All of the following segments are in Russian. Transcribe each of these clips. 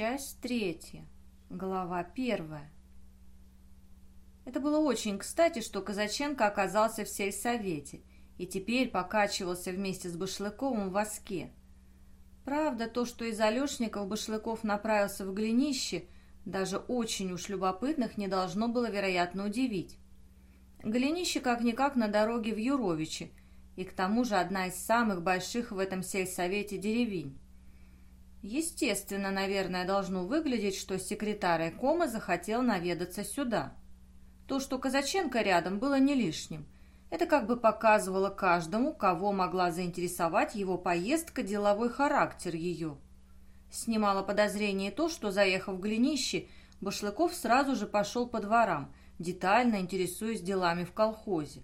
Часть третья. Глава первая. Это было очень кстати, что Казаченко оказался в сельсовете и теперь покачивался вместе с Башлыковым в воске. Правда, то, что из Алешников Башлыков направился в Глинище, даже очень уж любопытных не должно было, вероятно, удивить. Глинище как-никак на дороге в Юровичи, и к тому же одна из самых больших в этом сельсовете деревень. Естественно, наверное, должно выглядеть, что секретарь Кома захотел наведаться сюда. То, что Казаченко рядом, было не лишним. Это как бы показывало каждому, кого могла заинтересовать его поездка, деловой характер ее. Снимало подозрение то, что, заехав в Глинище, Башлыков сразу же пошел по дворам, детально интересуясь делами в колхозе.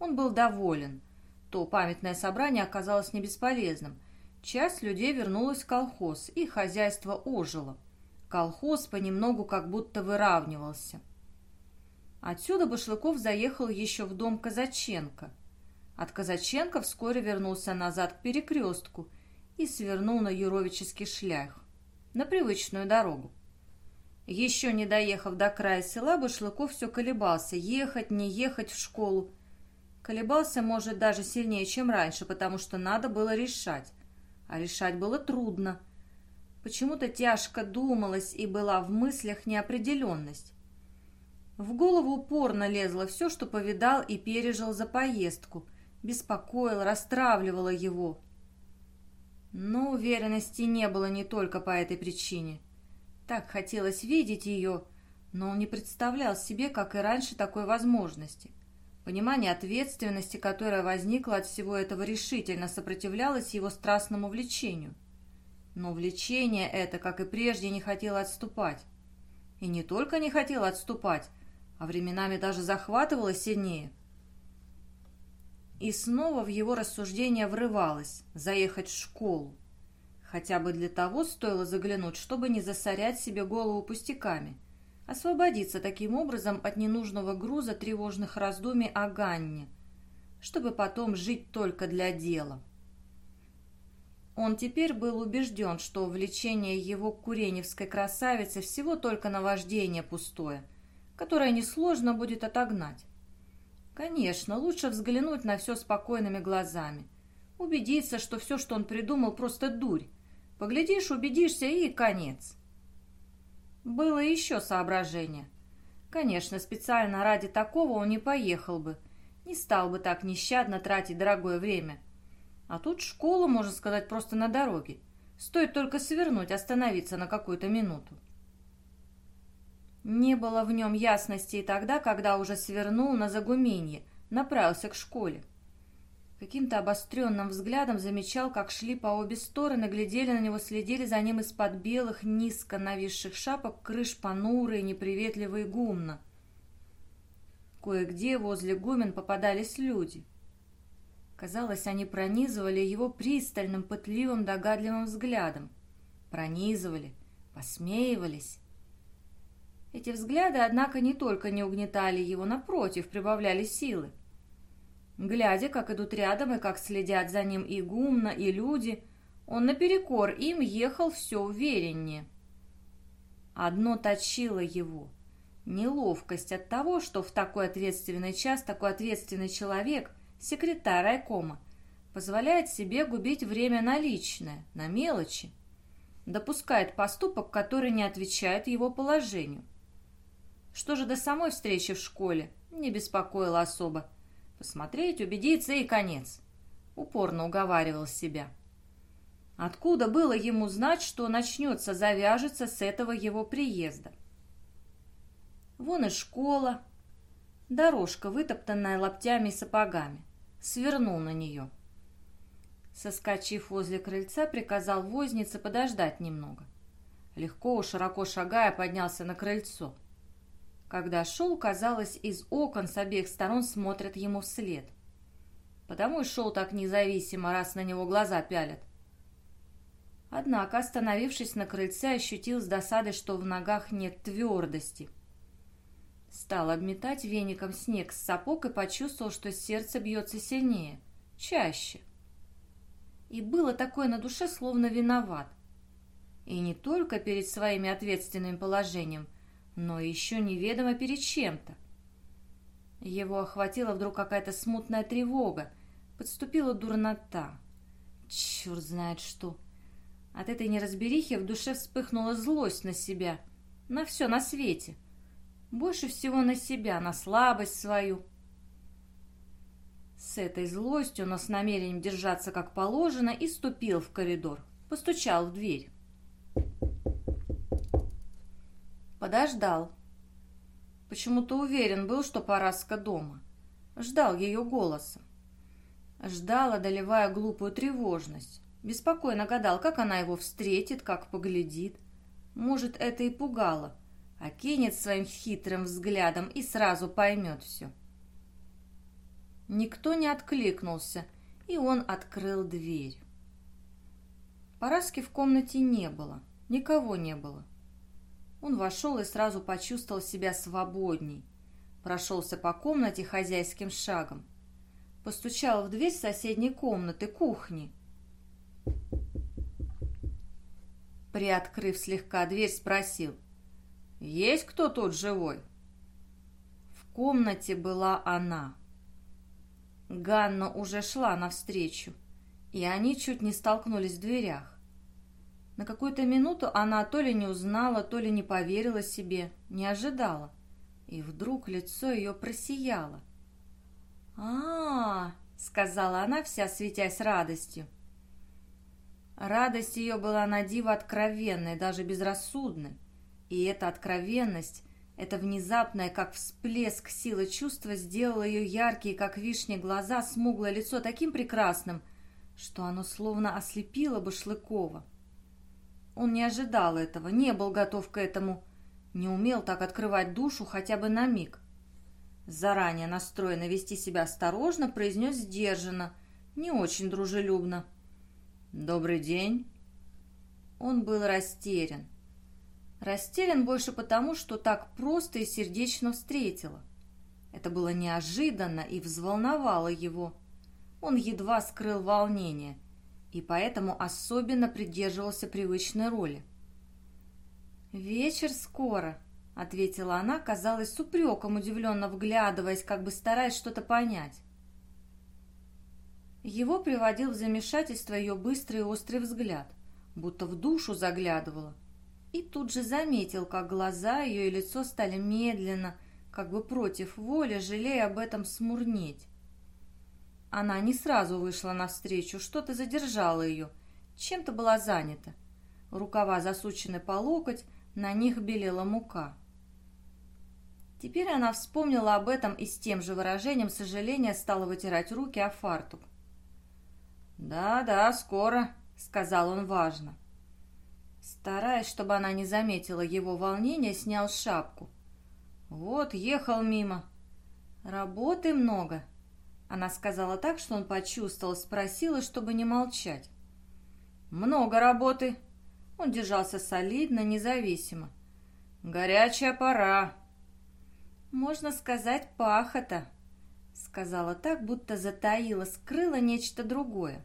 Он был доволен. То памятное собрание оказалось не бесполезным – Часть людей вернулась в колхоз, и хозяйство ожило. Колхоз понемногу как будто выравнивался. Отсюда Башлыков заехал еще в дом Казаченко. От Казаченко вскоре вернулся назад к перекрестку и свернул на Юровический шлях, на привычную дорогу. Еще не доехав до края села, Башлыков все колебался, ехать, не ехать в школу. Колебался, может, даже сильнее, чем раньше, потому что надо было решать а решать было трудно. Почему-то тяжко думалось и была в мыслях неопределенность. В голову упорно лезло все, что повидал и пережил за поездку, беспокоил, расстравливало его. Но уверенности не было не только по этой причине. Так хотелось видеть ее, но он не представлял себе, как и раньше, такой возможности. Понимание ответственности, которая возникла от всего этого, решительно сопротивлялось его страстному влечению. Но влечение это, как и прежде, не хотело отступать. И не только не хотело отступать, а временами даже захватывало сильнее. И снова в его рассуждение врывалось заехать в школу. Хотя бы для того стоило заглянуть, чтобы не засорять себе голову пустяками – освободиться таким образом от ненужного груза тревожных раздумий о Ганне, чтобы потом жить только для дела. Он теперь был убежден, что влечение его к куреневской красавице всего только наваждение пустое, которое несложно будет отогнать. Конечно, лучше взглянуть на все спокойными глазами, убедиться, что все, что он придумал, просто дурь. Поглядишь, убедишься и конец. Было еще соображение. Конечно, специально ради такого он не поехал бы, не стал бы так нещадно тратить дорогое время. А тут школа, можно сказать, просто на дороге. Стоит только свернуть, остановиться на какую-то минуту. Не было в нем ясности и тогда, когда уже свернул на Загуменье, направился к школе. Каким-то обостренным взглядом замечал, как шли по обе стороны, глядели на него, следили за ним из-под белых, низко нависших шапок, крыш понурые, неприветливые гумна. Кое-где возле гумен попадались люди. Казалось, они пронизывали его пристальным, пытливым, догадливым взглядом. Пронизывали, посмеивались. Эти взгляды, однако, не только не угнетали его, напротив, прибавляли силы. Глядя, как идут рядом и как следят за ним и гумна, и люди, он наперекор им ехал все увереннее. Одно точило его — неловкость от того, что в такой ответственный час такой ответственный человек, секретарь райкома, позволяет себе губить время на личное, на мелочи, допускает поступок, который не отвечает его положению. Что же до самой встречи в школе, не беспокоило особо. Посмотреть, убедиться и конец. Упорно уговаривал себя. Откуда было ему знать, что начнется, завяжется с этого его приезда? Вон и школа. Дорожка, вытоптанная лаптями и сапогами. Свернул на нее. Соскочив возле крыльца, приказал вознице подождать немного. Легко, широко шагая, поднялся на крыльцо. Когда шел, казалось, из окон с обеих сторон смотрят ему вслед. Потому и шел так независимо, раз на него глаза пялят. Однако, остановившись на крыльце, ощутил с досадой, что в ногах нет твердости. Стал обметать веником снег с сапог и почувствовал, что сердце бьется сильнее, чаще. И было такое на душе, словно виноват. И не только перед своим ответственным положением, но еще неведомо перед чем-то. Его охватила вдруг какая-то смутная тревога, подступила дурнота. Черт знает что. От этой неразберихи в душе вспыхнула злость на себя, на все на свете. Больше всего на себя, на слабость свою. С этой злостью, но с намерением держаться как положено, и ступил в коридор, постучал в дверь. Подождал. Почему-то уверен был, что Параска дома. Ждал ее голоса. Ждал, одолевая глупую тревожность. Беспокойно гадал, как она его встретит, как поглядит. Может, это и пугало. Окинет своим хитрым взглядом и сразу поймет все. Никто не откликнулся, и он открыл дверь. Параски в комнате не было, никого не было. Он вошел и сразу почувствовал себя свободней. Прошелся по комнате хозяйским шагом. Постучал в дверь соседней комнаты, кухни. Приоткрыв слегка дверь, спросил. «Есть кто тут живой?» В комнате была она. Ганна уже шла навстречу, и они чуть не столкнулись в дверях. На какую-то минуту она то ли не узнала, то ли не поверила себе, не ожидала. И вдруг лицо ее просияло. а, -а, -а сказала она, вся светясь радостью. Радость ее была на диво откровенной, даже безрассудной. И эта откровенность, это внезапное, как всплеск силы чувства, сделало ее яркие, как вишни, глаза, смуглое лицо таким прекрасным, что оно словно ослепило Башлыкова. Он не ожидал этого, не был готов к этому, не умел так открывать душу хотя бы на миг. Заранее настроенно вести себя осторожно, произнес сдержанно, не очень дружелюбно. «Добрый день». Он был растерян. Растерян больше потому, что так просто и сердечно встретила. Это было неожиданно и взволновало его. Он едва скрыл волнение и поэтому особенно придерживался привычной роли. «Вечер скоро», — ответила она, казалось, с упреком, удивленно вглядываясь, как бы стараясь что-то понять. Его приводил в замешательство ее быстрый и острый взгляд, будто в душу заглядывала. И тут же заметил, как глаза ее и лицо стали медленно, как бы против воли, жалея об этом смурнеть. Она не сразу вышла навстречу, что-то задержало ее, чем-то была занята. Рукава засучены по локоть, на них белела мука. Теперь она вспомнила об этом и с тем же выражением сожаления стала вытирать руки о фартук. «Да-да, скоро», — сказал он важно. Стараясь, чтобы она не заметила его волнения, снял шапку. «Вот, ехал мимо. Работы много». Она сказала так, что он почувствовал, спросила, чтобы не молчать. «Много работы». Он держался солидно, независимо. «Горячая пора». «Можно сказать, пахота», — сказала так, будто затаила, скрыла нечто другое.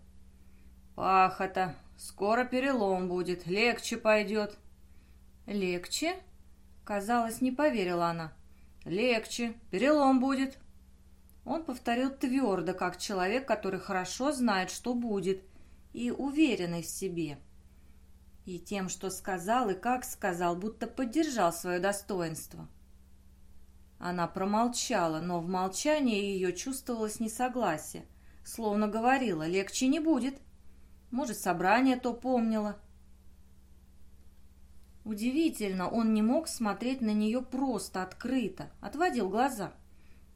«Пахота. Скоро перелом будет. Легче пойдет». «Легче?» Казалось, не поверила она. «Легче. Перелом будет». Он повторил твердо, как человек, который хорошо знает, что будет, и уверенный в себе. И тем, что сказал и как сказал, будто поддержал свое достоинство. Она промолчала, но в молчании ее чувствовалось несогласие, словно говорила «легче не будет». Может, собрание то помнило. Удивительно, он не мог смотреть на нее просто, открыто, отводил глаза.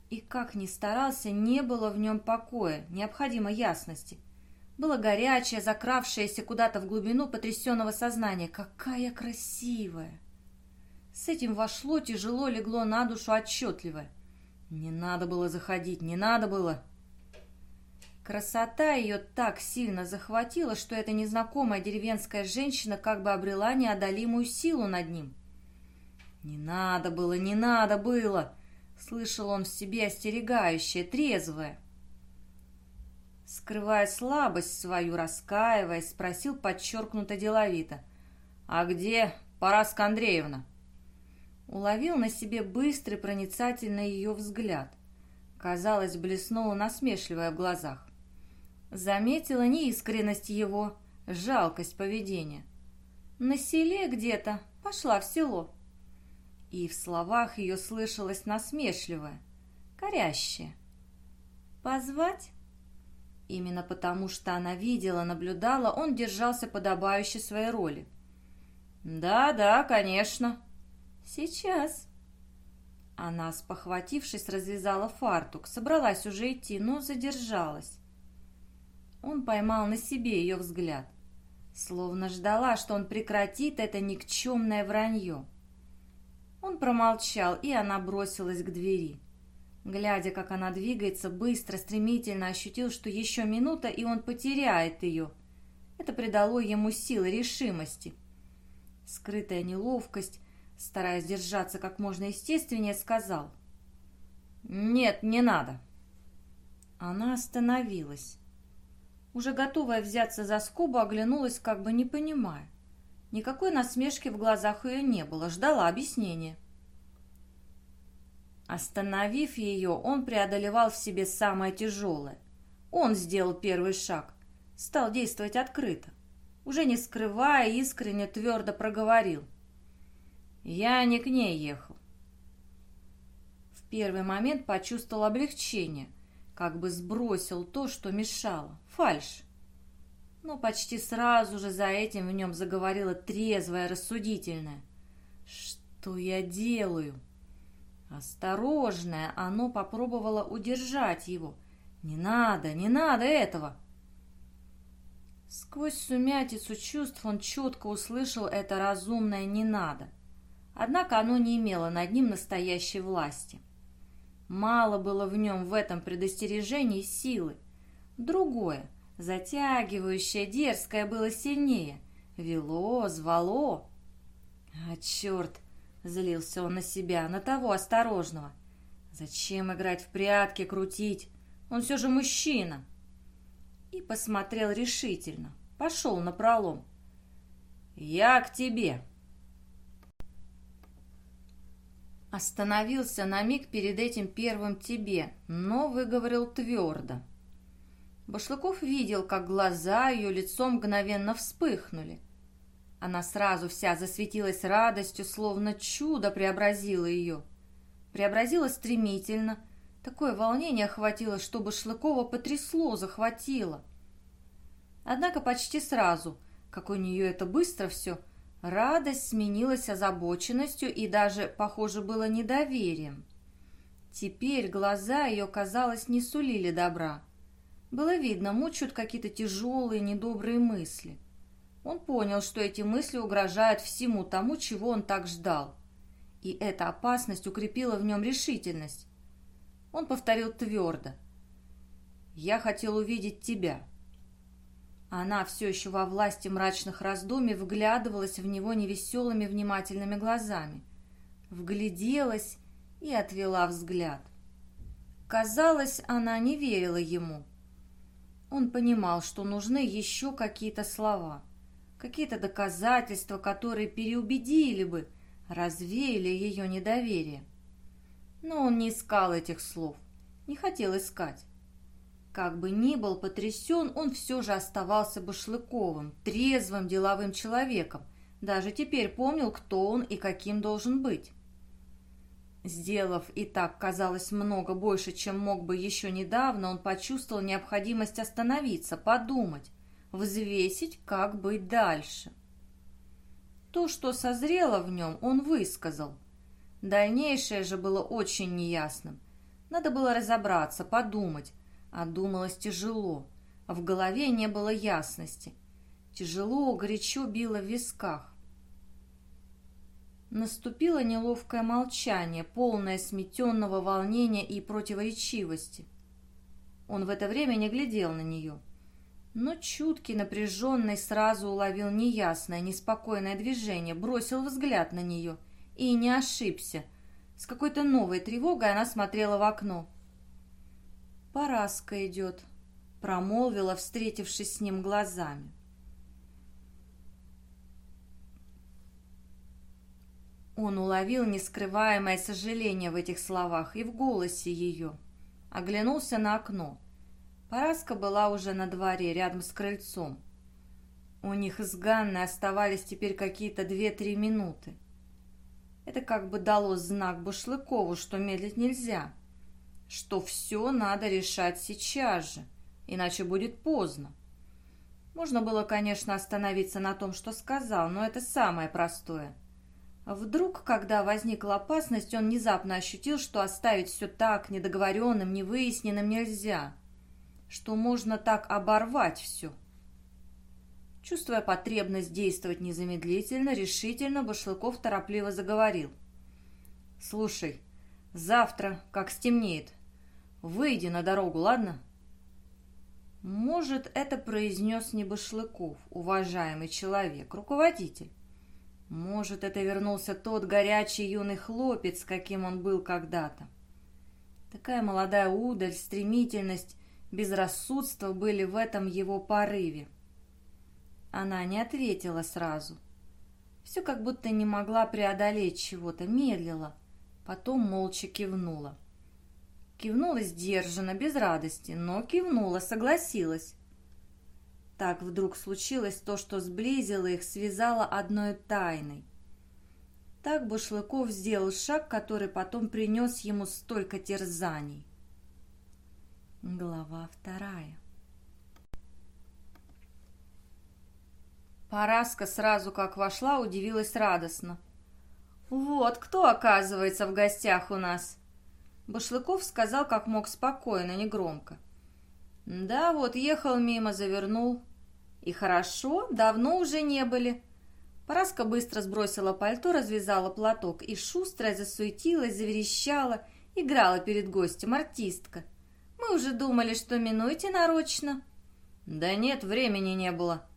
И как ни старался, не было в нем покоя, необходимой ясности. Было горячее, закравшееся куда-то в глубину потрясенного сознания. Какая красивая! С этим вошло, тяжело легло на душу отчетливое. Не надо было заходить, не надо было. Красота ее так сильно захватила, что эта незнакомая деревенская женщина как бы обрела неодолимую силу над ним. Не надо было, не надо было. Слышал он в себе остерегающее, трезвое. Скрывая слабость свою, раскаиваясь, спросил подчеркнуто деловито. «А где Параска Андреевна?» Уловил на себе быстрый проницательный ее взгляд. Казалось, блеснула насмешливая в глазах. Заметила неискренность его, жалкость поведения. На селе где-то, пошла в село. И в словах ее слышалось насмешливое, корящее. «Позвать?» Именно потому, что она видела, наблюдала, он держался подобающе своей роли. «Да, да, конечно». «Сейчас». Она, спохватившись, развязала фартук, собралась уже идти, но задержалась. Он поймал на себе ее взгляд, словно ждала, что он прекратит это никчемное вранье. Он промолчал, и она бросилась к двери. Глядя, как она двигается, быстро, стремительно ощутил, что еще минута, и он потеряет ее. Это придало ему силы, решимости. Скрытая неловкость, стараясь держаться как можно естественнее, сказал. «Нет, не надо». Она остановилась. Уже готовая взяться за скобу, оглянулась, как бы не понимая. Никакой насмешки в глазах ее не было, ждала объяснения. Остановив ее, он преодолевал в себе самое тяжелое. Он сделал первый шаг, стал действовать открыто. Уже не скрывая, искренне твердо проговорил. «Я не к ней ехал». В первый момент почувствовал облегчение, как бы сбросил то, что мешало, фальшь. Но почти сразу же за этим в нем заговорила трезвая, рассудительная. «Что я делаю?» Осторожное, оно попробовало удержать его. «Не надо, не надо этого!» Сквозь сумятицу чувств он четко услышал это разумное «не надо». Однако оно не имело над ним настоящей власти. Мало было в нем в этом предостережении силы. Другое, затягивающее, дерзкое было сильнее. Вело, звало. А черт, Злился он на себя, на того осторожного. Зачем играть в прятки, крутить? Он все же мужчина. И посмотрел решительно. Пошел на пролом. «Я к тебе!» Остановился на миг перед этим первым «тебе», но выговорил твердо. Башлыков видел, как глаза ее лицом мгновенно вспыхнули. Она сразу вся засветилась радостью, словно чудо преобразило ее. Преобразило стремительно. Такое волнение охватило, что Башлыкова потрясло, захватило. Однако почти сразу, как у нее это быстро все, радость сменилась озабоченностью и даже, похоже, было недоверием. Теперь глаза ее, казалось, не сулили добра. Было видно, мучают какие-то тяжелые, недобрые мысли. — он понял, что эти мысли угрожают всему тому, чего он так ждал. И эта опасность укрепила в нем решительность. Он повторил твердо. «Я хотел увидеть тебя». Она все еще во власти мрачных раздумий вглядывалась в него невеселыми внимательными глазами. Вгляделась и отвела взгляд. Казалось, она не верила ему. Он понимал, что нужны еще какие-то слова какие-то доказательства, которые переубедили бы, развеяли ее недоверие. Но он не искал этих слов, не хотел искать. Как бы ни был потрясен, он все же оставался Башлыковым, трезвым деловым человеком, даже теперь помнил, кто он и каким должен быть. Сделав и так, казалось, много больше, чем мог бы еще недавно, он почувствовал необходимость остановиться, подумать, взвесить, как быть дальше. То, что созрело в нем, он высказал. Дальнейшее же было очень неясным. Надо было разобраться, подумать, а думалось тяжело. В голове не было ясности. Тяжело, горячо било в висках. Наступило неловкое молчание, полное сметенного волнения и противоречивости. Он в это время не глядел на нее но чуткий, напряженный сразу уловил неясное, неспокойное движение, бросил взгляд на нее и не ошибся. С какой-то новой тревогой она смотрела в окно. «Параска идет», — промолвила, встретившись с ним глазами. Он уловил нескрываемое сожаление в этих словах и в голосе ее. Оглянулся на окно. Параска была уже на дворе, рядом с крыльцом. У них с Ганной оставались теперь какие-то две-три минуты. Это как бы дало знак Башлыкову, что медлить нельзя, что все надо решать сейчас же, иначе будет поздно. Можно было, конечно, остановиться на том, что сказал, но это самое простое – Вдруг, когда возникла опасность, он внезапно ощутил, что оставить все так, недоговоренным, невыясненным нельзя, что можно так оборвать все. Чувствуя потребность действовать незамедлительно, решительно, Башлыков торопливо заговорил. «Слушай, завтра, как стемнеет, выйди на дорогу, ладно?» Может, это произнес не Башлыков, уважаемый человек, руководитель. Может, это вернулся тот горячий юный хлопец, каким он был когда-то. Такая молодая удаль, стремительность, безрассудство были в этом его порыве. Она не ответила сразу. Все как будто не могла преодолеть чего-то, медлила, потом молча кивнула. Кивнула сдержанно, без радости, но кивнула, согласилась. Так вдруг случилось то, что сблизило их, связало одной тайной. Так Бушлыков сделал шаг, который потом принес ему столько терзаний. Глава вторая Параска сразу как вошла, удивилась радостно. «Вот кто, оказывается, в гостях у нас!» Башлыков сказал, как мог спокойно, негромко. «Да, вот, ехал мимо, завернул. И хорошо, давно уже не были. Параска быстро сбросила пальто, развязала платок и шустрая засуетилась, заверещала, играла перед гостем артистка. Мы уже думали, что минуете нарочно. Да нет, времени не было.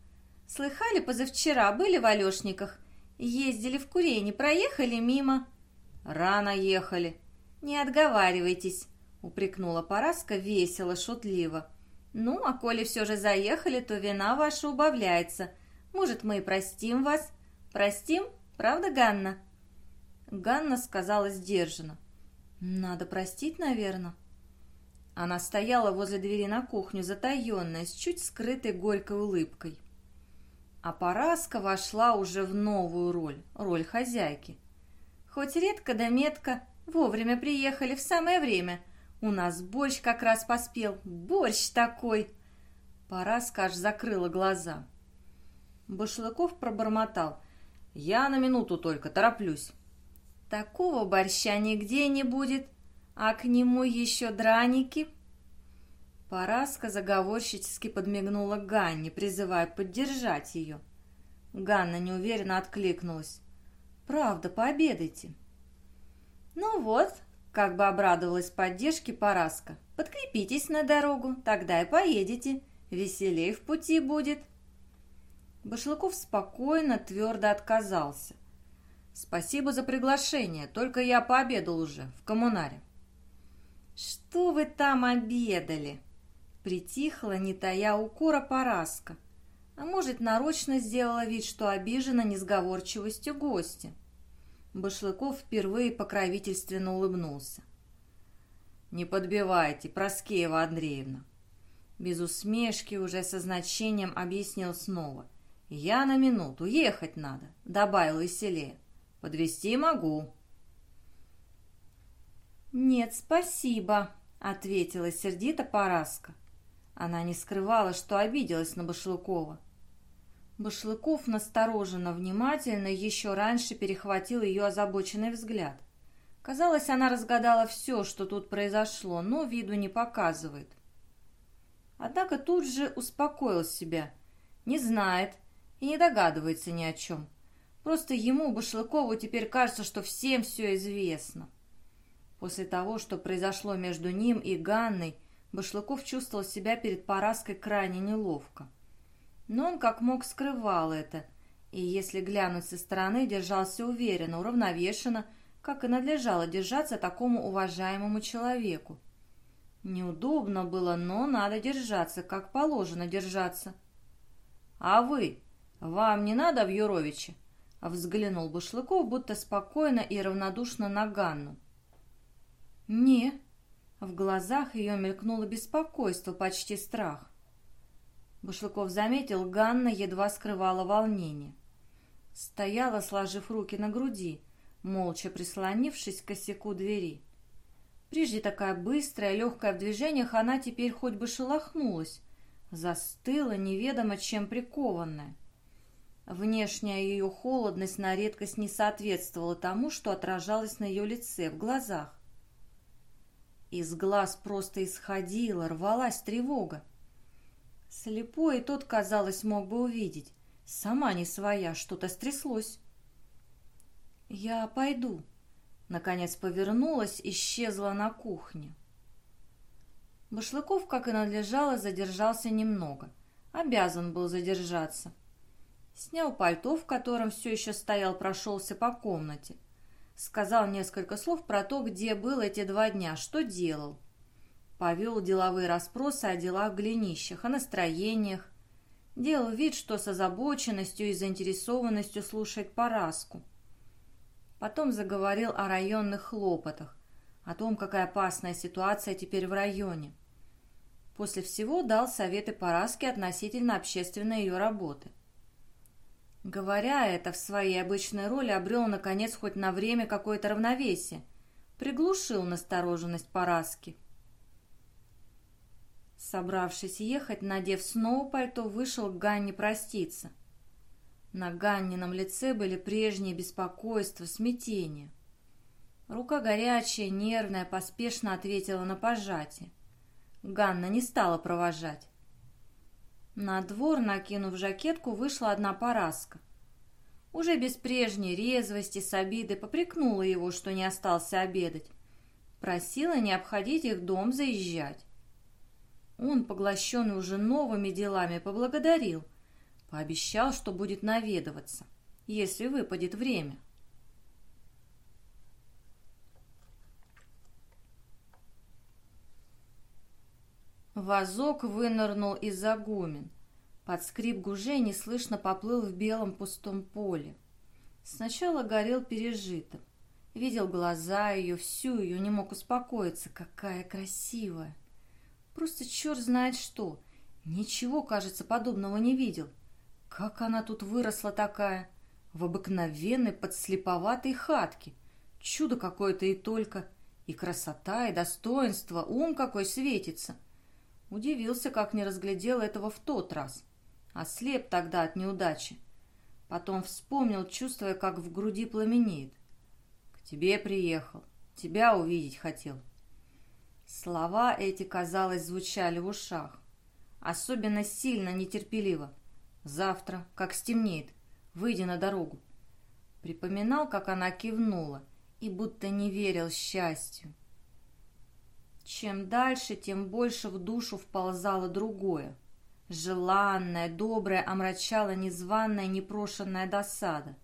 Слыхали, позавчера были в Алешниках. Ездили в Курени, проехали мимо. Рано ехали. Не отговаривайтесь, упрекнула Параска весело, шутливо. «Ну, а коли все же заехали, то вина ваша убавляется. Может, мы и простим вас? Простим? Правда, Ганна?» Ганна сказала сдержанно. «Надо простить, наверное». Она стояла возле двери на кухню, затаенная, с чуть скрытой горькой улыбкой. А Параска вошла уже в новую роль, роль хозяйки. Хоть редко да метко, вовремя приехали, в самое время – у нас борщ как раз поспел. Борщ такой!» Параска аж закрыла глаза. Башлыков пробормотал. «Я на минуту только, тороплюсь». «Такого борща нигде не будет, а к нему еще драники». Параска заговорщически подмигнула Ганне, призывая поддержать ее. Ганна неуверенно откликнулась. «Правда, пообедайте». «Ну вот, как бы обрадовалась поддержке Параска. «Подкрепитесь на дорогу, тогда и поедете. Веселей в пути будет». Башлыков спокойно, твердо отказался. «Спасибо за приглашение, только я пообедал уже, в коммунаре». «Что вы там обедали?» Притихла, не тая укора Параска. А может, нарочно сделала вид, что обижена несговорчивостью гостя. Башлыков впервые покровительственно улыбнулся. «Не подбивайте, Проскеева Андреевна!» Без усмешки, уже со значением объяснил снова. «Я на минуту, ехать надо», — добавил веселее. «Подвезти могу». «Нет, спасибо», — ответила сердито Параска. Она не скрывала, что обиделась на Башлыкова. Башлыков настороженно, внимательно еще раньше перехватил ее озабоченный взгляд. Казалось, она разгадала все, что тут произошло, но виду не показывает. Однако тут же успокоил себя. Не знает и не догадывается ни о чем. Просто ему, Башлыкову, теперь кажется, что всем все известно. После того, что произошло между ним и Ганной, Башлыков чувствовал себя перед Параской крайне неловко но он как мог скрывал это, и если глянуть со стороны, держался уверенно, уравновешенно, как и надлежало держаться такому уважаемому человеку. Неудобно было, но надо держаться, как положено держаться. «А вы? Вам не надо в Юровиче? Взглянул Башлыков, будто спокойно и равнодушно на Ганну. «Не». В глазах ее мелькнуло беспокойство, почти страх. Башлыков заметил, Ганна едва скрывала волнение. Стояла, сложив руки на груди, молча прислонившись к косяку двери. Прежде такая быстрая, легкая в движениях, она теперь хоть бы шелохнулась, застыла, неведомо чем прикованная. Внешняя ее холодность на редкость не соответствовала тому, что отражалось на ее лице, в глазах. Из глаз просто исходила, рвалась тревога. Слепой тот, казалось, мог бы увидеть. Сама не своя, что-то стряслось. «Я пойду», Наконец повернулась, исчезла на кухне. Башлыков, как и надлежало, задержался немного. Обязан был задержаться. Снял пальто, в котором все еще стоял, прошелся по комнате. Сказал несколько слов про то, где был эти два дня, что делал. Повел деловые расспросы о делах Глинищах, о настроениях. Делал вид, что с озабоченностью и заинтересованностью слушает Параску. Потом заговорил о районных хлопотах, о том, какая опасная ситуация теперь в районе. После всего дал советы Параске относительно общественной ее работы. Говоря это, в своей обычной роли обрел, наконец, хоть на время какое-то равновесие, приглушил настороженность Параски. Собравшись ехать, надев снова пальто, вышел к Ганне проститься – на Ганнином лице были прежние беспокойства, смятение. Рука горячая, нервная, поспешно ответила на пожатие. Ганна не стала провожать. На двор, накинув жакетку, вышла одна Параска. Уже без прежней резвости, с обидой попрекнула его, что не остался обедать. Просила не обходить их дом, заезжать. Он, поглощенный уже новыми делами, поблагодарил. Пообещал, что будет наведываться, если выпадет время. Вазок вынырнул из-за гумен. Под скрип гужей неслышно поплыл в белом пустом поле. Сначала горел пережитым. Видел глаза ее, всю ее, не мог успокоиться. Какая красивая! Просто черт знает что. Ничего, кажется, подобного не видел. Как она тут выросла такая? В обыкновенной подслеповатой хатке. Чудо какое-то и только. И красота, и достоинство, ум какой светится. Удивился, как не разглядел этого в тот раз. Ослеп тогда от неудачи. Потом вспомнил, чувствуя, как в груди пламенеет. «К тебе приехал. Тебя увидеть хотел». Слова эти, казалось, звучали в ушах. Особенно сильно, нетерпеливо. Завтра, как стемнеет, выйди на дорогу. Припоминал, как она кивнула, и будто не верил счастью. Чем дальше, тем больше в душу вползало другое. Желанное, доброе омрачало незваная, непрошенная досада.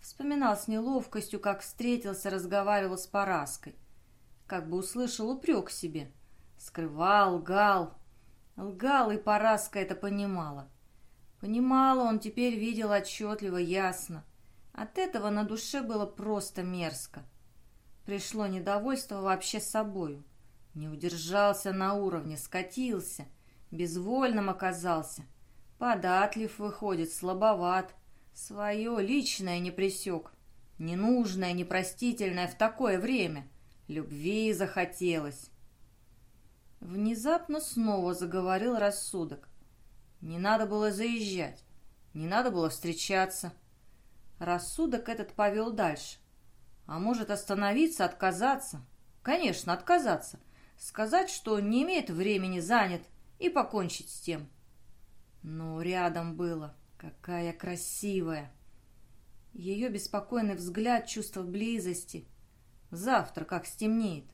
Вспоминал с неловкостью, как встретился, разговаривал с Параской. Как бы услышал упрек себе. Скрывал, лгал. Лгал, и Параска это понимала. Понимала, он теперь видел отчетливо, ясно. От этого на душе было просто мерзко. Пришло недовольство вообще собою. Не удержался на уровне, скатился, безвольным оказался. Податлив выходит, слабоват. Свое личное не присек. Ненужное, непростительное в такое время. Любви захотелось. Внезапно снова заговорил рассудок. Не надо было заезжать, не надо было встречаться. Рассудок этот повел дальше. А может остановиться, отказаться? Конечно, отказаться. Сказать, что не имеет времени, занят, и покончить с тем. Но рядом было. Какая красивая! Ее беспокойный взгляд, чувство близости. Завтра, как стемнеет.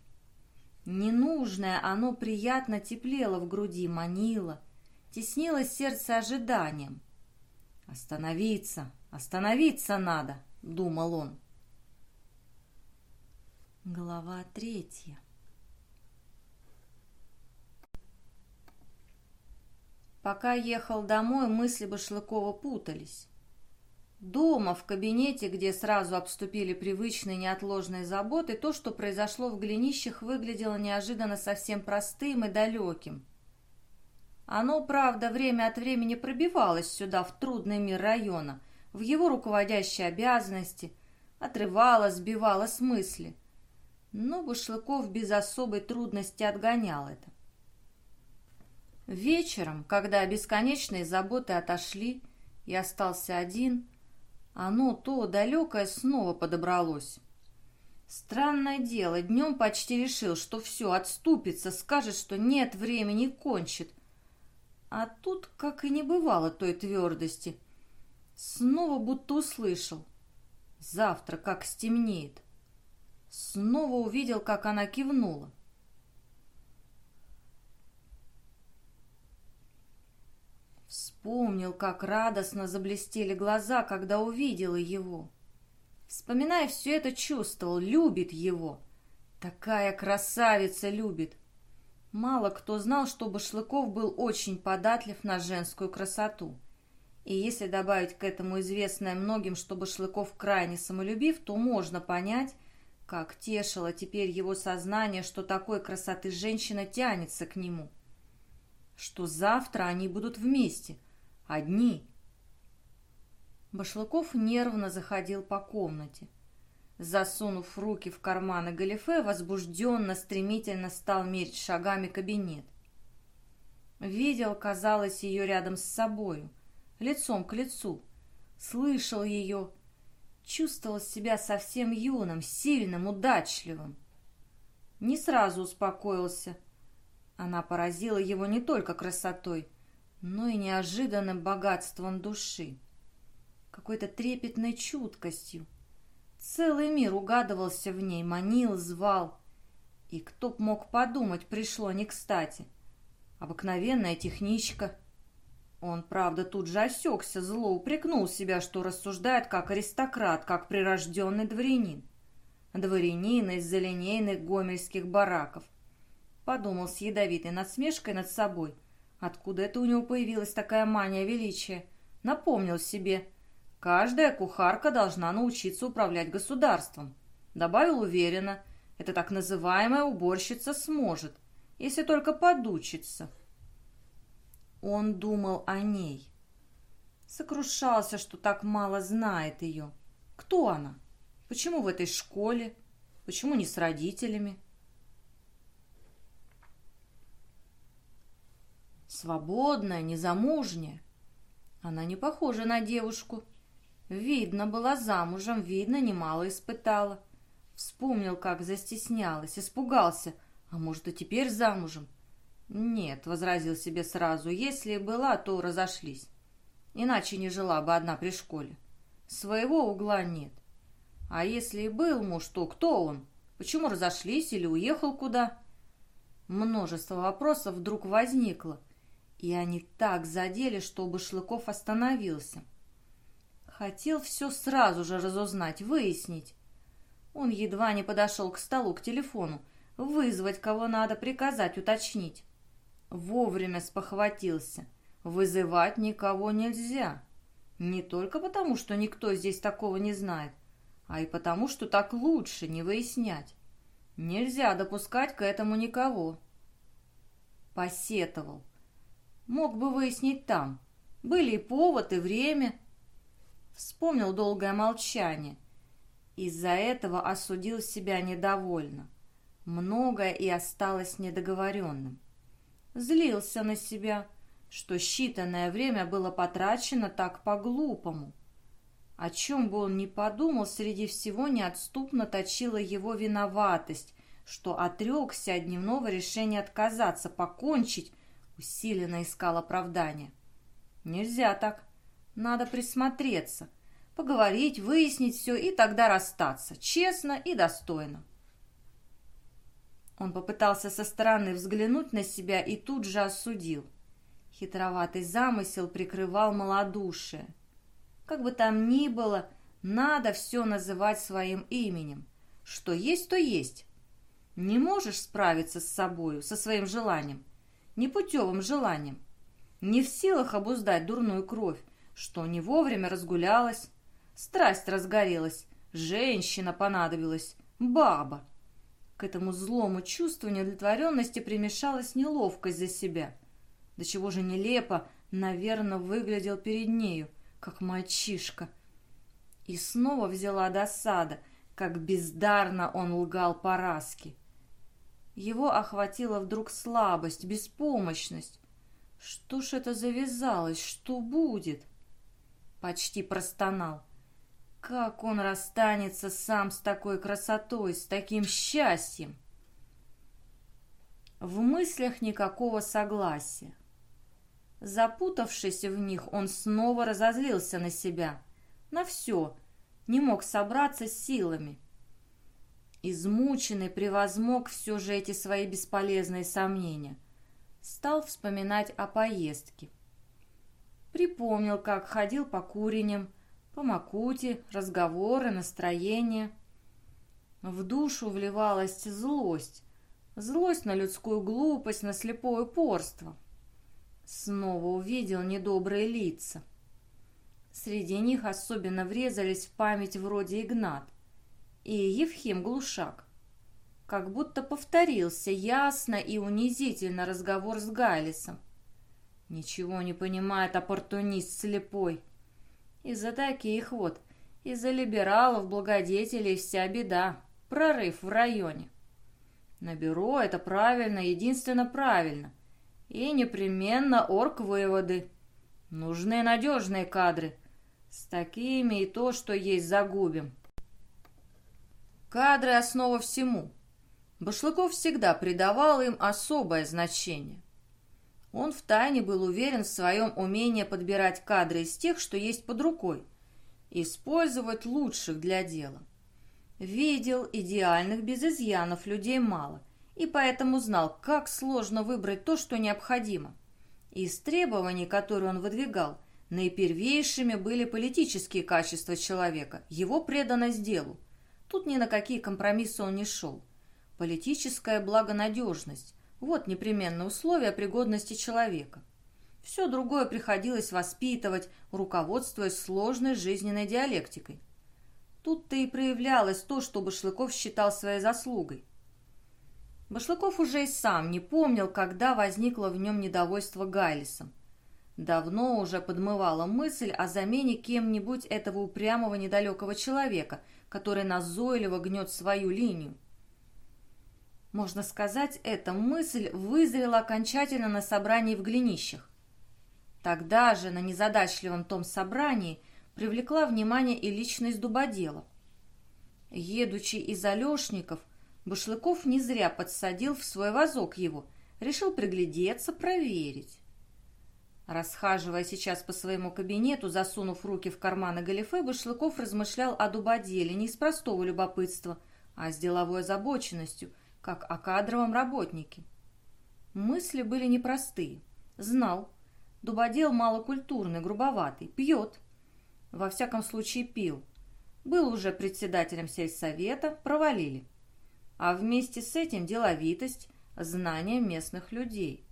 Ненужное оно приятно теплело в груди, манило — теснило сердце ожиданием. «Остановиться, остановиться надо!» — думал он. Глава третья Пока ехал домой, мысли Башлыкова путались. Дома, в кабинете, где сразу обступили привычные неотложные заботы, то, что произошло в глинищах, выглядело неожиданно совсем простым и далеким. Оно, правда, время от времени пробивалось сюда, в трудный мир района, в его руководящие обязанности, отрывало, сбивало с мысли. Но Башлыков без особой трудности отгонял это. Вечером, когда бесконечные заботы отошли и остался один, оно, то далекое, снова подобралось. Странное дело, днем почти решил, что все, отступится, скажет, что нет времени, кончит. А тут, как и не бывало той твердости, снова будто услышал. Завтра, как стемнеет. Снова увидел, как она кивнула. Вспомнил, как радостно заблестели глаза, когда увидела его. Вспоминая все это, чувствовал, любит его. Такая красавица любит. Мало кто знал, что Башлыков был очень податлив на женскую красоту. И если добавить к этому известное многим, что Башлыков крайне самолюбив, то можно понять, как тешило теперь его сознание, что такой красоты женщина тянется к нему – что завтра они будут вместе, одни. Башлыков нервно заходил по комнате. Засунув руки в карманы галифе, возбужденно, стремительно стал мерить шагами кабинет. Видел, казалось, ее рядом с собою, лицом к лицу. Слышал ее, чувствовал себя совсем юным, сильным, удачливым. Не сразу успокоился – она поразила его не только красотой, но и неожиданным богатством души, какой-то трепетной чуткостью. Целый мир угадывался в ней, манил, звал. И кто б мог подумать, пришло не кстати. Обыкновенная техничка. Он, правда, тут же осекся, зло упрекнул себя, что рассуждает как аристократ, как прирожденный дворянин. Дворянин из-за линейных гомельских бараков – Подумал с ядовитой насмешкой над собой. Откуда это у него появилась такая мания величия? Напомнил себе. Каждая кухарка должна научиться управлять государством. Добавил уверенно. Это так называемая уборщица сможет, если только подучится. Он думал о ней. Сокрушался, что так мало знает ее. Кто она? Почему в этой школе? Почему не с родителями? Свободная, незамужняя. Она не похожа на девушку. Видно, была замужем, видно, немало испытала. Вспомнил, как застеснялась, испугался. А может, и теперь замужем? Нет, возразил себе сразу, если была, то разошлись. Иначе не жила бы одна при школе. Своего угла нет. А если и был муж, то кто он? Почему разошлись или уехал куда? Множество вопросов вдруг возникло. И они так задели, что Башлыков остановился. Хотел все сразу же разузнать, выяснить. Он едва не подошел к столу, к телефону. Вызвать кого надо, приказать, уточнить. Вовремя спохватился. Вызывать никого нельзя. Не только потому, что никто здесь такого не знает, а и потому, что так лучше не выяснять. Нельзя допускать к этому никого. Посетовал. Мог бы выяснить там. Были и повод, и время. Вспомнил долгое молчание. Из-за этого осудил себя недовольно. Многое и осталось недоговоренным. Злился на себя, что считанное время было потрачено так по-глупому. О чем бы он ни подумал, среди всего неотступно точила его виноватость, что отрекся от дневного решения отказаться, покончить, усиленно искал оправдания. Нельзя так. Надо присмотреться, поговорить, выяснить все и тогда расстаться, честно и достойно. Он попытался со стороны взглянуть на себя и тут же осудил. Хитроватый замысел прикрывал малодушие. Как бы там ни было, надо все называть своим именем. Что есть, то есть. Не можешь справиться с собою, со своим желанием непутевым желанием. Не в силах обуздать дурную кровь, что не вовремя разгулялась, Страсть разгорелась, женщина понадобилась, баба. К этому злому чувству неудовлетворенности примешалась неловкость за себя. До чего же нелепо, наверное, выглядел перед нею, как мальчишка. И снова взяла досада, как бездарно он лгал Параске. Его охватила вдруг слабость, беспомощность. Что ж это завязалось? Что будет? Почти простонал. Как он расстанется сам с такой красотой, с таким счастьем? В мыслях никакого согласия. Запутавшись в них, он снова разозлился на себя. На все. Не мог собраться с силами. Измученный превозмог все же эти свои бесполезные сомнения. Стал вспоминать о поездке. Припомнил, как ходил по куреням, по Макуте, разговоры, настроение. В душу вливалась злость. Злость на людскую глупость, на слепое упорство. Снова увидел недобрые лица. Среди них особенно врезались в память вроде Игнат и Евхим Глушак. Как будто повторился ясно и унизительно разговор с Гайлисом. Ничего не понимает оппортунист слепой. Из-за таких вот, из-за либералов, благодетелей вся беда, прорыв в районе. На бюро это правильно, единственно правильно. И непременно орг-выводы. Нужны надежные кадры. С такими и то, что есть, загубим. Кадры – основа всему. Башлыков всегда придавал им особое значение. Он втайне был уверен в своем умении подбирать кадры из тех, что есть под рукой, использовать лучших для дела. Видел идеальных без изъянов людей мало, и поэтому знал, как сложно выбрать то, что необходимо. Из требований, которые он выдвигал, наипервейшими были политические качества человека, его преданность делу. Тут ни на какие компромиссы он не шел. Политическая благонадежность, вот непременное условие пригодности человека. Все другое приходилось воспитывать, руководствуясь сложной жизненной диалектикой. Тут-то и проявлялось то, что Башлыков считал своей заслугой. Башлыков уже и сам не помнил, когда возникло в нем недовольство Гайлисом. Давно уже подмывала мысль о замене кем-нибудь этого упрямого недалекого человека, который назойливо гнет свою линию. Можно сказать, эта мысль вызрела окончательно на собрании в Глинищах. Тогда же на незадачливом том собрании привлекла внимание и личность Дубодела. Едучи из Алешников, Башлыков не зря подсадил в свой вазок его, решил приглядеться, проверить. Расхаживая сейчас по своему кабинету, засунув руки в карманы галифе, Башлыков размышлял о Дубоделе не из простого любопытства, а с деловой озабоченностью – как о кадровом работнике. Мысли были непростые. Знал. Дубодел малокультурный, грубоватый, пьет. Во всяком случае пил. Был уже председателем сельсовета, провалили. А вместе с этим деловитость, знание местных людей.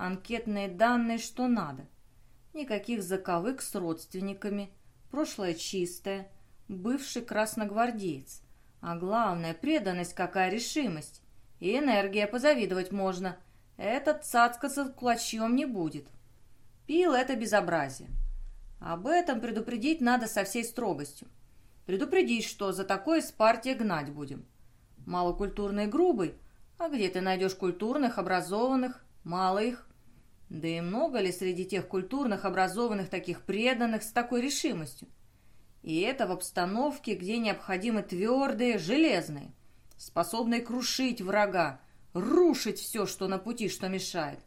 Анкетные данные, что надо. Никаких заковык с родственниками. Прошлое чистое. Бывший красногвардеец. А главное, преданность какая решимость. И энергия, позавидовать можно. Этот цацкаться кулачьем не будет. Пил это безобразие. Об этом предупредить надо со всей строгостью. Предупредить, что за такое с партии гнать будем. Малокультурный грубый, а где ты найдешь культурных, образованных? Мало их. Да и много ли среди тех культурных, образованных, таких преданных, с такой решимостью? И это в обстановке, где необходимы твердые, железные способный крушить врага, рушить все, что на пути, что мешает.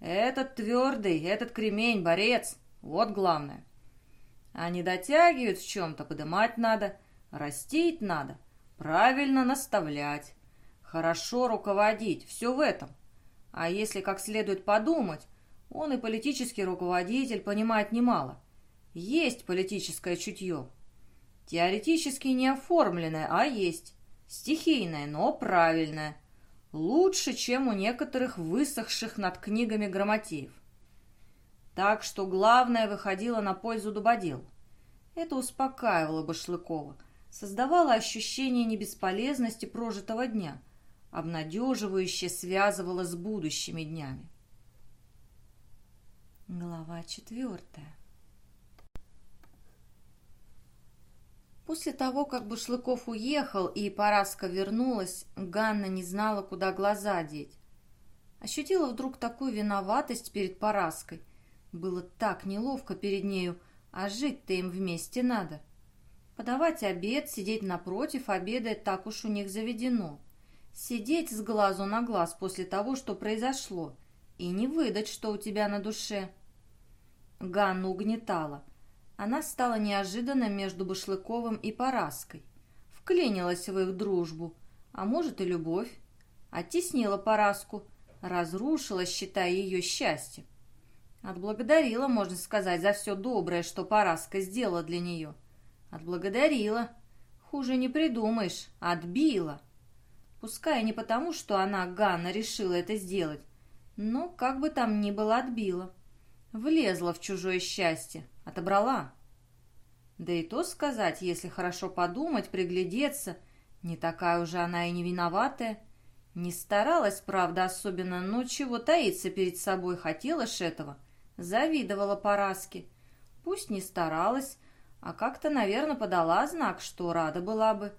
Этот твердый, этот кремень, борец, вот главное. Не дотягивают в чем-то, подымать надо, растить надо, правильно наставлять, хорошо руководить, все в этом. А если как следует подумать, он и политический руководитель понимает немало. Есть политическое чутье. Теоретически не оформленное, а есть. Стихийное, но правильное. Лучше, чем у некоторых высохших над книгами грамотеев. Так что главное выходило на пользу Дубодел. Это успокаивало Башлыкова, создавало ощущение небесполезности прожитого дня, обнадеживающе связывало с будущими днями. Глава четвертая После того, как Башлыков уехал и Параска вернулась, Ганна не знала, куда глаза деть. Ощутила вдруг такую виноватость перед Параской. Было так неловко перед нею, а жить-то им вместе надо. Подавать обед, сидеть напротив, обедать так уж у них заведено. Сидеть с глазу на глаз после того, что произошло, и не выдать, что у тебя на душе. Ганну угнетала. Она стала неожиданно между Башлыковым и Параской. Вклинилась в их дружбу, а может и любовь. Оттеснила Параску, разрушила, считая ее счастьем. Отблагодарила, можно сказать, за все доброе, что Параска сделала для нее. Отблагодарила. Хуже не придумаешь. Отбила. Пускай не потому, что она, Ганна, решила это сделать, но, как бы там ни было, отбила. Влезла в чужое счастье, отобрала. Да и то сказать, если хорошо подумать, приглядеться, не такая уже она и не виноватая. Не старалась, правда, особенно, но чего таиться перед собой хотела ж этого. Завидовала Параске. Пусть не старалась, а как-то, наверное, подала знак, что рада была бы.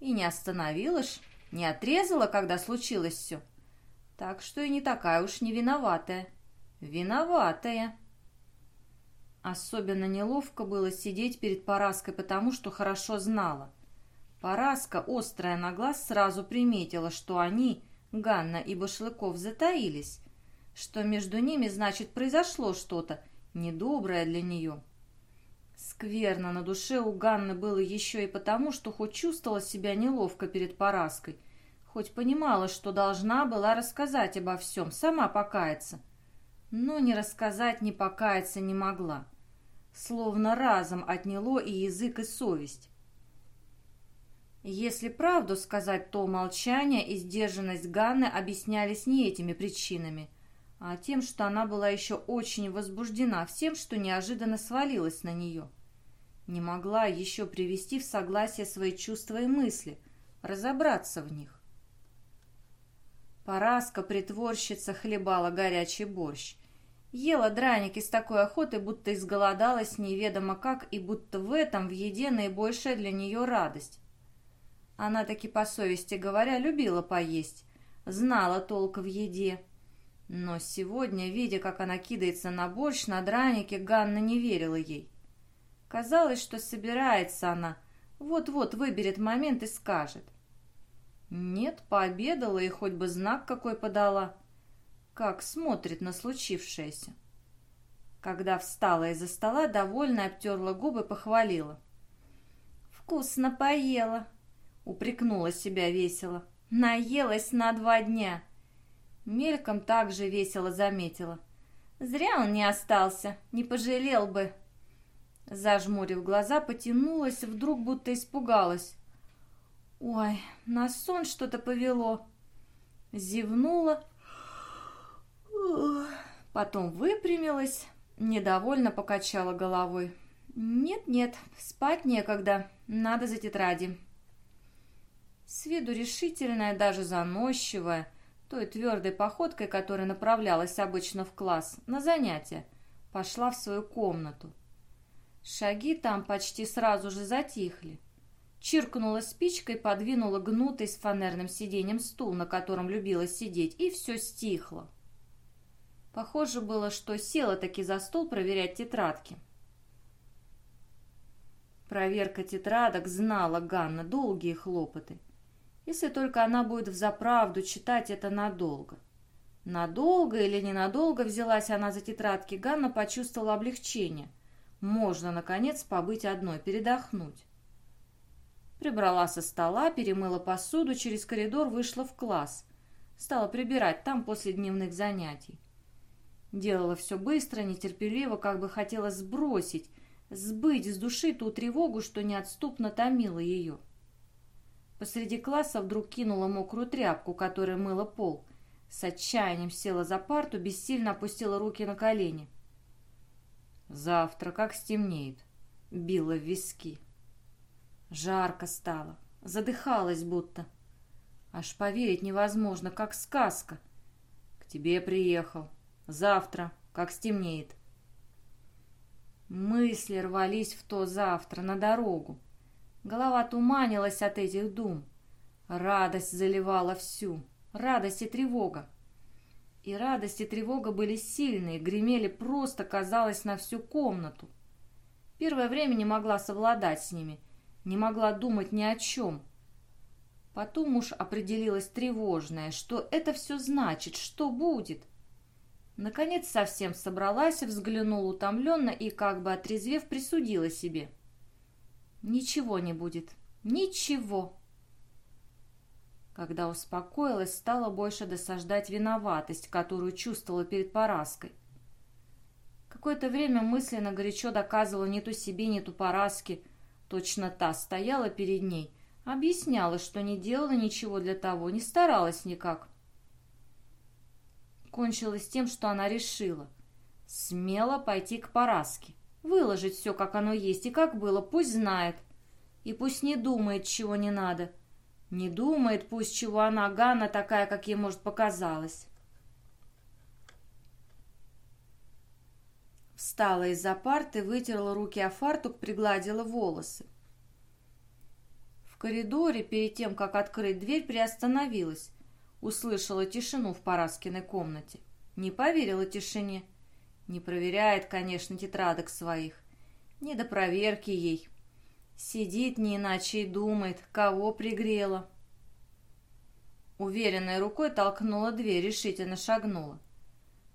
И не остановилась, не отрезала, когда случилось все. Так что и не такая уж не виноватая. Виноватая. Особенно неловко было сидеть перед Параской, потому что хорошо знала. Параска, острая на глаз, сразу приметила, что они, Ганна и Башлыков, затаились, что между ними, значит, произошло что-то недоброе для нее. Скверно на душе у Ганны было еще и потому, что хоть чувствовала себя неловко перед Параской, хоть понимала, что должна была рассказать обо всем, сама покаяться, но не рассказать, ни покаяться не могла. Словно разом отняло и язык, и совесть. Если правду сказать, то молчание и сдержанность Ганны объяснялись не этими причинами, а тем, что она была еще очень возбуждена всем, что неожиданно свалилось на нее. Не могла еще привести в согласие свои чувства и мысли, разобраться в них. Параска, притворщица, хлебала горячий борщ. Ела драники с такой охотой, будто изголодалась неведомо как, и будто в этом в еде наибольшая для нее радость. Она таки по совести говоря любила поесть, знала толк в еде. Но сегодня, видя, как она кидается на борщ, на драники, Ганна не верила ей. Казалось, что собирается она, вот-вот выберет момент и скажет. Нет, пообедала и хоть бы знак какой подала. Как смотрит на случившееся. Когда встала из-за стола, довольно обтерла губы, похвалила. «Вкусно поела!» — упрекнула себя весело. «Наелась на два дня!» Мельком также весело заметила. «Зря он не остался, не пожалел бы!» Зажмурив глаза, потянулась, вдруг будто испугалась. «Ой, на сон что-то повело!» Зевнула, потом выпрямилась, недовольно покачала головой. «Нет-нет, спать некогда, надо за тетради». С виду решительная, даже заносчивая, той твердой походкой, которой направлялась обычно в класс, на занятия, пошла в свою комнату. Шаги там почти сразу же затихли. Чиркнула спичкой, подвинула гнутый с фанерным сиденьем стул, на котором любила сидеть, и все стихло. Похоже было, что села таки за стол проверять тетрадки. Проверка тетрадок знала Ганна долгие хлопоты. Если только она будет взаправду читать это надолго. Надолго или ненадолго взялась она за тетрадки, Ганна почувствовала облегчение. Можно, наконец, побыть одной, передохнуть. Прибрала со стола, перемыла посуду, через коридор вышла в класс. Стала прибирать там после дневных занятий. Делала все быстро, нетерпеливо, как бы хотела сбросить, сбыть с души ту тревогу, что неотступно томила ее. Посреди класса вдруг кинула мокрую тряпку, которая мыла пол. С отчаянием села за парту, бессильно опустила руки на колени. «Завтра, как стемнеет. било в виски. Жарко стало, задыхалась будто. Аж поверить невозможно, как сказка. К тебе приехал. Завтра, как стемнеет. Мысли рвались в то завтра на дорогу. Голова туманилась от этих дум. Радость заливала всю. Радость и тревога. И радость и тревога были сильные, гремели просто, казалось, на всю комнату. Первое время не могла совладать с ними, не могла думать ни о чем. Потом уж определилась тревожная, что это все значит, что будет. Наконец совсем собралась, взглянула утомленно и, как бы отрезвев, присудила себе. «Ничего не будет. Ничего!» Когда успокоилась, стала больше досаждать виноватость, которую чувствовала перед Параской. Какое-то время мысленно горячо доказывала ни то себе, ни то Параске. Точно та стояла перед ней, объясняла, что не делала ничего для того, не старалась никак. Кончилось тем, что она решила. Смело пойти к Параске, выложить все, как оно есть и как было, пусть знает. И пусть не думает, чего не надо. Не думает, пусть чего она, Ганна, такая, как ей, может, показалась. Встала из-за парты, вытерла руки о фартук, пригладила волосы. В коридоре, перед тем, как открыть дверь, приостановилась. Услышала тишину в Параскиной комнате. Не поверила тишине. Не проверяет, конечно, тетрадок своих. Не до проверки ей. Сидит не иначе и думает, кого пригрела. Уверенной рукой толкнула дверь, решительно шагнула.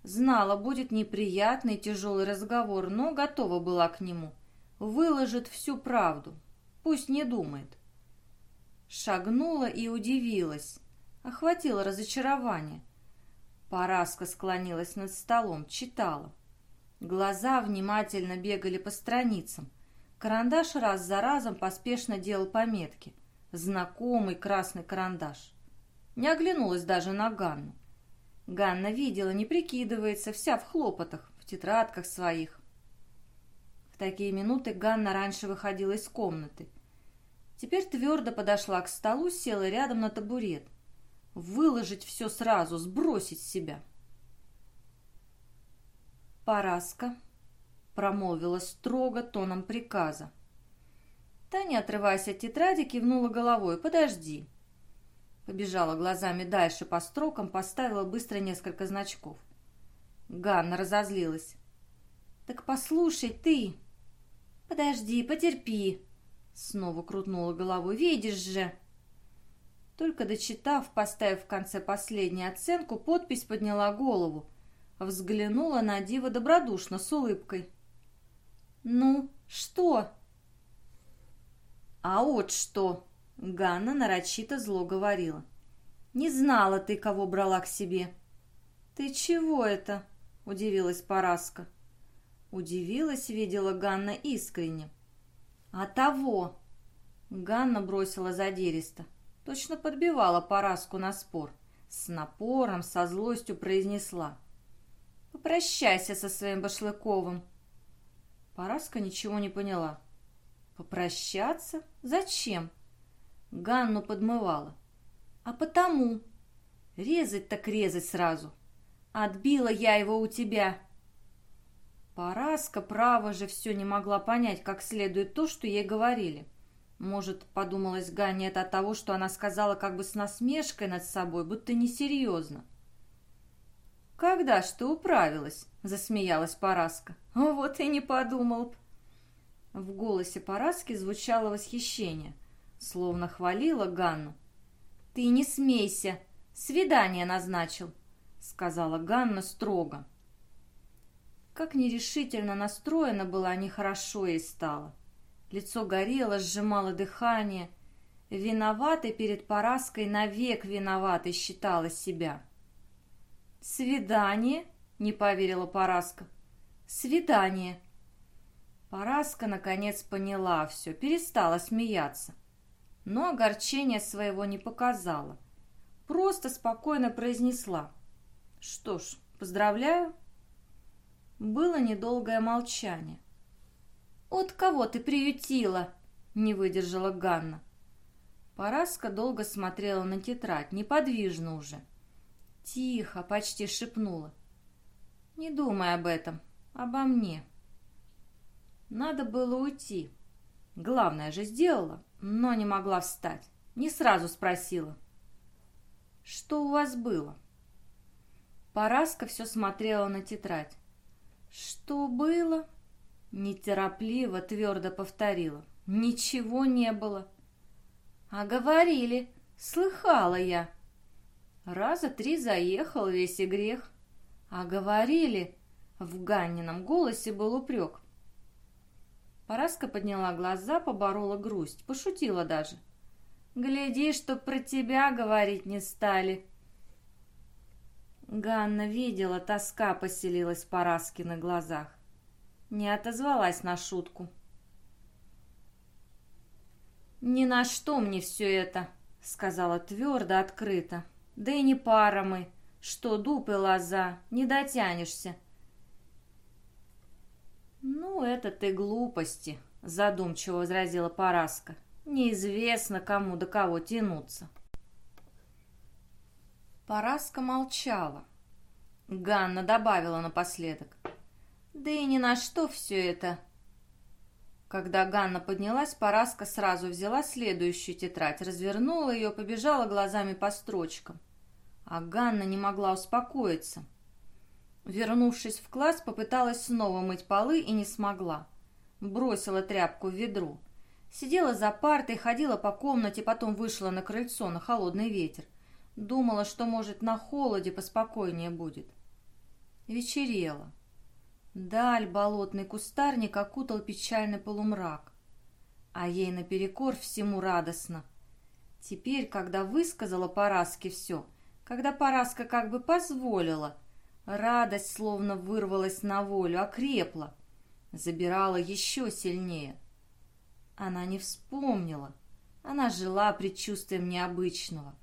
Знала, будет неприятный тяжелый разговор, но готова была к нему. Выложит всю правду. Пусть не думает. Шагнула и удивилась. Охватило разочарование. Параска склонилась над столом, читала. Глаза внимательно бегали по страницам. Карандаш раз за разом поспешно делал пометки. Знакомый красный карандаш. Не оглянулась даже на Ганну. Ганна видела, не прикидывается, вся в хлопотах, в тетрадках своих. В такие минуты Ганна раньше выходила из комнаты. Теперь твердо подошла к столу, села рядом на табурет. Выложить все сразу, сбросить себя. Параска промолвила строго тоном приказа. Таня, отрываясь от тетради, кивнула головой. «Подожди». Побежала глазами дальше по строкам, поставила быстро несколько значков. Ганна разозлилась. «Так послушай ты!» «Подожди, потерпи!» Снова крутнула головой. «Видишь же!» Только дочитав, поставив в конце последнюю оценку, подпись подняла голову. Взглянула на Дива добродушно, с улыбкой. «Ну, что?» «А вот что!» — Ганна нарочито зло говорила. «Не знала ты, кого брала к себе». «Ты чего это?» — удивилась Параска. Удивилась, видела Ганна искренне. «А того!» Ганна бросила задиристо. Точно подбивала Параску на спор. С напором, со злостью произнесла. «Попрощайся со своим Башлыковым». Параска ничего не поняла. «Попрощаться? Зачем?» Ганну подмывала. «А потому...» «Резать так резать сразу. Отбила я его у тебя». Параска, право же, все не могла понять, как следует то, что ей говорили. Может, подумалась Ганне это от того, что она сказала как бы с насмешкой над собой, будто несерьезно. «Когда ж ты управилась?» — засмеялась Параска. «Вот и не подумал б». В голосе Параски звучало восхищение, словно хвалила Ганну. «Ты не смейся, свидание назначил», — сказала Ганна строго. Как нерешительно настроена была, нехорошо ей стало. Лицо горело, сжимало дыхание. Виноватой перед Параской навек виноватой считала себя. «Свидание?» — не поверила Параска. «Свидание!» Параска, наконец, поняла все, перестала смеяться. Но огорчения своего не показала. Просто спокойно произнесла. «Что ж, поздравляю!» Было недолгое молчание. «От кого ты приютила?» — не выдержала Ганна. Параска долго смотрела на тетрадь, неподвижно уже. Тихо, почти шепнула. «Не думай об этом, обо мне». Надо было уйти. Главное же сделала, но не могла встать. Не сразу спросила. «Что у вас было?» Параска все смотрела на тетрадь. «Что было?» Неторопливо, твердо повторила. «Ничего не было». «А говорили, слыхала я». Раза три заехал весь и грех. «А говорили...» В Ганнином голосе был упрек. Параска подняла глаза, поборола грусть, пошутила даже. «Гляди, чтоб про тебя говорить не стали». Ганна видела, тоска поселилась в Параске на глазах. Не отозвалась на шутку. «Ни на что мне все это», — сказала твердо, открыто. «Да и не пара мы. Что, дуб и лоза, не дотянешься». «Ну, это ты глупости», — задумчиво возразила Параска. «Неизвестно, кому до кого тянуться». Параска молчала. Ганна добавила напоследок. «Да и ни на что все это». Когда Ганна поднялась, Параска сразу взяла следующую тетрадь, развернула ее, побежала глазами по строчкам. А Ганна не могла успокоиться. Вернувшись в класс, попыталась снова мыть полы и не смогла. Бросила тряпку в ведро. Сидела за партой, ходила по комнате, потом вышла на крыльцо на холодный ветер. Думала, что, может, на холоде поспокойнее будет. Вечерело. Даль болотный кустарник окутал печальный полумрак. А ей наперекор всему радостно. Теперь, когда высказала Параске все, когда Параска как бы позволила, радость словно вырвалась на волю, окрепла, забирала еще сильнее. Она не вспомнила. Она жила предчувствием необычного.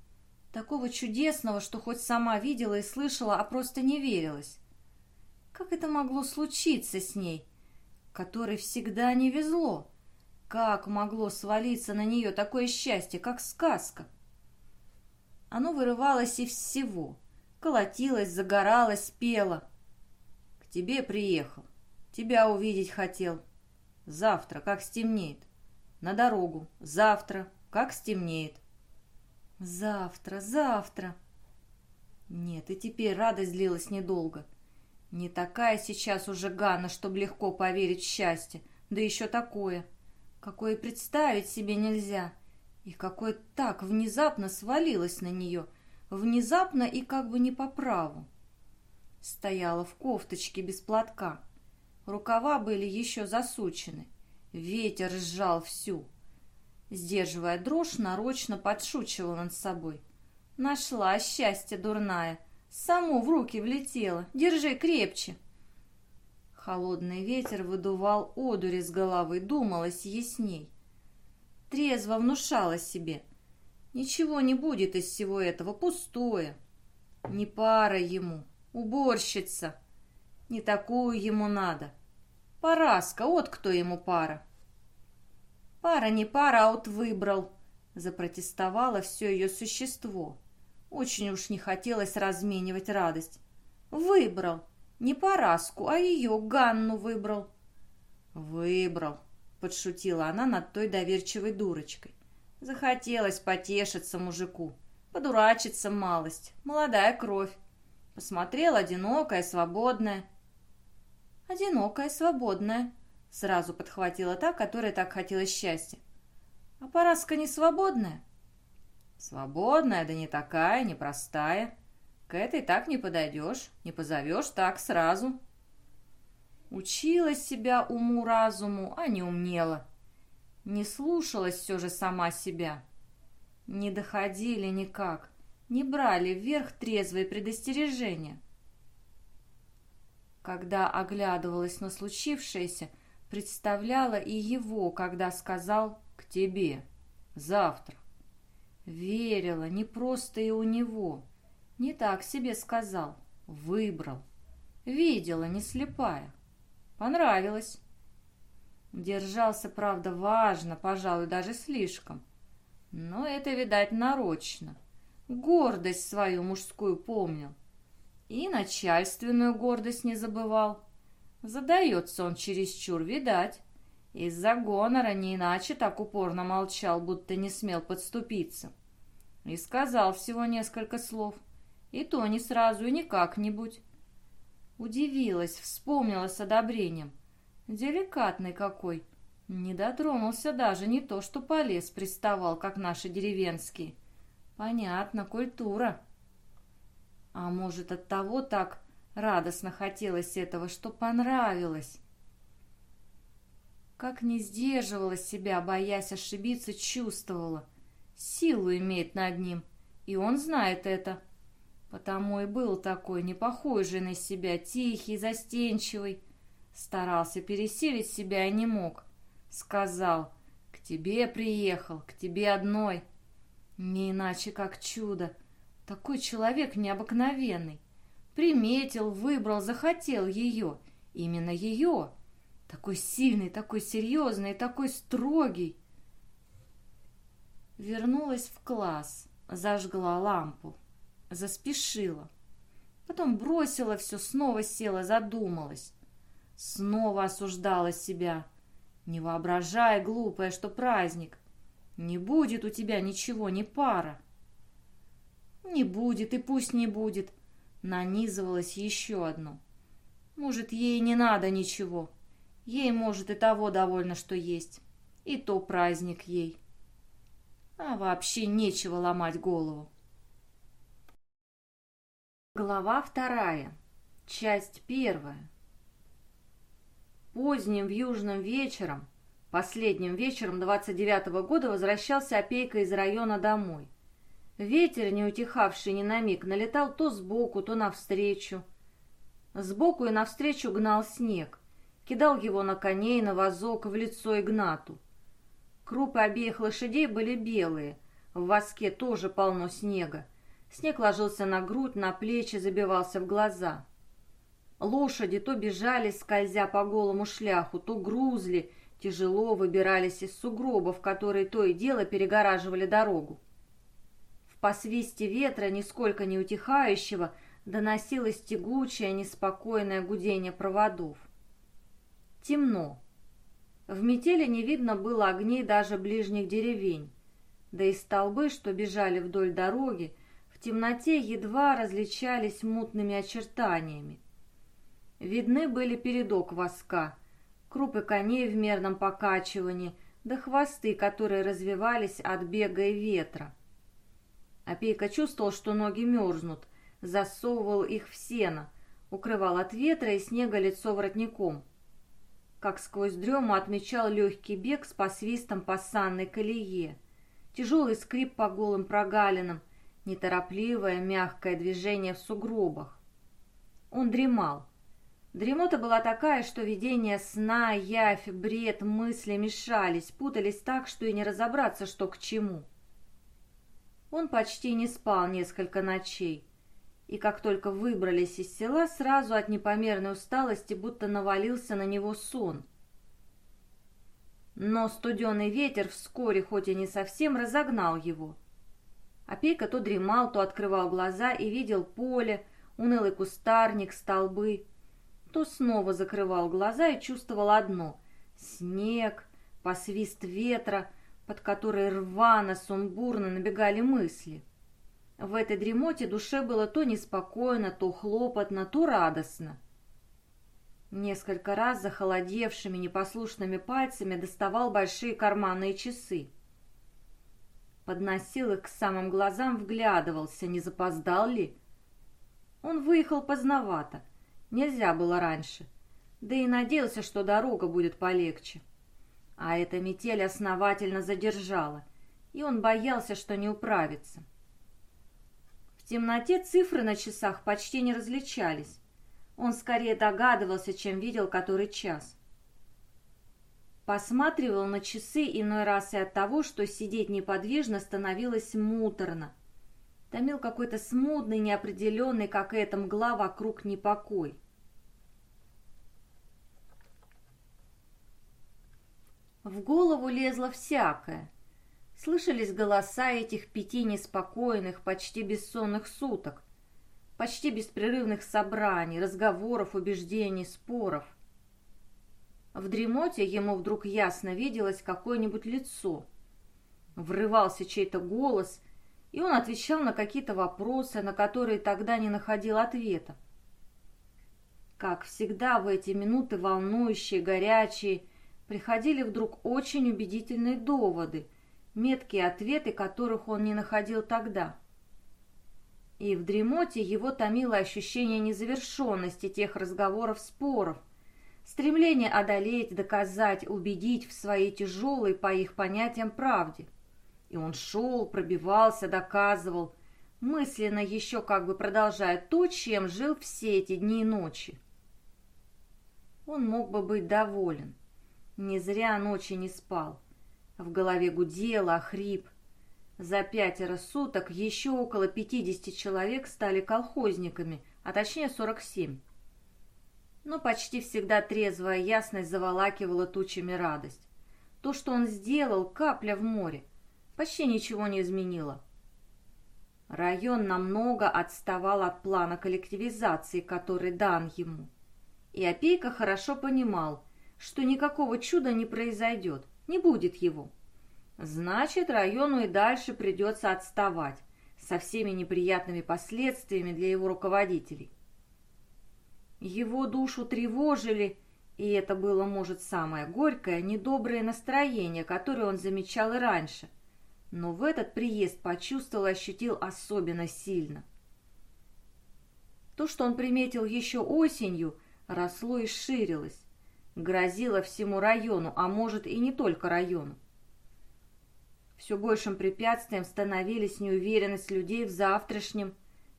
Такого чудесного, что хоть сама видела и слышала, а просто не верилась. Как это могло случиться с ней, которой всегда не везло? Как могло свалиться на нее такое счастье, как сказка? Оно вырывалось из всего, колотилось, загоралось, пело. К тебе приехал, тебя увидеть хотел. Завтра, как стемнеет. На дорогу, завтра, как стемнеет. Завтра, завтра. Нет, и теперь радость длилась недолго. Не такая сейчас уже Ганна, чтобы легко поверить в счастье, да еще такое, какое представить себе нельзя, и какое так внезапно свалилось на нее, внезапно и как бы не по праву. Стояла в кофточке без платка, рукава были еще засучены, ветер сжал всю, Сдерживая дрожь, нарочно подшучивал над собой. Нашла счастье дурная. Саму в руки влетела. Держи крепче. Холодный ветер выдувал одурь с головы, думалось ясней. Трезво внушала себе. Ничего не будет из всего этого, пустое. Не пара ему, уборщица. Не такую ему надо. Параска, вот кто ему пара. «Пара не пара, а вот выбрал», — запротестовало все ее существо. Очень уж не хотелось разменивать радость. «Выбрал. Не Параску, а ее, Ганну, выбрал». «Выбрал», — подшутила она над той доверчивой дурочкой. Захотелось потешиться мужику, подурачиться малость, молодая кровь. Посмотрел одинокая, свободная. «Одинокая, свободная», Сразу подхватила та, которая так хотела счастья. А Параска не свободная? Свободная, да не такая, не простая. К этой так не подойдешь, не позовешь так сразу. Учила себя уму-разуму, а не умнела. Не слушалась все же сама себя. Не доходили никак, не брали вверх трезвые предостережения. Когда оглядывалась на случившееся, представляла и его, когда сказал «к тебе, завтра». Верила, не просто и у него. Не так себе сказал, выбрал. Видела, не слепая. Понравилось. Держался, правда, важно, пожалуй, даже слишком. Но это, видать, нарочно. Гордость свою мужскую помнил. И начальственную гордость не забывал. Задается он чересчур, видать. Из-за гонора не иначе так упорно молчал, будто не смел подступиться. И сказал всего несколько слов. И то не сразу, и не как-нибудь. Удивилась, вспомнила с одобрением. Деликатный какой. Не дотронулся даже, не то что полез приставал, как наши деревенские. Понятно, культура. А может, от того так радостно хотелось этого, что понравилось. Как не сдерживала себя, боясь ошибиться, чувствовала. Силу имеет над ним, и он знает это. Потому и был такой, не похожий на себя, тихий, застенчивый. Старался пересилить себя и не мог. Сказал, к тебе приехал, к тебе одной. Не иначе, как чудо. Такой человек необыкновенный. Приметил, выбрал, захотел ее. Именно ее. Такой сильный, такой серьезный, такой строгий. Вернулась в класс, зажгла лампу, заспешила. Потом бросила все, снова села, задумалась. Снова осуждала себя. Не воображай, глупая, что праздник. Не будет у тебя ничего, не пара. Не будет, и пусть не будет. Нанизывалось еще одно. Может, ей не надо ничего. Ей, может, и того довольно, что есть. И то праздник ей. А вообще нечего ломать голову. Глава вторая. Часть первая. Поздним южным вечером, последним вечером 29-го года возвращался опейка из района домой. Ветер, не утихавший ни на миг, налетал то сбоку, то навстречу. Сбоку и навстречу гнал снег, кидал его на коней, на вазок, в лицо Игнату. Крупы обеих лошадей были белые, в воске тоже полно снега. Снег ложился на грудь, на плечи, забивался в глаза. Лошади то бежали, скользя по голому шляху, то грузли, тяжело выбирались из сугробов, которые то и дело перегораживали дорогу. В посвисте ветра, нисколько не утихающего, доносилось тягучее, неспокойное гудение проводов. Темно. В метели не видно было огней даже ближних деревень, да и столбы, что бежали вдоль дороги, в темноте едва различались мутными очертаниями. Видны были передок воска, крупы коней в мерном покачивании, да хвосты, которые развивались от бега и ветра. Опейка чувствовал, что ноги мерзнут, засовывал их в сено, укрывал от ветра и снега лицо воротником. Как сквозь дрему отмечал легкий бег с посвистом по санной колее, тяжелый скрип по голым прогалинам, неторопливое мягкое движение в сугробах. Он дремал. Дремота была такая, что видение сна, явь, бред, мысли мешались, путались так, что и не разобраться, что к чему. Он почти не спал несколько ночей, и как только выбрались из села, сразу от непомерной усталости будто навалился на него сон. Но студеный ветер вскоре, хоть и не совсем, разогнал его. Опейка то дремал, то открывал глаза и видел поле, унылый кустарник, столбы — то снова закрывал глаза и чувствовал одно — снег, посвист ветра, под который рвано, сумбурно набегали мысли. В этой дремоте душе было то неспокойно, то хлопотно, то радостно. Несколько раз захолодевшими непослушными пальцами доставал большие карманные часы. Подносил их к самым глазам, вглядывался, не запоздал ли. Он выехал поздновато, Нельзя было раньше. Да и надеялся, что дорога будет полегче. А эта метель основательно задержала, и он боялся, что не управится. В темноте цифры на часах почти не различались. Он скорее догадывался, чем видел который час. Посматривал на часы иной раз и от того, что сидеть неподвижно становилось муторно, Томил какой-то смутный, неопределенный, как и эта мгла, вокруг непокой. В голову лезло всякое. Слышались голоса этих пяти неспокойных, почти бессонных суток, почти беспрерывных собраний, разговоров, убеждений, споров. В дремоте ему вдруг ясно виделось какое-нибудь лицо. Врывался чей-то голос, и он отвечал на какие-то вопросы, на которые тогда не находил ответа. Как всегда в эти минуты волнующие, горячие, приходили вдруг очень убедительные доводы, меткие ответы, которых он не находил тогда. И в дремоте его томило ощущение незавершенности тех разговоров, споров, стремление одолеть, доказать, убедить в своей тяжелой, по их понятиям, правде. И он шел, пробивался, доказывал, мысленно еще как бы продолжая то, чем жил все эти дни и ночи. Он мог бы быть доволен. Не зря ночи не спал. В голове гудело, охрип. За пятеро суток еще около пятидесяти человек стали колхозниками, а точнее сорок семь. Но почти всегда трезвая ясность заволакивала тучами радость. То, что он сделал, капля в море, почти ничего не изменило. Район намного отставал от плана коллективизации, который дан ему. И Опейка хорошо понимал, что никакого чуда не произойдет, не будет его. Значит, району и дальше придется отставать, со всеми неприятными последствиями для его руководителей. Его душу тревожили, и это было, может, самое горькое, недоброе настроение, которое он замечал и раньше, но в этот приезд почувствовал и ощутил особенно сильно. То, что он приметил еще осенью, росло и ширилось грозило всему району, а может и не только району. Все большим препятствием становились неуверенность людей в завтрашнем,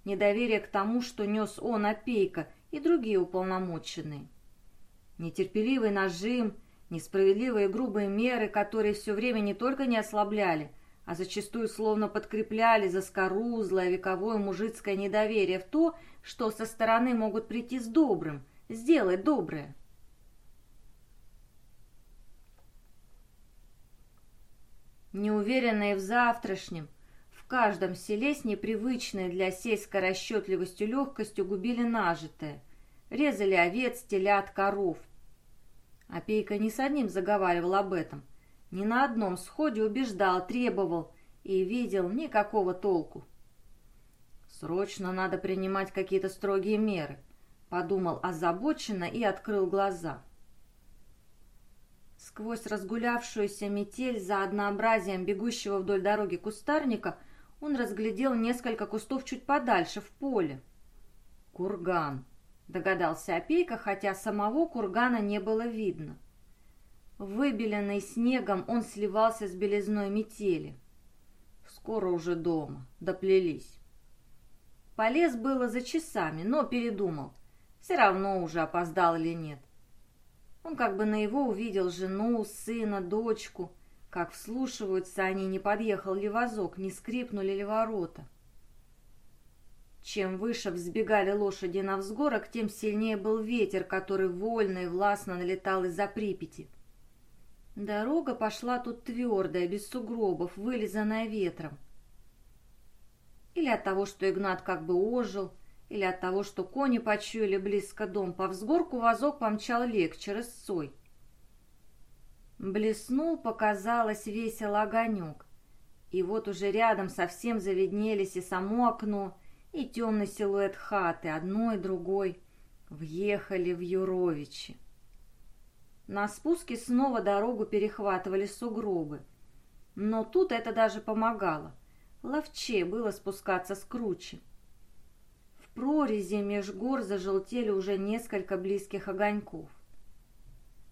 недоверие к тому, что нес он, опейка и другие уполномоченные. Нетерпеливый нажим, несправедливые грубые меры, которые все время не только не ослабляли, а зачастую словно подкрепляли заскорузлое вековое мужицкое недоверие в то, что со стороны могут прийти с добрым, сделать доброе. неуверенные в завтрашнем, в каждом селе с непривычной для сельской расчетливостью легкостью губили нажитое, резали овец, телят, коров. Опейка не с одним заговаривал об этом, ни на одном сходе убеждал, требовал и видел никакого толку. «Срочно надо принимать какие-то строгие меры», — подумал озабоченно и открыл глаза. Сквозь разгулявшуюся метель за однообразием бегущего вдоль дороги кустарника он разглядел несколько кустов чуть подальше, в поле. «Курган», — догадался Опейка, хотя самого кургана не было видно. Выбеленный снегом, он сливался с белизной метели. Скоро уже дома, доплелись. Полез было за часами, но передумал. Все равно уже опоздал или нет. Он как бы на его увидел жену, сына, дочку. Как вслушиваются они, не подъехал ли вазок, не скрипнули ли ворота. Чем выше взбегали лошади на взгорок, тем сильнее был ветер, который вольно и властно налетал из-за Припяти. Дорога пошла тут твердая, без сугробов, вылизанная ветром. Или от того, что Игнат как бы ожил, или от того, что кони почуяли близко дом, по взгорку вазок помчал легче, рысцой. Блеснул, показалось, весело огонек. И вот уже рядом совсем заведнелись и само окно, и темный силуэт хаты, одной, другой. Въехали в Юровичи. На спуске снова дорогу перехватывали сугробы. Но тут это даже помогало. Ловче было спускаться с круче прорези меж гор зажелтели уже несколько близких огоньков.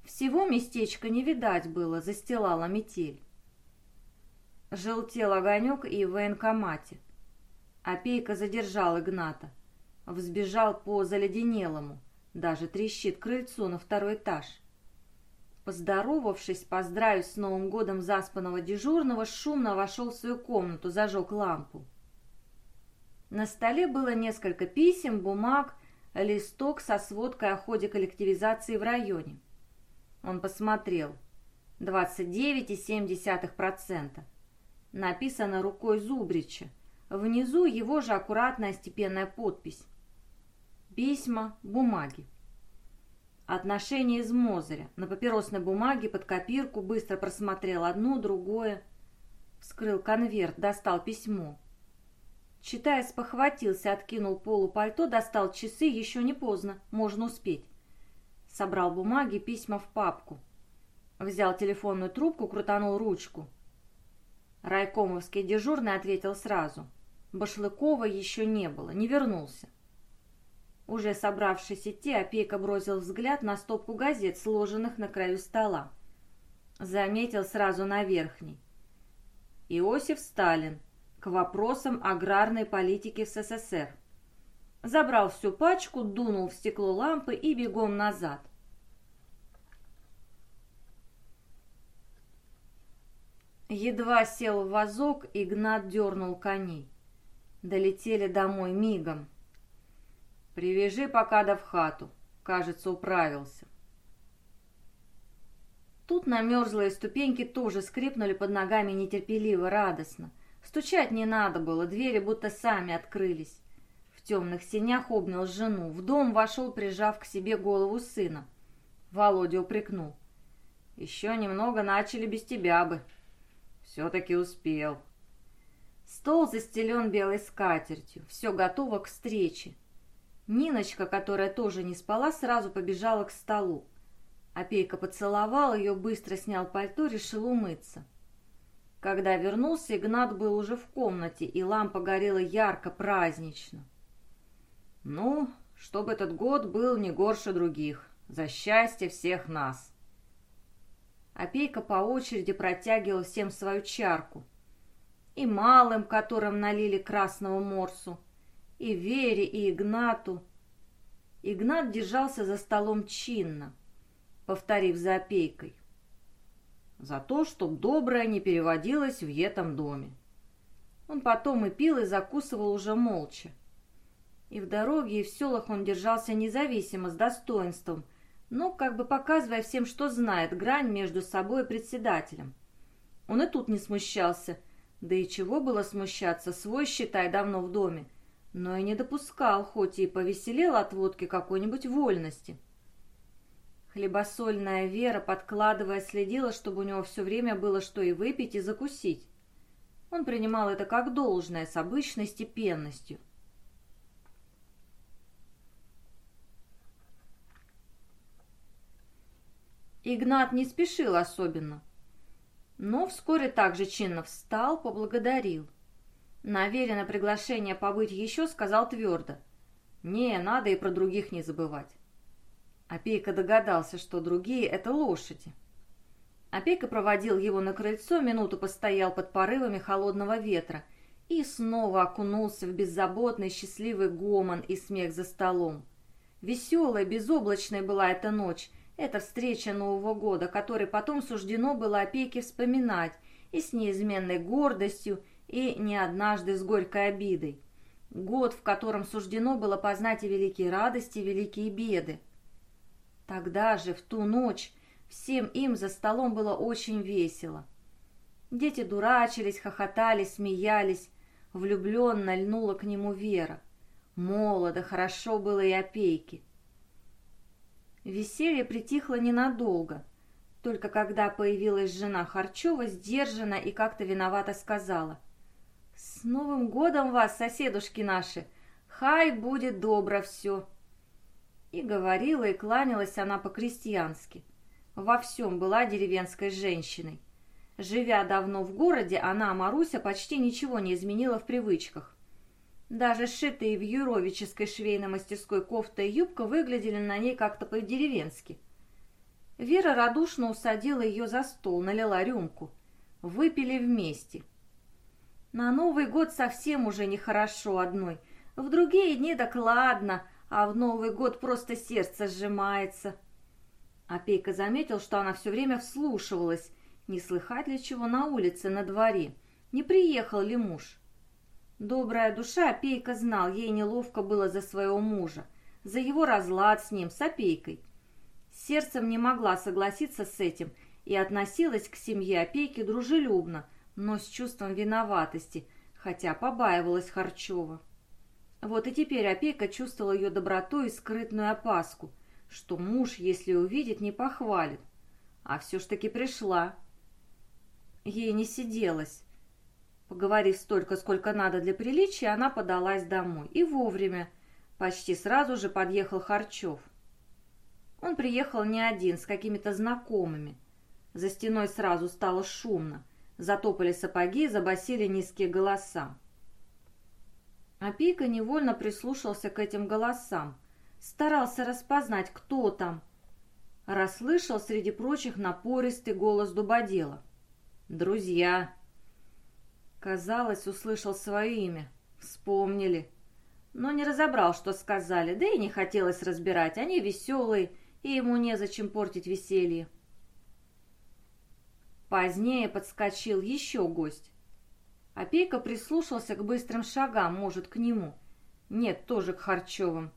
Всего местечко не видать было, застилала метель. Желтел огонек и в военкомате. Опейка задержал Игната. Взбежал по заледенелому, даже трещит крыльцо на второй этаж. Поздоровавшись, поздравив с Новым годом заспанного дежурного, шумно вошел в свою комнату, зажег лампу. На столе было несколько писем, бумаг, листок со сводкой о ходе коллективизации в районе. Он посмотрел. 29,7%. Написано рукой Зубрича. Внизу его же аккуратная степенная подпись. Письма, бумаги. Отношение из Мозыря. На папиросной бумаге под копирку быстро просмотрел одно, другое. Вскрыл конверт, достал письмо. Читая, спохватился, откинул полу пальто, достал часы, еще не поздно, можно успеть. Собрал бумаги, письма в папку. Взял телефонную трубку, крутанул ручку. Райкомовский дежурный ответил сразу. Башлыкова еще не было, не вернулся. Уже собравшись идти, опека бросил взгляд на стопку газет, сложенных на краю стола. Заметил сразу на верхней. Иосиф Сталин. К вопросам аграрной политики в СССР. Забрал всю пачку, дунул в стекло лампы и бегом назад. Едва сел в вазок, Игнат дернул коней. Долетели домой мигом. Привяжи пока да в хату. Кажется, управился. Тут на мерзлые ступеньки тоже скрипнули под ногами нетерпеливо, радостно. Стучать не надо было, двери будто сами открылись. В темных сенях обнял жену, в дом вошел, прижав к себе голову сына. Володя упрекнул. «Еще немного начали без тебя бы». «Все-таки успел». Стол застелен белой скатертью, все готово к встрече. Ниночка, которая тоже не спала, сразу побежала к столу. Опейка поцеловал ее, быстро снял пальто, решил умыться. Когда вернулся, Игнат был уже в комнате, и лампа горела ярко, празднично. «Ну, чтобы этот год был не горше других, за счастье всех нас!» Опейка по очереди протягивал всем свою чарку. И малым, которым налили красного морсу, и Вере, и Игнату. Игнат держался за столом чинно, повторив за опейкой. За то, чтоб доброе не переводилось в этом доме. Он потом и пил, и закусывал уже молча. И в дороге, и в селах он держался независимо, с достоинством, но как бы показывая всем, что знает, грань между собой и председателем. Он и тут не смущался, да и чего было смущаться, свой, считай, давно в доме, но и не допускал, хоть и повеселел от водки какой-нибудь вольности. Хлебосольная Вера, подкладывая, следила, чтобы у него все время было что и выпить, и закусить. Он принимал это как должное, с обычной степенностью. Игнат не спешил особенно, но вскоре также чинно встал, поблагодарил. На приглашение побыть еще сказал твердо. «Не, надо и про других не забывать». Опейка догадался, что другие — это лошади. Опейка проводил его на крыльцо, минуту постоял под порывами холодного ветра и снова окунулся в беззаботный счастливый гомон и смех за столом. Веселая, безоблачная была эта ночь, эта встреча Нового года, которой потом суждено было опеке вспоминать и с неизменной гордостью, и не однажды с горькой обидой. Год, в котором суждено было познать и великие радости, и великие беды. Тогда же, в ту ночь, всем им за столом было очень весело. Дети дурачились, хохотали, смеялись. Влюбленно льнула к нему Вера. Молодо, хорошо было и опейки. Веселье притихло ненадолго. Только когда появилась жена Харчева, сдержанно и как-то виновато сказала — «С Новым годом вас, соседушки наши! Хай будет добро все!» И говорила, и кланялась она по-крестьянски. Во всем была деревенской женщиной. Живя давно в городе, она, Маруся, почти ничего не изменила в привычках. Даже сшитые в юровической швейной мастерской кофта и юбка выглядели на ней как-то по-деревенски. Вера радушно усадила ее за стол, налила рюмку. Выпили вместе. На Новый год совсем уже нехорошо одной. В другие дни так ладно, а в Новый год просто сердце сжимается. Опейка заметил, что она все время вслушивалась, не слыхать ли чего на улице, на дворе, не приехал ли муж. Добрая душа Опейка знал, ей неловко было за своего мужа, за его разлад с ним, с Опейкой. Сердцем не могла согласиться с этим и относилась к семье опеки дружелюбно, но с чувством виноватости, хотя побаивалась Харчева. Вот и теперь опека чувствовала ее доброту и скрытную опаску, что муж, если увидит, не похвалит. А все ж таки пришла. Ей не сиделось. Поговорив столько, сколько надо для приличия, она подалась домой. И вовремя. Почти сразу же подъехал Харчев. Он приехал не один, с какими-то знакомыми. За стеной сразу стало шумно. Затопали сапоги, забасили низкие голоса. А Пика невольно прислушался к этим голосам, старался распознать, кто там. Расслышал среди прочих напористый голос Дубодела. «Друзья!» Казалось, услышал свое имя. Вспомнили. Но не разобрал, что сказали, да и не хотелось разбирать. Они веселые, и ему незачем портить веселье. Позднее подскочил еще гость. Опейка прислушался к быстрым шагам, может, к нему. Нет, тоже к Харчевым.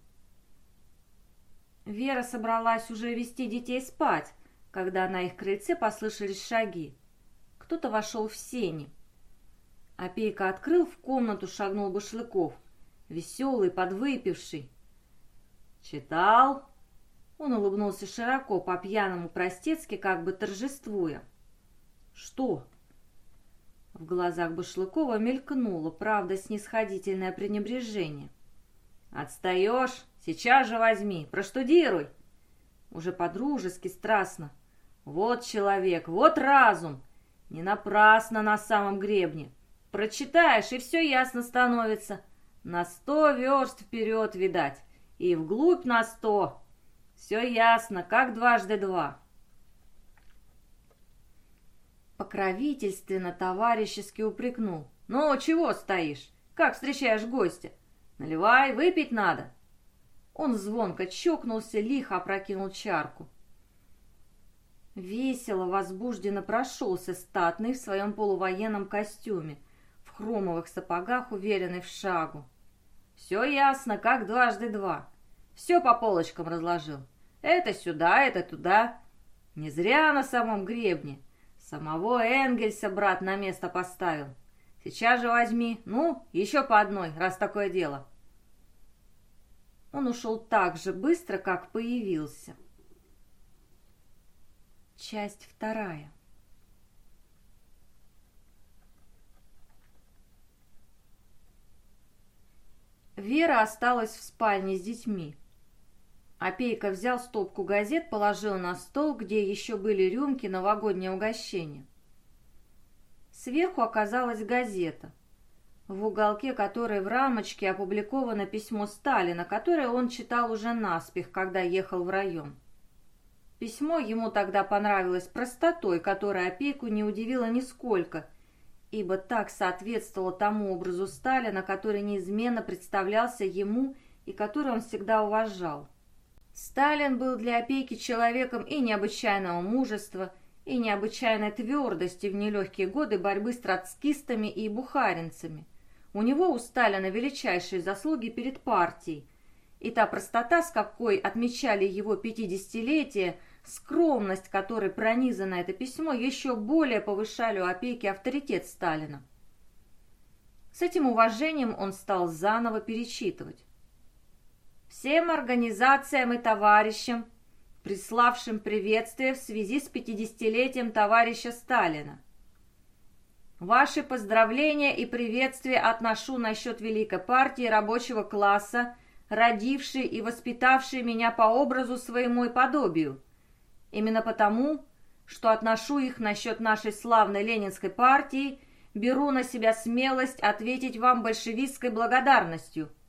Вера собралась уже вести детей спать, когда на их крыльце послышались шаги. Кто-то вошел в сени. Опейка открыл, в комнату шагнул Башлыков, веселый, подвыпивший. «Читал?» Он улыбнулся широко, по-пьяному простецки, как бы торжествуя. «Что?» В глазах Башлыкова мелькнуло, правда, снисходительное пренебрежение. «Отстаешь? Сейчас же возьми, проштудируй!» Уже по-дружески, страстно. «Вот человек, вот разум! Не напрасно на самом гребне. Прочитаешь, и все ясно становится. На сто верст вперед, видать, и вглубь на сто. Все ясно, как дважды два». Покровительственно товарищески упрекнул. «Ну, чего стоишь? Как встречаешь гостя? Наливай, выпить надо!» Он звонко чокнулся, лихо опрокинул чарку. Весело, возбужденно прошелся статный в своем полувоенном костюме, в хромовых сапогах, уверенный в шагу. Все ясно, как дважды два. Все по полочкам разложил. Это сюда, это туда. Не зря на самом гребне. Самого Энгельса брат на место поставил. Сейчас же возьми, ну, еще по одной, раз такое дело. Он ушел так же быстро, как появился. Часть вторая. Вера осталась в спальне с детьми. Опейка взял стопку газет, положил на стол, где еще были рюмки, новогоднее угощение. Сверху оказалась газета, в уголке которой в рамочке опубликовано письмо Сталина, которое он читал уже наспех, когда ехал в район. Письмо ему тогда понравилось простотой, которая опеку не удивила нисколько, ибо так соответствовало тому образу Сталина, который неизменно представлялся ему и который он всегда уважал. Сталин был для опеки человеком и необычайного мужества, и необычайной твердости в нелегкие годы борьбы с троцкистами и бухаринцами. У него у Сталина величайшие заслуги перед партией. И та простота, с какой отмечали его пятидесятилетие, скромность, которой пронизано это письмо, еще более повышали у опеки авторитет Сталина. С этим уважением он стал заново перечитывать всем организациям и товарищам, приславшим приветствие в связи с 50-летием товарища Сталина. Ваши поздравления и приветствия отношу насчет Великой партии рабочего класса, родившей и воспитавшей меня по образу своему и подобию. Именно потому, что отношу их насчет нашей славной Ленинской партии, беру на себя смелость ответить вам большевистской благодарностью –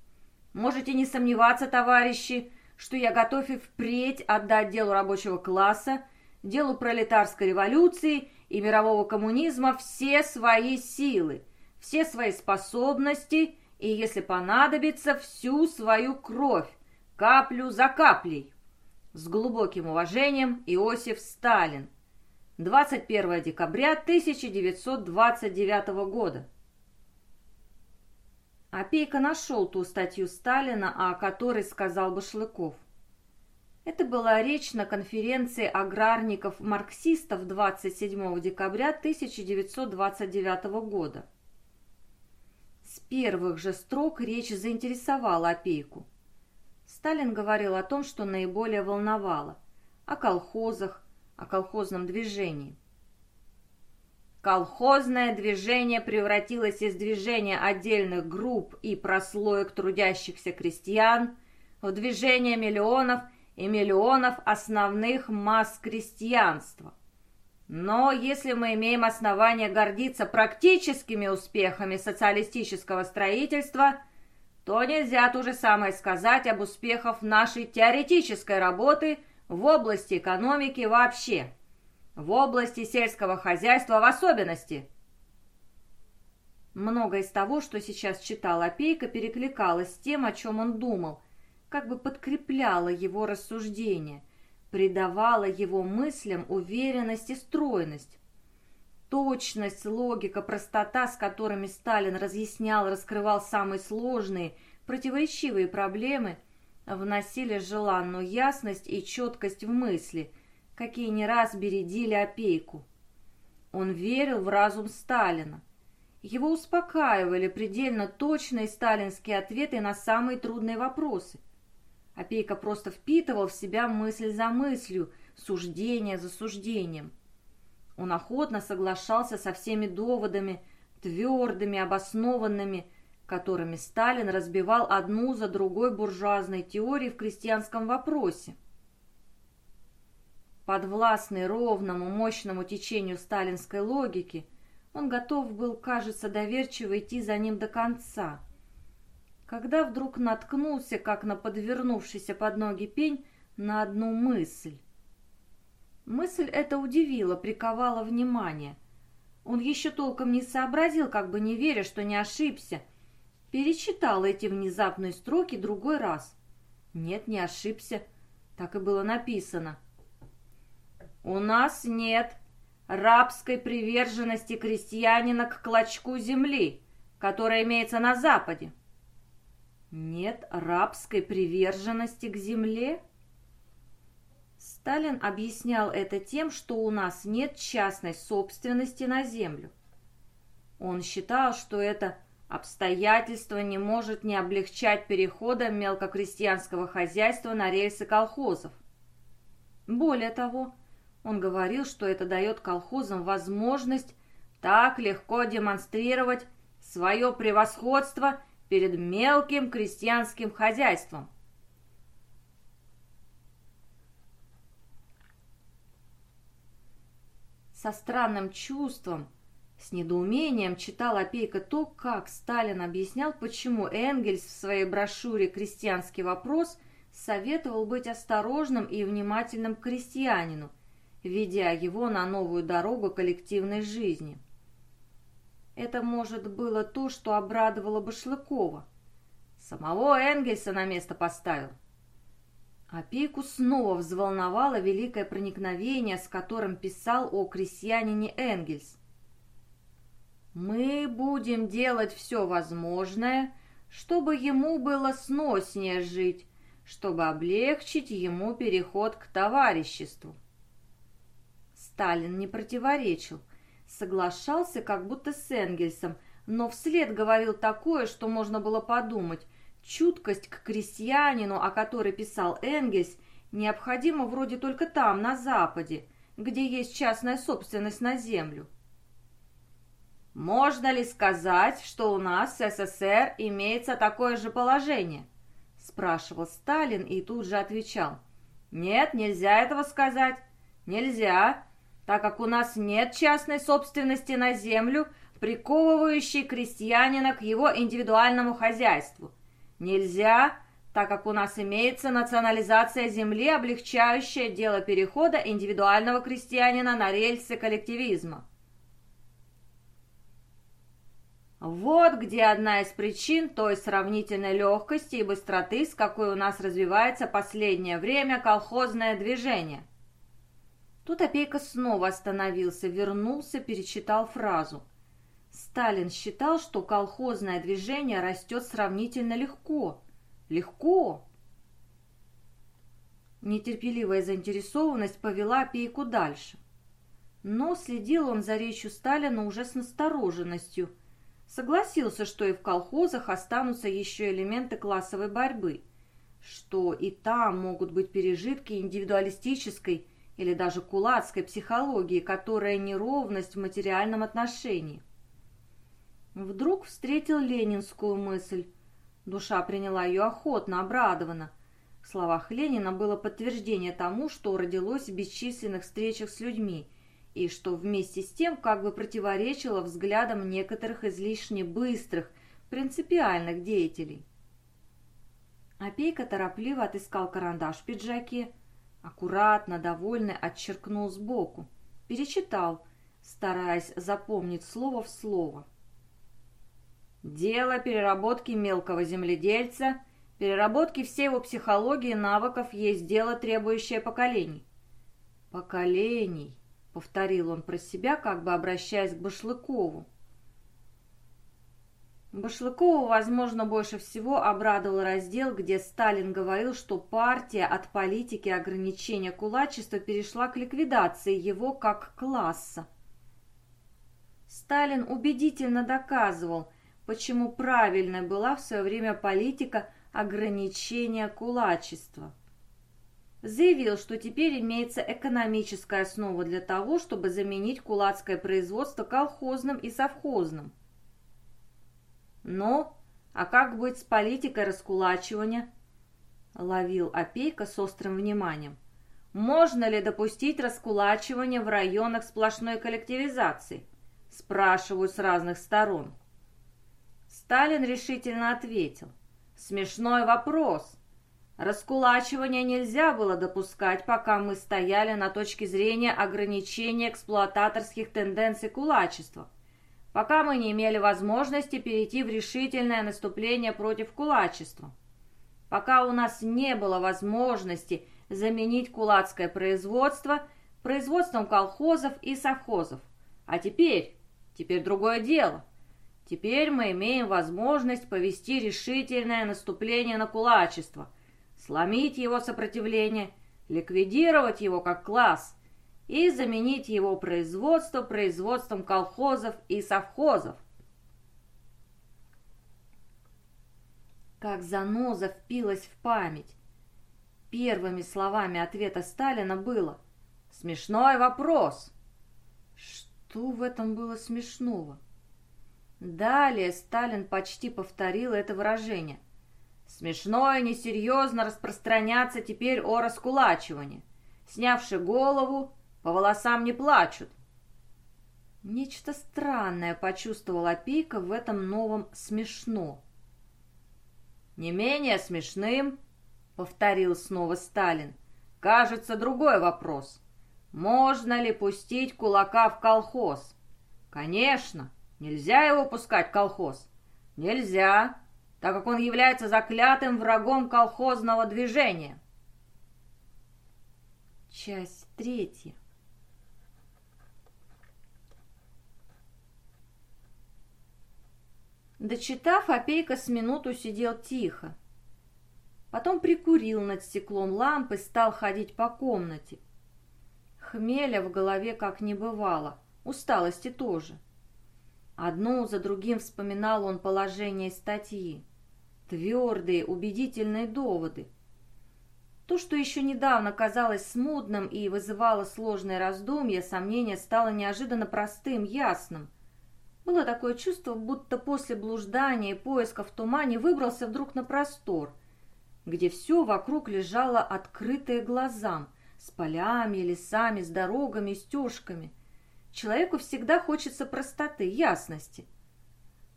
Можете не сомневаться, товарищи, что я готов и впредь отдать делу рабочего класса, делу пролетарской революции и мирового коммунизма все свои силы, все свои способности и, если понадобится, всю свою кровь, каплю за каплей. С глубоким уважением Иосиф Сталин. 21 декабря 1929 года. Опейка нашел ту статью Сталина, о которой сказал Башлыков. Это была речь на конференции аграрников-марксистов 27 декабря 1929 года. С первых же строк речь заинтересовала опейку. Сталин говорил о том, что наиболее волновало – о колхозах, о колхозном движении. Колхозное движение превратилось из движения отдельных групп и прослоек трудящихся крестьян в движение миллионов и миллионов основных масс крестьянства. Но если мы имеем основания гордиться практическими успехами социалистического строительства, то нельзя то же самое сказать об успехах нашей теоретической работы в области экономики вообще в области сельского хозяйства в особенности. Многое из того, что сейчас читал Опейка, перекликалось с тем, о чем он думал, как бы подкрепляло его рассуждения, придавало его мыслям уверенность и стройность. Точность, логика, простота, с которыми Сталин разъяснял раскрывал самые сложные, противоречивые проблемы, вносили желанную ясность и четкость в мысли – какие не раз бередили опейку. Он верил в разум Сталина. Его успокаивали предельно точные сталинские ответы на самые трудные вопросы. Опейка просто впитывал в себя мысль за мыслью, суждение за суждением. Он охотно соглашался со всеми доводами, твердыми, обоснованными, которыми Сталин разбивал одну за другой буржуазной теории в крестьянском вопросе. Подвластный ровному, мощному течению сталинской логики, он готов был, кажется, доверчиво идти за ним до конца. Когда вдруг наткнулся, как на подвернувшийся под ноги пень, на одну мысль. Мысль эта удивила, приковала внимание. Он еще толком не сообразил, как бы не веря, что не ошибся. Перечитал эти внезапные строки другой раз. Нет, не ошибся. Так и было написано. У нас нет рабской приверженности крестьянина к клочку земли, которая имеется на Западе. Нет рабской приверженности к земле? Сталин объяснял это тем, что у нас нет частной собственности на землю. Он считал, что это обстоятельство не может не облегчать перехода мелкокрестьянского хозяйства на рельсы колхозов. Более того, он говорил, что это дает колхозам возможность так легко демонстрировать свое превосходство перед мелким крестьянским хозяйством. Со странным чувством, с недоумением читал Опейка то, как Сталин объяснял, почему Энгельс в своей брошюре «Крестьянский вопрос» советовал быть осторожным и внимательным к крестьянину – ведя его на новую дорогу коллективной жизни. Это, может, было то, что обрадовало Башлыкова. Самого Энгельса на место поставил. Опеку снова взволновало великое проникновение, с которым писал о крестьянине Энгельс. «Мы будем делать все возможное, чтобы ему было сноснее жить, чтобы облегчить ему переход к товариществу. Сталин не противоречил, соглашался как будто с Энгельсом, но вслед говорил такое, что можно было подумать. Чуткость к крестьянину, о которой писал Энгельс, необходима вроде только там, на Западе, где есть частная собственность на землю. «Можно ли сказать, что у нас в СССР имеется такое же положение?» – спрашивал Сталин и тут же отвечал. «Нет, нельзя этого сказать. Нельзя так как у нас нет частной собственности на землю, приковывающей крестьянина к его индивидуальному хозяйству. Нельзя, так как у нас имеется национализация земли, облегчающая дело перехода индивидуального крестьянина на рельсы коллективизма. Вот где одна из причин той сравнительной легкости и быстроты, с какой у нас развивается последнее время колхозное движение – Тут Опейка снова остановился, вернулся, перечитал фразу. Сталин считал, что колхозное движение растет сравнительно легко. Легко! Нетерпеливая заинтересованность повела Пейку дальше. Но следил он за речью Сталина уже с настороженностью. Согласился, что и в колхозах останутся еще элементы классовой борьбы, что и там могут быть пережитки индивидуалистической или даже кулацкой психологии, которая неровность в материальном отношении. Вдруг встретил ленинскую мысль. Душа приняла ее охотно, обрадованно. В словах Ленина было подтверждение тому, что родилось в бесчисленных встречах с людьми, и что вместе с тем как бы противоречило взглядам некоторых излишне быстрых, принципиальных деятелей. Опейка торопливо отыскал карандаш в пиджаке, аккуратно, довольный, отчеркнул сбоку, перечитал, стараясь запомнить слово в слово. «Дело переработки мелкого земледельца, переработки всей его психологии и навыков есть дело, требующее поколений». «Поколений», — повторил он про себя, как бы обращаясь к Башлыкову. Башлыкова, возможно, больше всего обрадовал раздел, где Сталин говорил, что партия от политики ограничения кулачества перешла к ликвидации его как класса. Сталин убедительно доказывал, почему правильной была в свое время политика ограничения кулачества. Заявил, что теперь имеется экономическая основа для того, чтобы заменить кулацкое производство колхозным и совхозным – «Ну, а как быть с политикой раскулачивания?» Ловил опейка с острым вниманием. «Можно ли допустить раскулачивание в районах сплошной коллективизации?» Спрашиваю с разных сторон. Сталин решительно ответил. «Смешной вопрос. Раскулачивание нельзя было допускать, пока мы стояли на точке зрения ограничения эксплуататорских тенденций кулачества пока мы не имели возможности перейти в решительное наступление против кулачества. Пока у нас не было возможности заменить кулацкое производство производством колхозов и совхозов. А теперь, теперь другое дело. Теперь мы имеем возможность повести решительное наступление на кулачество, сломить его сопротивление, ликвидировать его как класс – и заменить его производство производством колхозов и совхозов. Как заноза впилась в память. Первыми словами ответа Сталина было «Смешной вопрос». Что в этом было смешного? Далее Сталин почти повторил это выражение. Смешно и несерьезно распространяться теперь о раскулачивании. Снявши голову, по волосам не плачут. Нечто странное почувствовала опейка в этом новом смешно. «Не менее смешным», — повторил снова Сталин, — «кажется другой вопрос. Можно ли пустить кулака в колхоз?» «Конечно, нельзя его пускать в колхоз. Нельзя, так как он является заклятым врагом колхозного движения». Часть третья. Дочитав, опейка с минуту сидел тихо. Потом прикурил над стеклом лампы, стал ходить по комнате. Хмеля в голове как не бывало, усталости тоже. Одну за другим вспоминал он положение статьи. Твердые, убедительные доводы. То, что еще недавно казалось смутным и вызывало сложные раздумья, сомнения, стало неожиданно простым, ясным. Было такое чувство, будто после блуждания и поиска в тумане выбрался вдруг на простор, где все вокруг лежало открытое глазам, с полями, лесами, с дорогами стежками. Человеку всегда хочется простоты, ясности.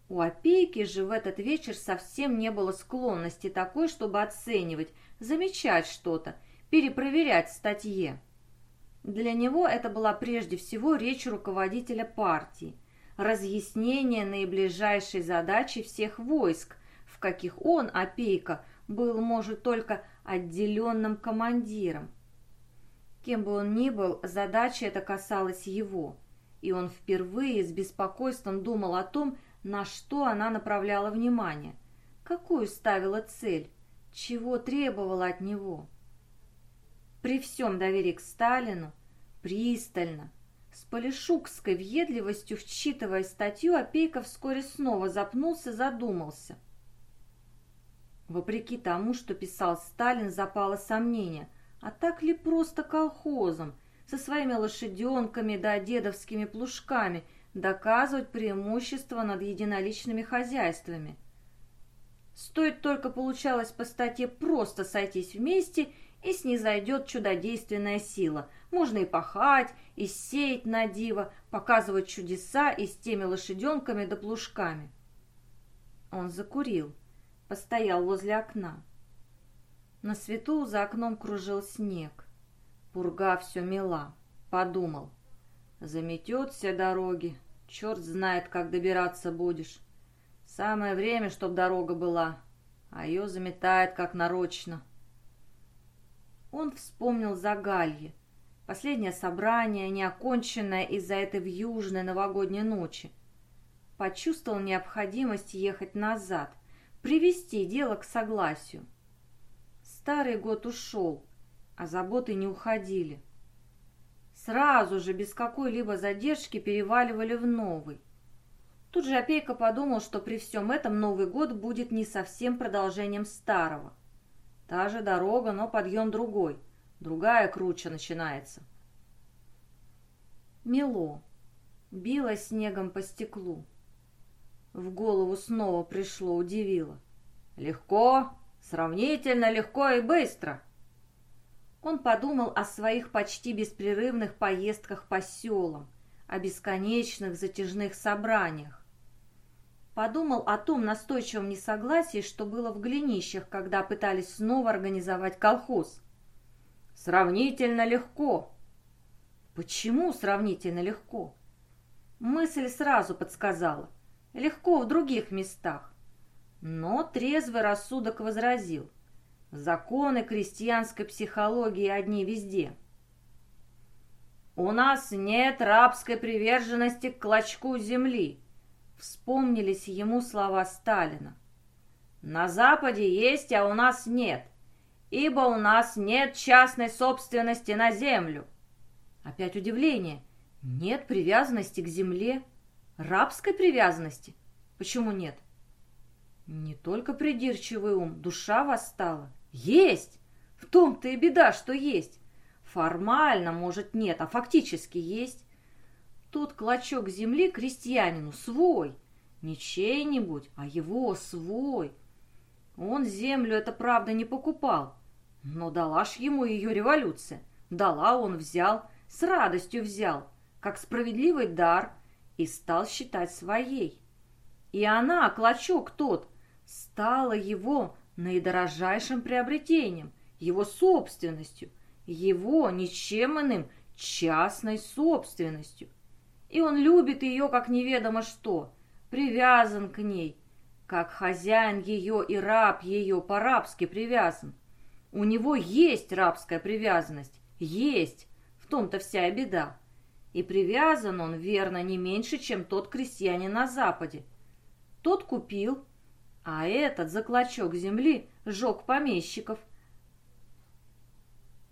У опейки же в этот вечер совсем не было склонности такой, чтобы оценивать, замечать что-то, перепроверять статье. Для него это была прежде всего речь руководителя партии – разъяснение наиближайшей задачи всех войск, в каких он, опейка, был, может, только отделенным командиром. Кем бы он ни был, задача эта касалась его, и он впервые с беспокойством думал о том, на что она направляла внимание, какую ставила цель, чего требовала от него. При всем доверии к Сталину, пристально, с полишукской въедливостью вчитывая статью, Опейка вскоре снова запнулся, задумался. Вопреки тому, что писал Сталин, запало сомнение, а так ли просто колхозом, со своими лошаденками да дедовскими плужками, доказывать преимущество над единоличными хозяйствами? Стоит только получалось по статье просто сойтись вместе, и снизойдет чудодейственная сила. Можно и пахать, и сеять на диво, показывать чудеса и с теми лошаденками да плужками. Он закурил, постоял возле окна. На свету за окном кружил снег. Пурга все мела. Подумал. Заметет все дороги. Черт знает, как добираться будешь. Самое время, чтоб дорога была, а ее заметает как нарочно. Он вспомнил Загалье, последнее собрание, неоконченное из-за этой вьюжной новогодней ночи. Почувствовал необходимость ехать назад, привести дело к согласию. Старый год ушел, а заботы не уходили. Сразу же, без какой-либо задержки, переваливали в новый. Тут же Опейка подумал, что при всем этом Новый год будет не совсем продолжением старого. Та же дорога, но подъем другой. Другая круче начинается. Мело. Било снегом по стеклу. В голову снова пришло, удивило. Легко, сравнительно легко и быстро. Он подумал о своих почти беспрерывных поездках по селам, о бесконечных затяжных собраниях. Подумал о том настойчивом несогласии, что было в Глинищах, когда пытались снова организовать колхоз. Сравнительно легко. Почему сравнительно легко? Мысль сразу подсказала. Легко в других местах. Но трезвый рассудок возразил. Законы крестьянской психологии одни везде. «У нас нет рабской приверженности к клочку земли», Вспомнились ему слова Сталина. «На Западе есть, а у нас нет, ибо у нас нет частной собственности на землю». Опять удивление. Нет привязанности к земле. Рабской привязанности? Почему нет? Не только придирчивый ум, душа восстала. Есть! В том-то и беда, что есть. Формально, может, нет, а фактически есть. Тот клочок земли крестьянину свой, не чей-нибудь, а его свой. Он землю, это правда, не покупал, но дала ж ему ее революция. Дала он взял, с радостью взял, как справедливый дар, и стал считать своей. И она, клочок тот, стала его наидорожайшим приобретением, его собственностью, его ничем иным частной собственностью. И он любит ее, как неведомо что, привязан к ней, как хозяин ее и раб ее по-рабски привязан. У него есть рабская привязанность, есть, в том-то вся и беда. И привязан он, верно, не меньше, чем тот крестьянин на Западе. Тот купил, а этот за клочок земли сжег помещиков.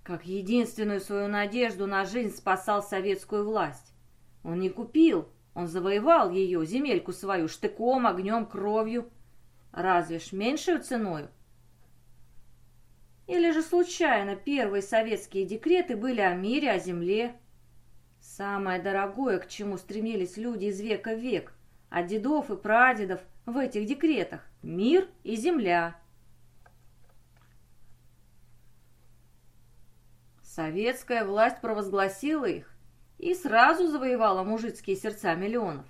Как единственную свою надежду на жизнь спасал советскую власть. Он не купил, он завоевал ее, земельку свою, штыком, огнем, кровью. Разве ж меньшую ценою? Или же случайно первые советские декреты были о мире, о земле? Самое дорогое, к чему стремились люди из века в век, от дедов и прадедов в этих декретах – мир и земля. Советская власть провозгласила их, и сразу завоевала мужицкие сердца миллионов.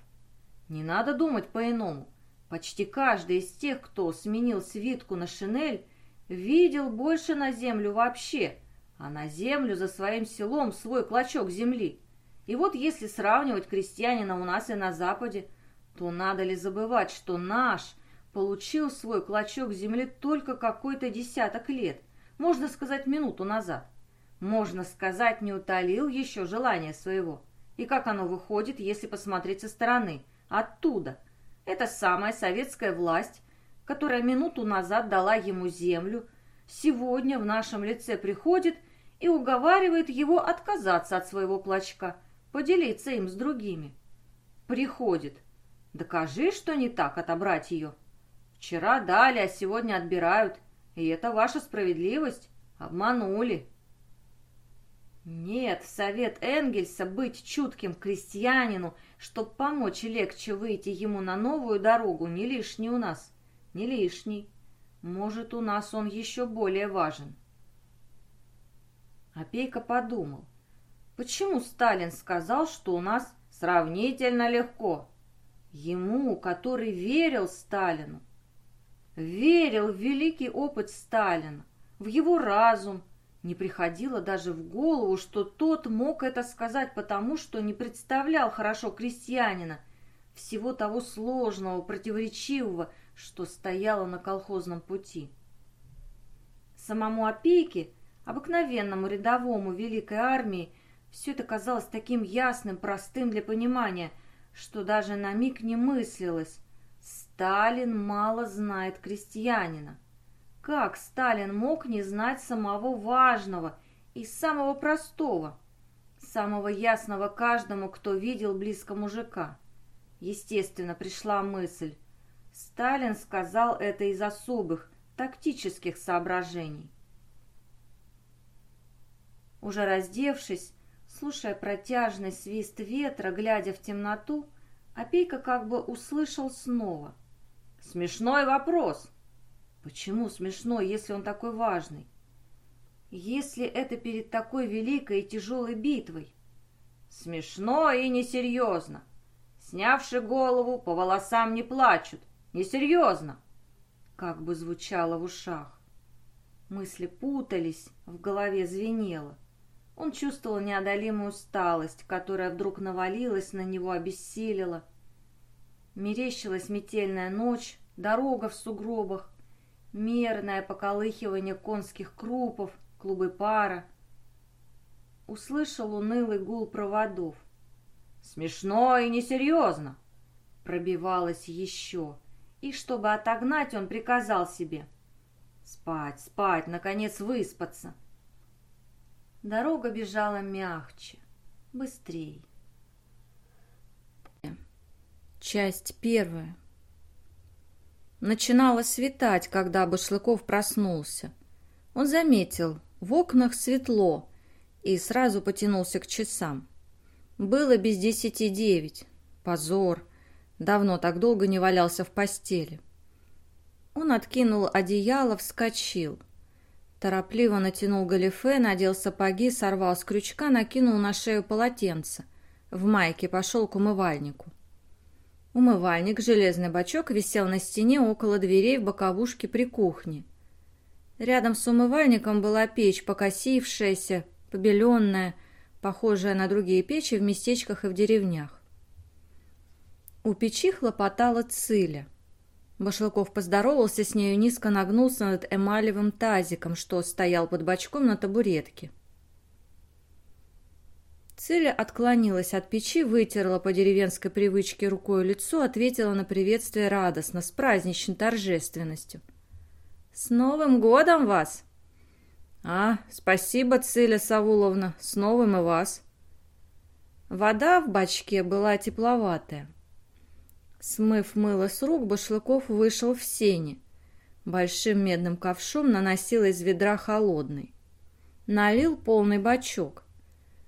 Не надо думать по-иному. Почти каждый из тех, кто сменил свитку на шинель, видел больше на землю вообще, а на землю за своим селом свой клочок земли. И вот если сравнивать крестьянина у нас и на Западе, то надо ли забывать, что наш получил свой клочок земли только какой-то десяток лет, можно сказать, минуту назад можно сказать, не утолил еще желание своего. И как оно выходит, если посмотреть со стороны, оттуда. Это самая советская власть, которая минуту назад дала ему землю, сегодня в нашем лице приходит и уговаривает его отказаться от своего клочка, поделиться им с другими. Приходит. Докажи, что не так отобрать ее. Вчера дали, а сегодня отбирают. И это ваша справедливость. Обманули. Нет, совет Энгельса быть чутким крестьянину, чтоб помочь легче выйти ему на новую дорогу, не лишний у нас, не лишний. Может, у нас он еще более важен. Опейка подумал, почему Сталин сказал, что у нас сравнительно легко? Ему, который верил Сталину, верил в великий опыт Сталина, в его разум, не приходило даже в голову, что тот мог это сказать потому, что не представлял хорошо крестьянина, всего того сложного, противоречивого, что стояло на колхозном пути. Самому опейке, обыкновенному рядовому великой армии, все это казалось таким ясным, простым для понимания, что даже на миг не мыслилось. Сталин мало знает крестьянина. Как Сталин мог не знать самого важного и самого простого, самого ясного каждому, кто видел близко мужика? Естественно, пришла мысль. Сталин сказал это из особых, тактических соображений. Уже раздевшись, слушая протяжный свист ветра, глядя в темноту, Опейка как бы услышал снова. «Смешной вопрос!» Почему смешно, если он такой важный? Если это перед такой великой и тяжелой битвой? Смешно и несерьезно. Снявши голову, по волосам не плачут. Несерьезно. Как бы звучало в ушах. Мысли путались, в голове звенело. Он чувствовал неодолимую усталость, которая вдруг навалилась на него, обессилила. Мерещилась метельная ночь, дорога в сугробах, мерное поколыхивание конских крупов, клубы пара. Услышал унылый гул проводов. «Смешно и несерьезно!» Пробивалось еще, и чтобы отогнать, он приказал себе. «Спать, спать, наконец выспаться!» Дорога бежала мягче, быстрее. Часть первая. Начинало светать, когда Башлыков проснулся. Он заметил, в окнах светло, и сразу потянулся к часам. Было без десяти девять. Позор. Давно так долго не валялся в постели. Он откинул одеяло, вскочил. Торопливо натянул галифе, надел сапоги, сорвал с крючка, накинул на шею полотенце. В майке пошел к умывальнику. Умывальник, железный бачок, висел на стене около дверей в боковушке при кухне. Рядом с умывальником была печь, покосившаяся, побеленная, похожая на другие печи в местечках и в деревнях. У печи хлопотала Циля. Башлыков поздоровался с нею, низко нагнулся над эмалевым тазиком, что стоял под бачком на табуретке. Циля отклонилась от печи, вытерла по деревенской привычке рукой лицо, ответила на приветствие радостно, с праздничной торжественностью. «С Новым годом вас!» «А, спасибо, Циля Савуловна, с новым и вас!» Вода в бачке была тепловатая. Смыв мыло с рук, Башлыков вышел в сене. Большим медным ковшом наносил из ведра холодный. Налил полный бачок.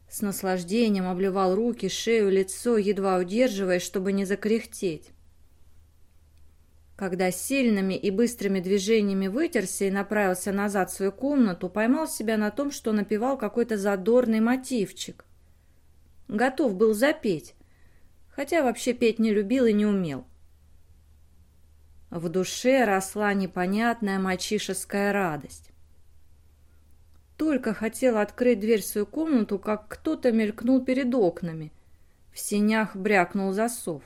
С наслаждением обливал руки, шею, лицо, едва удерживая, чтобы не закряхтеть. Когда сильными и быстрыми движениями вытерся и направился назад в свою комнату, поймал себя на том, что напевал какой-то задорный мотивчик. Готов был запеть, хотя вообще петь не любил и не умел. В душе росла непонятная мальчишеская радость. Только хотела открыть дверь в свою комнату, как кто-то мелькнул перед окнами. В синях брякнул засов.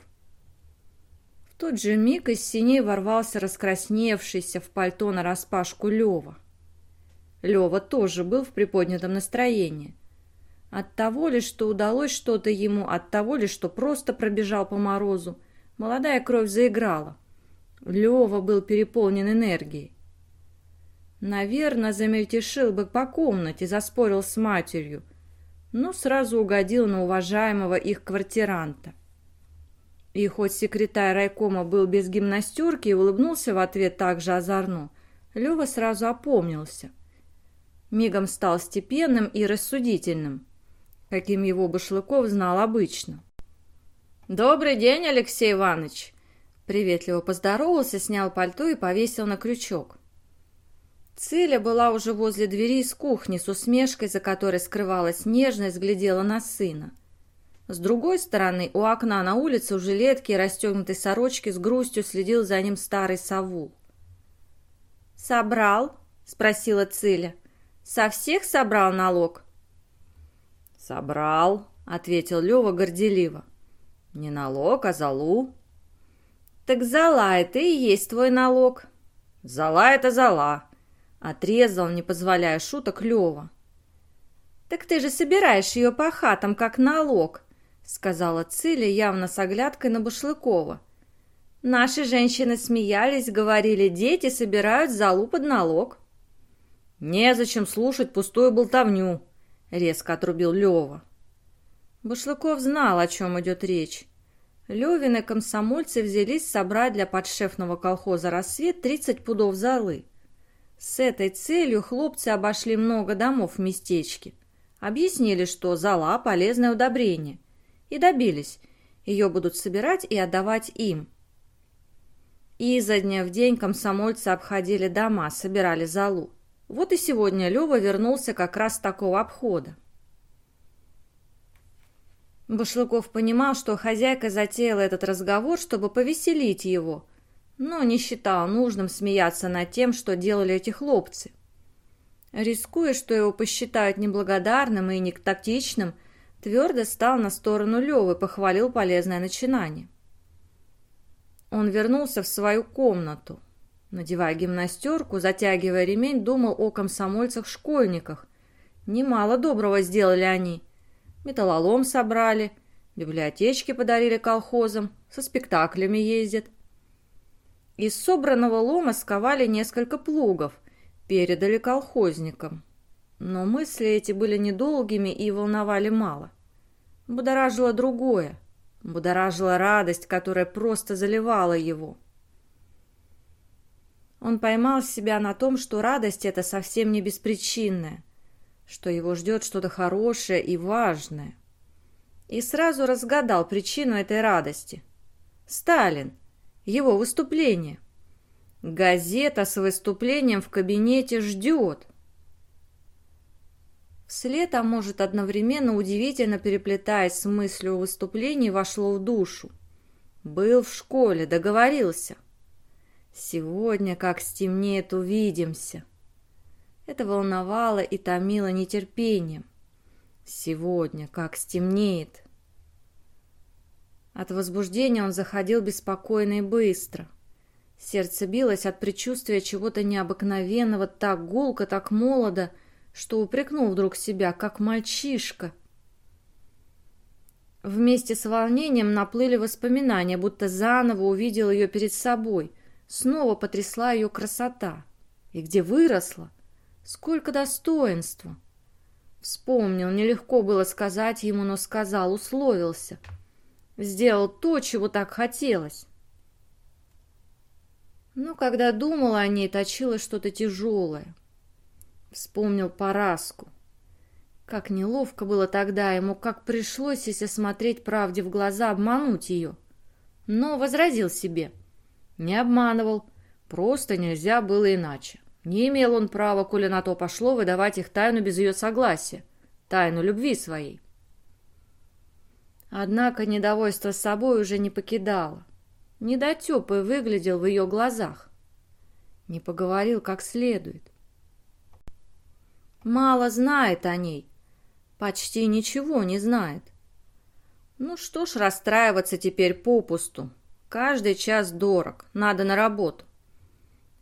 В тот же миг из синей ворвался раскрасневшийся в пальто нараспашку Лева. Лева тоже был в приподнятом настроении. От того ли, что удалось что-то ему, от того ли, что просто пробежал по морозу, молодая кровь заиграла. Лева был переполнен энергией. Наверное, замельтешил бы по комнате, заспорил с матерью, но сразу угодил на уважаемого их квартиранта. И хоть секретарь райкома был без гимнастерки и улыбнулся в ответ так же озорно, Лева сразу опомнился. Мигом стал степенным и рассудительным, каким его Башлыков знал обычно. «Добрый день, Алексей Иванович!» Приветливо поздоровался, снял пальто и повесил на крючок. Циля была уже возле двери из кухни с усмешкой, за которой скрывалась нежность, глядела на сына. С другой стороны, у окна на улице у жилетки и расстегнутой сорочки с грустью следил за ним старый Савул. «Собрал?» — спросила Циля. «Со всех собрал налог?» «Собрал», — ответил Лева горделиво. «Не налог, а залу». «Так зала это и есть твой налог». «Зала это зала», Отрезал, не позволяя шуток, Лева. «Так ты же собираешь ее по хатам, как налог», сказала Циля явно с оглядкой на Башлыкова. «Наши женщины смеялись, говорили, дети собирают залу под налог». «Незачем слушать пустую болтовню», — резко отрубил Лева. Башлыков знал, о чем идет речь. Левины комсомольцы взялись собрать для подшефного колхоза «Рассвет» 30 пудов золы. С этой целью хлопцы обошли много домов в местечке. Объяснили, что зола – полезное удобрение. И добились. Ее будут собирать и отдавать им. И изо дня в день комсомольцы обходили дома, собирали золу. Вот и сегодня Лева вернулся как раз с такого обхода. Башлыков понимал, что хозяйка затеяла этот разговор, чтобы повеселить его – но не считал нужным смеяться над тем, что делали эти хлопцы. Рискуя, что его посчитают неблагодарным и нетактичным, твердо стал на сторону Левы, похвалил полезное начинание. Он вернулся в свою комнату. Надевая гимнастерку, затягивая ремень, думал о комсомольцах-школьниках. Немало доброго сделали они. Металлолом собрали, библиотечки подарили колхозам, со спектаклями ездят. Из собранного лома сковали несколько плугов, передали колхозникам. Но мысли эти были недолгими и волновали мало. Будоражило другое. Будоражила радость, которая просто заливала его. Он поймал себя на том, что радость эта совсем не беспричинная, что его ждет что-то хорошее и важное. И сразу разгадал причину этой радости. Сталин — его выступление. Газета с выступлением в кабинете ждет. Вслед, а может одновременно, удивительно переплетаясь с мыслью о выступлении, вошло в душу. Был в школе, договорился. Сегодня, как стемнеет, увидимся. Это волновало и томило нетерпением. Сегодня, как стемнеет. От возбуждения он заходил беспокойно и быстро. Сердце билось от предчувствия чего-то необыкновенного, так гулко, так молодо, что упрекнул вдруг себя, как мальчишка. Вместе с волнением наплыли воспоминания, будто заново увидел ее перед собой. Снова потрясла ее красота. И где выросла? Сколько достоинства! Вспомнил, нелегко было сказать ему, но сказал, условился — Сделал то, чего так хотелось. Но когда думал о ней, точило что-то тяжелое. Вспомнил Параску. Как неловко было тогда ему, как пришлось, если смотреть правде в глаза, обмануть ее. Но возразил себе. Не обманывал, просто нельзя было иначе. Не имел он права, коли на то пошло, выдавать их тайну без ее согласия, тайну любви своей. Однако недовольство собой уже не покидало. Недотепый выглядел в ее глазах. Не поговорил как следует. Мало знает о ней. Почти ничего не знает. Ну что ж расстраиваться теперь попусту. Каждый час дорог, надо на работу.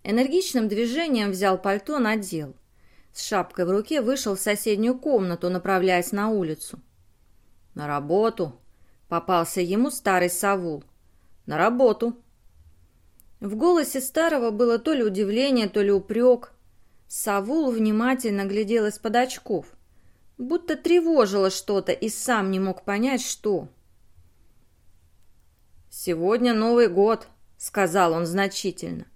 Энергичным движением взял пальто, надел. С шапкой в руке вышел в соседнюю комнату, направляясь на улицу. «На работу!» Попался ему старый Савул. На работу. В голосе старого было то ли удивление, то ли упрек. Савул внимательно глядел из-под очков, будто тревожило что-то и сам не мог понять, что. «Сегодня Новый год», — сказал он значительно,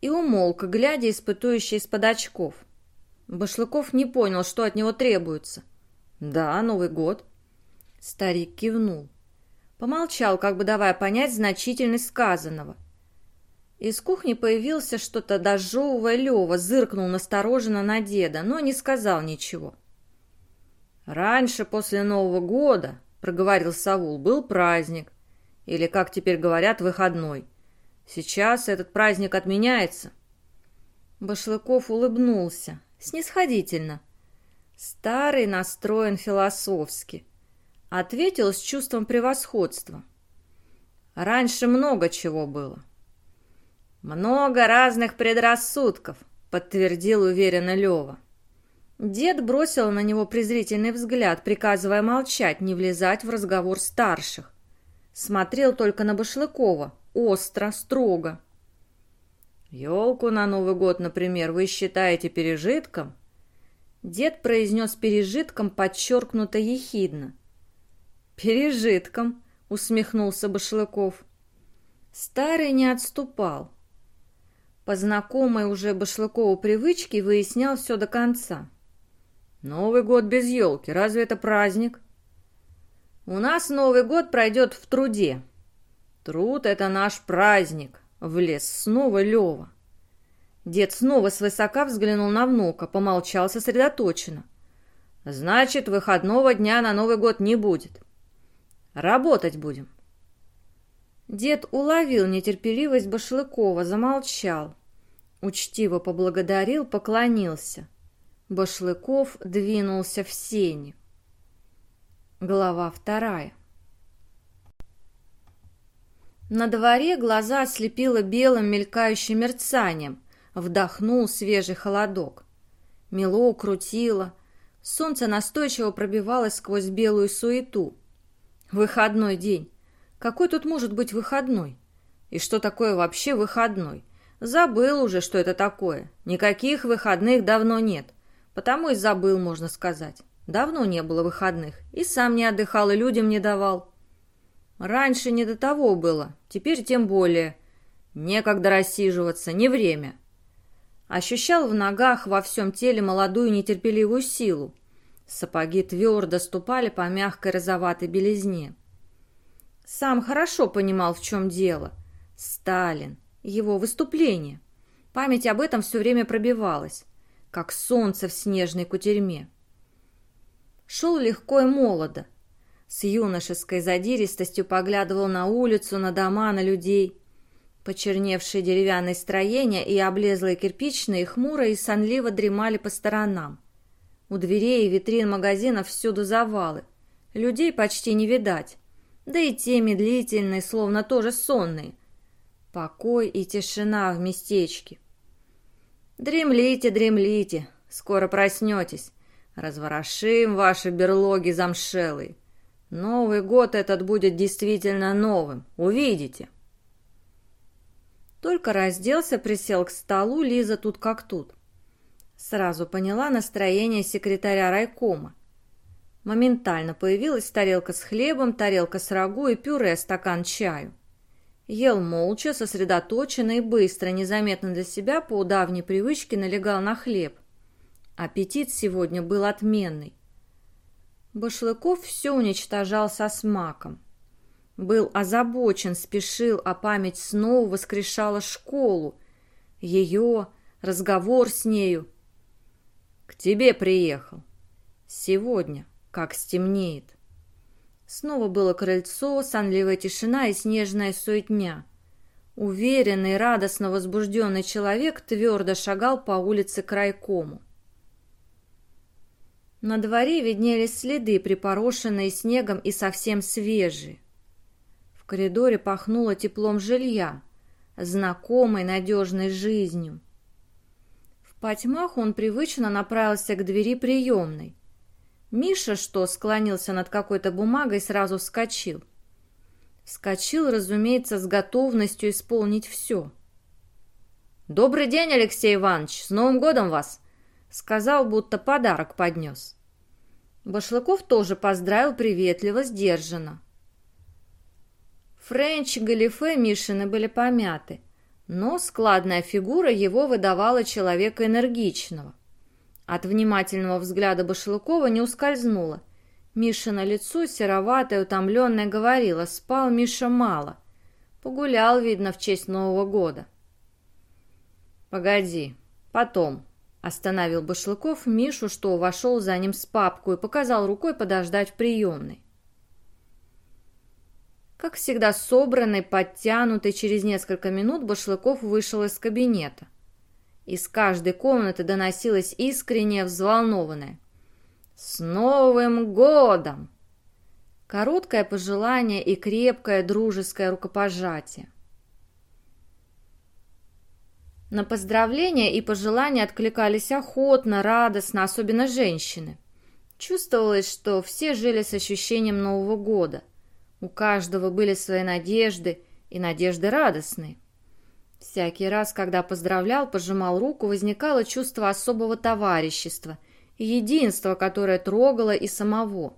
и умолк, глядя испытующий из-под очков. Башлыков не понял, что от него требуется. «Да, Новый год». Старик кивнул. Помолчал, как бы давая понять значительность сказанного. Из кухни появился что-то дожевывая Лева, зыркнул настороженно на деда, но не сказал ничего. «Раньше, после Нового года, — проговорил Савул, — был праздник, или, как теперь говорят, выходной. Сейчас этот праздник отменяется». Башлыков улыбнулся, снисходительно. Старый настроен философски. Ответил с чувством превосходства. Раньше много чего было. «Много разных предрассудков», — подтвердил уверенно Лева. Дед бросил на него презрительный взгляд, приказывая молчать, не влезать в разговор старших. Смотрел только на Башлыкова, остро, строго. «Елку на Новый год, например, вы считаете пережитком?» Дед произнес пережитком подчеркнуто ехидно. «Пережитком», — усмехнулся Башлыков. Старый не отступал. По знакомой уже Башлыкову привычке выяснял все до конца. «Новый год без елки, разве это праздник?» «У нас Новый год пройдет в труде». «Труд — это наш праздник», — влез снова Лева. Дед снова свысока взглянул на внука, помолчал сосредоточенно. «Значит, выходного дня на Новый год не будет. Работать будем». Дед уловил нетерпеливость Башлыкова, замолчал. Учтиво поблагодарил, поклонился. Башлыков двинулся в сени. Глава вторая. На дворе глаза ослепило белым мелькающим мерцанием. Вдохнул свежий холодок. Мело крутило. Солнце настойчиво пробивалось сквозь белую суету. Выходной день. Какой тут может быть выходной? И что такое вообще выходной? Забыл уже, что это такое. Никаких выходных давно нет. Потому и забыл, можно сказать. Давно не было выходных. И сам не отдыхал, и людям не давал. Раньше не до того было. Теперь тем более. Некогда рассиживаться, не время. Ощущал в ногах, во всем теле молодую нетерпеливую силу. Сапоги твердо ступали по мягкой розоватой белизне. Сам хорошо понимал, в чем дело. Сталин, его выступление. Память об этом все время пробивалась, как солнце в снежной кутерьме. Шел легко и молодо. С юношеской задиристостью поглядывал на улицу, на дома, на людей. Почерневшие деревянные строения и облезлые кирпичные хмуро и сонливо дремали по сторонам. У дверей и витрин магазинов всюду завалы. Людей почти не видать да и те медлительные, словно тоже сонные. Покой и тишина в местечке. Дремлите, дремлите, скоро проснетесь. Разворошим ваши берлоги замшелые. Новый год этот будет действительно новым, увидите. Только разделся, присел к столу, Лиза тут как тут. Сразу поняла настроение секретаря райкома. Моментально появилась тарелка с хлебом, тарелка с рагу и пюре, стакан чаю. Ел молча, сосредоточенно и быстро, незаметно для себя, по давней привычке налегал на хлеб. Аппетит сегодня был отменный. Башлыков все уничтожал со смаком. Был озабочен, спешил, а память снова воскрешала школу. Ее, разговор с нею. «К тебе приехал. Сегодня» как стемнеет. Снова было крыльцо, сонливая тишина и снежная суетня. Уверенный, радостно возбужденный человек твердо шагал по улице к райкому. На дворе виднелись следы, припорошенные снегом и совсем свежие. В коридоре пахнуло теплом жилья, знакомой надежной жизнью. В потьмах он привычно направился к двери приемной. Миша, что склонился над какой-то бумагой, сразу вскочил. Вскочил, разумеется, с готовностью исполнить все. «Добрый день, Алексей Иванович! С Новым годом вас!» Сказал, будто подарок поднес. Башлыков тоже поздравил приветливо, сдержанно. Френч и галифе Мишины были помяты, но складная фигура его выдавала человека энергичного. От внимательного взгляда Башлыкова не ускользнуло. Миша на лицо, сероватое, утомленное, говорила, спал Миша мало. Погулял, видно, в честь Нового года. «Погоди, потом», — остановил Башлыков Мишу, что вошел за ним с папку и показал рукой подождать в приемной. Как всегда собранный, подтянутый, через несколько минут Башлыков вышел из кабинета. Из каждой комнаты доносилось искреннее, взволнованное. «С Новым годом!» Короткое пожелание и крепкое дружеское рукопожатие. На поздравления и пожелания откликались охотно, радостно, особенно женщины. Чувствовалось, что все жили с ощущением Нового года. У каждого были свои надежды, и надежды радостные. Всякий раз, когда поздравлял, пожимал руку, возникало чувство особого товарищества и единства, которое трогало и самого.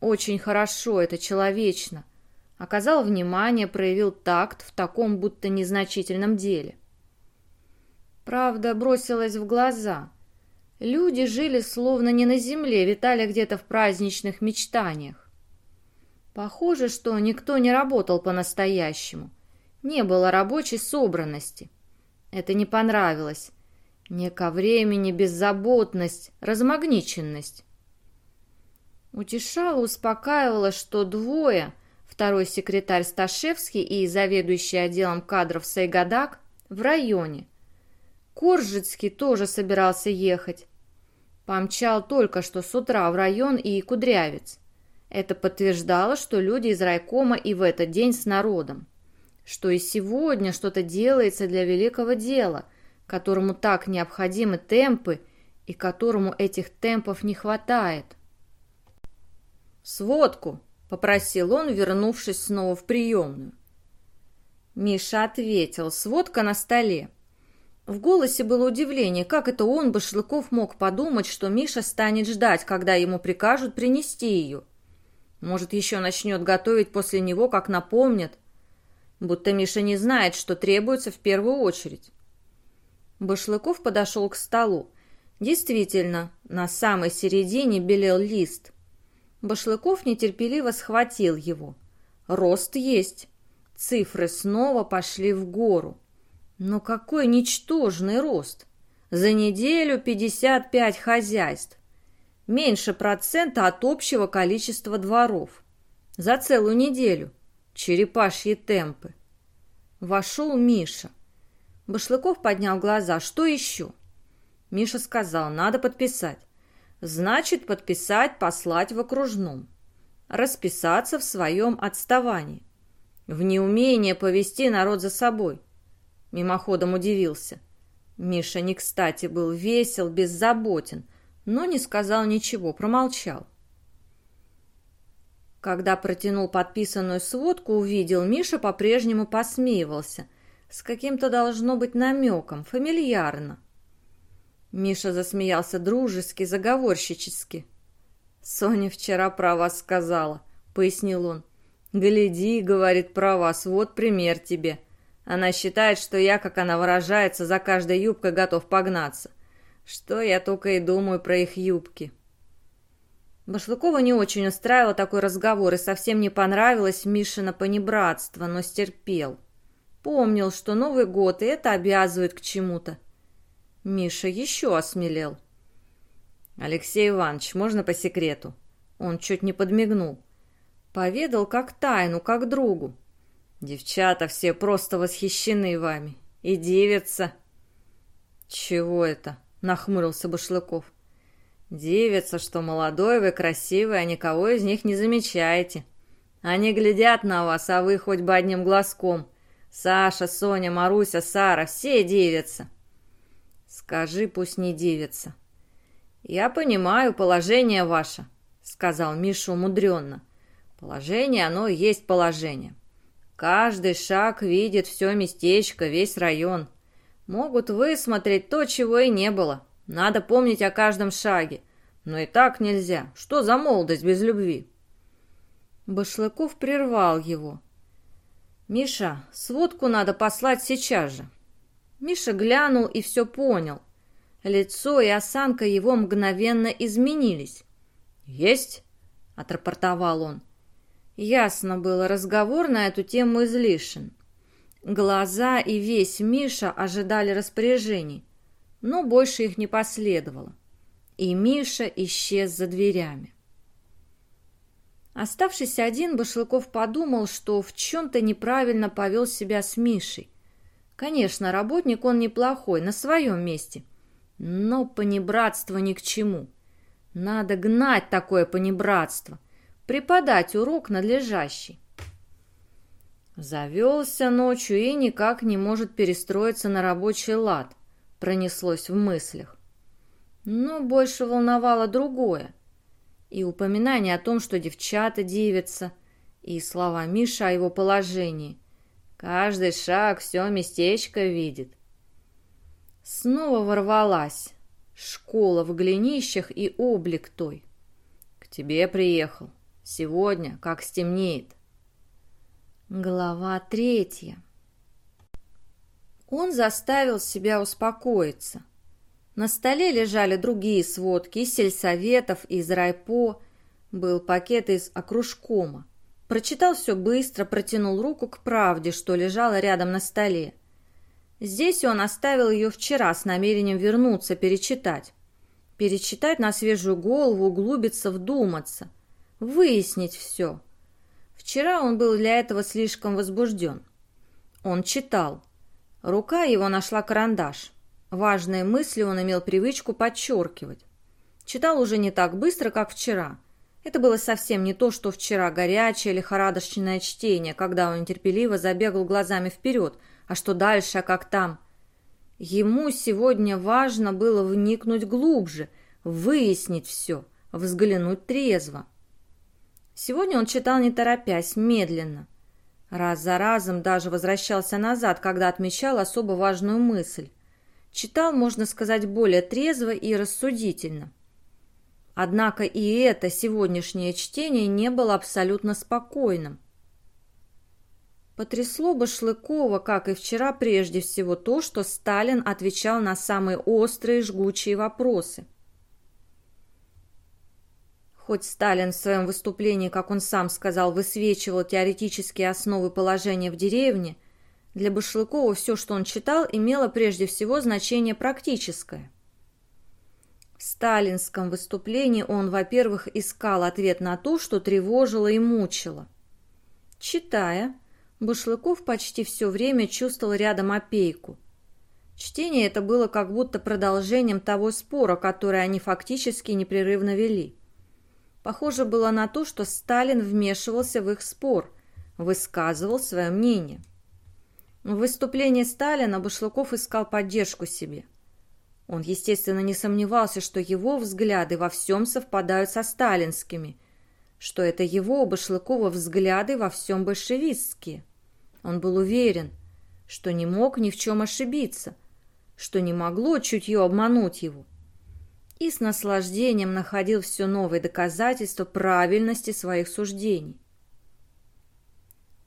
Очень хорошо, это человечно. Оказал внимание, проявил такт в таком будто незначительном деле. Правда, бросилась в глаза. Люди жили словно не на земле, витали где-то в праздничных мечтаниях. Похоже, что никто не работал по-настоящему. Не было рабочей собранности. Это не понравилось. Не ко времени беззаботность, размагниченность. Утешало, успокаивало, что двое, второй секретарь Сташевский и заведующий отделом кадров Сайгадак, в районе. Коржицкий тоже собирался ехать. Помчал только что с утра в район и Кудрявец. Это подтверждало, что люди из райкома и в этот день с народом. Что и сегодня что-то делается для великого дела, которому так необходимы темпы и которому этих темпов не хватает. «Сводку!» — попросил он, вернувшись снова в приемную. Миша ответил, сводка на столе. В голосе было удивление, как это он, Башлыков, мог подумать, что Миша станет ждать, когда ему прикажут принести ее. Может, еще начнет готовить после него, как напомнят. Будто Миша не знает, что требуется в первую очередь. Башлыков подошел к столу. Действительно, на самой середине белел лист. Башлыков нетерпеливо схватил его. Рост есть. Цифры снова пошли в гору. Но какой ничтожный рост! За неделю 55 хозяйств. Меньше процента от общего количества дворов. За целую неделю. Черепашьи темпы. Вошел Миша. Башлыков поднял глаза. Что еще? Миша сказал, надо подписать. Значит, подписать, послать в окружном. Расписаться в своем отставании. В неумение повести народ за собой. Мимоходом удивился. Миша не кстати был весел, беззаботен, но не сказал ничего, промолчал. Когда протянул подписанную сводку, увидел, Миша по-прежнему посмеивался, с каким-то должно быть намеком, фамильярно. Миша засмеялся дружески, заговорщически. «Соня вчера про вас сказала», — пояснил он. «Гляди, — говорит, — про вас, вот пример тебе. Она считает, что я, как она выражается, за каждой юбкой готов погнаться. Что я только и думаю про их юбки. Башлыкова не очень устраивал такой разговор и совсем не понравилось Мишина понебратство, но стерпел. Помнил, что Новый год, и это обязывает к чему-то. Миша еще осмелел. «Алексей Иванович, можно по секрету?» Он чуть не подмигнул. Поведал как тайну, как другу. Девчата все просто восхищены вами. И девица. Чего это? Нахмурился Башлыков. Девица, что молодой вы, красивый, а никого из них не замечаете. Они глядят на вас, а вы хоть бы одним глазком. Саша, Соня, Маруся, Сара, все девицы. Скажи, пусть не девица. Я понимаю положение ваше, сказал Миша умудренно. Положение, оно есть положение. Каждый шаг видит все местечко, весь район. Могут высмотреть то, чего и не было. Надо помнить о каждом шаге. Но и так нельзя. Что за молодость без любви? Башлыков прервал его. «Миша, сводку надо послать сейчас же». Миша глянул и все понял. Лицо и осанка его мгновенно изменились. «Есть?» — отрапортовал он. Ясно было, разговор на эту тему излишен. Глаза и весь Миша ожидали распоряжений, но больше их не последовало. И Миша исчез за дверями. Оставшись один, Башлыков подумал, что в чем-то неправильно повел себя с Мишей. Конечно, работник он неплохой, на своем месте. Но понебратство ни к чему. Надо гнать такое понебратство, преподать урок надлежащий. Завелся ночью и никак не может перестроиться на рабочий лад, пронеслось в мыслях. Но больше волновало другое. И упоминание о том, что девчата дивятся, и слова Миши о его положении. Каждый шаг все местечко видит. Снова ворвалась. Школа в глинищах и облик той. К тебе приехал. Сегодня, как стемнеет. Глава третья. Он заставил себя успокоиться. На столе лежали другие сводки из сельсоветов, из райпо. Был пакет из окружкома. Прочитал все быстро, протянул руку к правде, что лежала рядом на столе. Здесь он оставил ее вчера с намерением вернуться, перечитать. Перечитать на свежую голову, углубиться, вдуматься. Выяснить все. Вчера он был для этого слишком возбужден. Он читал. Рука его нашла карандаш. Важные мысли он имел привычку подчеркивать. Читал уже не так быстро, как вчера. Это было совсем не то, что вчера горячее лихорадочное чтение, когда он нетерпеливо забегал глазами вперед – а что дальше, а как там? Ему сегодня важно было вникнуть глубже, выяснить все, взглянуть трезво. Сегодня он читал не торопясь, медленно. Раз за разом даже возвращался назад, когда отмечал особо важную мысль. Читал, можно сказать, более трезво и рассудительно. Однако и это сегодняшнее чтение не было абсолютно спокойным. Потрясло Башлыкова, как и вчера, прежде всего то, что Сталин отвечал на самые острые жгучие вопросы. Хоть Сталин в своем выступлении, как он сам сказал, высвечивал теоретические основы положения в деревне, для Башлыкова все, что он читал, имело прежде всего значение практическое. В сталинском выступлении он, во-первых, искал ответ на то, что тревожило и мучило. Читая, Башлыков почти все время чувствовал рядом опейку. Чтение это было как будто продолжением того спора, который они фактически непрерывно вели. Похоже было на то, что Сталин вмешивался в их спор, высказывал свое мнение. В выступлении Сталина Башлыков искал поддержку себе. Он, естественно, не сомневался, что его взгляды во всем совпадают со сталинскими, что это его, Башлыкова, взгляды во всем большевистские. Он был уверен, что не мог ни в чем ошибиться, что не могло чутье обмануть его. И с наслаждением находил все новые доказательства правильности своих суждений.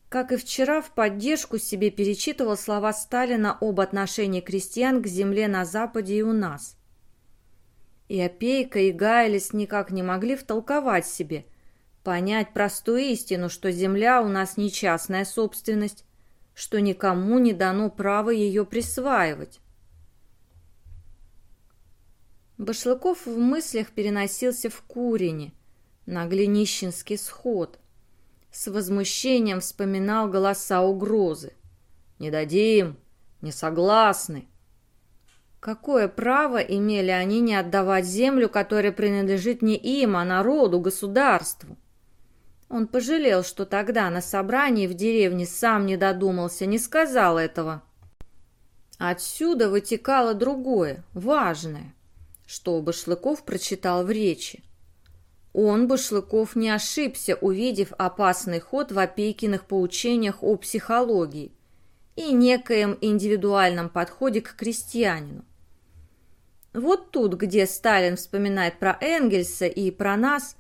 Как и вчера, в поддержку себе перечитывал слова Сталина об отношении крестьян к земле на Западе и у нас. И Опейка, и Гайлис никак не могли втолковать себе – Понять простую истину, что земля у нас не частная собственность, что никому не дано право ее присваивать. Башлыков в мыслях переносился в Курине, на Глинищенский сход. С возмущением вспоминал голоса угрозы. «Не дадим! Не согласны!» Какое право имели они не отдавать землю, которая принадлежит не им, а народу, государству? Он пожалел, что тогда на собрании в деревне сам не додумался, не сказал этого. Отсюда вытекало другое, важное, что Башлыков прочитал в речи. Он, Башлыков, не ошибся, увидев опасный ход в Опейкиных поучениях о психологии и некоем индивидуальном подходе к крестьянину. Вот тут, где Сталин вспоминает про Энгельса и про нас,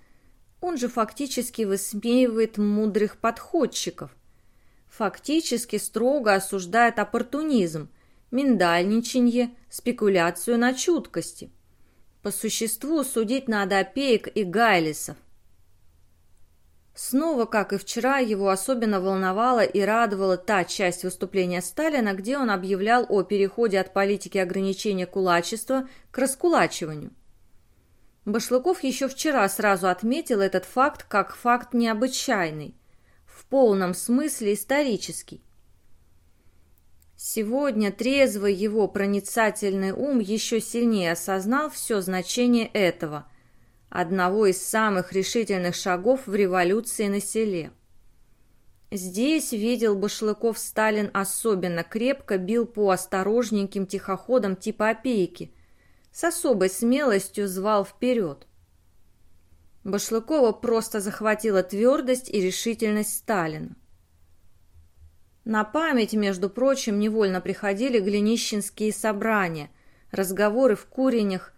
он же фактически высмеивает мудрых подходчиков. Фактически строго осуждает оппортунизм, миндальничанье, спекуляцию на чуткости. По существу судить надо опеек и гайлисов. Снова, как и вчера, его особенно волновала и радовала та часть выступления Сталина, где он объявлял о переходе от политики ограничения кулачества к раскулачиванию. Башлыков еще вчера сразу отметил этот факт как факт необычайный, в полном смысле исторический. Сегодня трезвый его проницательный ум еще сильнее осознал все значение этого – одного из самых решительных шагов в революции на селе. Здесь, видел Башлыков, Сталин особенно крепко бил по осторожненьким тихоходам типа опейки, с особой смелостью звал вперед. Башлыкова просто захватила твердость и решительность Сталина. На память, между прочим, невольно приходили глинищенские собрания, разговоры в куренях,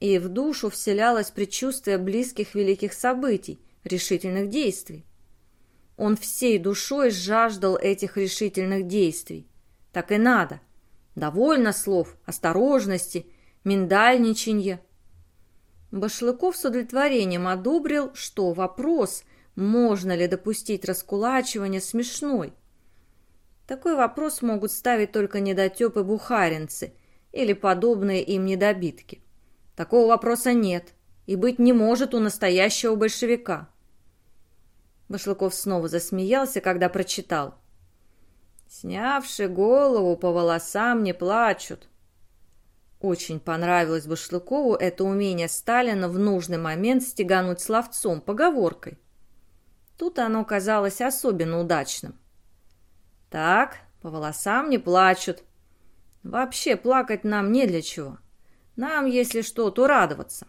и в душу вселялось предчувствие близких великих событий, решительных действий. Он всей душой жаждал этих решительных действий. Так и надо. Довольно слов, осторожности, миндальничанья. Башлыков с удовлетворением одобрил, что вопрос, можно ли допустить раскулачивание, смешной. Такой вопрос могут ставить только недотепы-бухаринцы или подобные им недобитки. Такого вопроса нет и быть не может у настоящего большевика. Башлыков снова засмеялся, когда прочитал. «Снявши голову, по волосам не плачут». Очень понравилось Башлыкову это умение Сталина в нужный момент стегануть словцом, поговоркой. Тут оно казалось особенно удачным. «Так, по волосам не плачут. Вообще плакать нам не для чего». Нам, если что, то радоваться.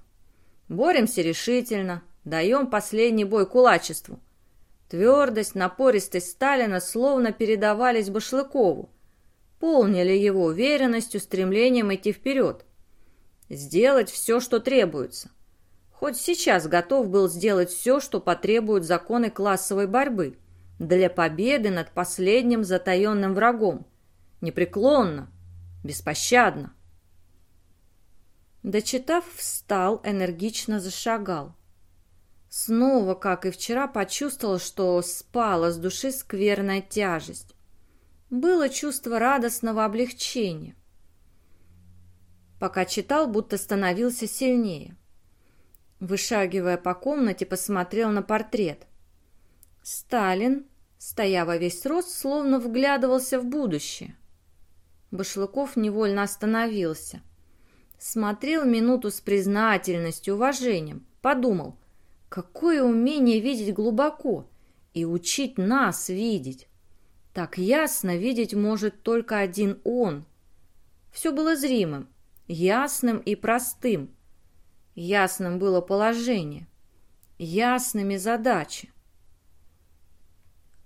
Боремся решительно, даем последний бой кулачеству. Твердость, напористость Сталина словно передавались Башлыкову, полнили его уверенностью, стремлением идти вперед. Сделать все, что требуется. Хоть сейчас готов был сделать все, что потребуют законы классовой борьбы для победы над последним затаенным врагом. Непреклонно, беспощадно. Дочитав, встал, энергично зашагал. Снова, как и вчера, почувствовал, что спала с души скверная тяжесть. Было чувство радостного облегчения. Пока читал, будто становился сильнее. Вышагивая по комнате, посмотрел на портрет. Сталин, стоя во весь рост, словно вглядывался в будущее. Башлыков невольно остановился – Смотрел минуту с признательностью, уважением. Подумал, какое умение видеть глубоко и учить нас видеть. Так ясно видеть может только один он. Все было зримым, ясным и простым. Ясным было положение, ясными задачи.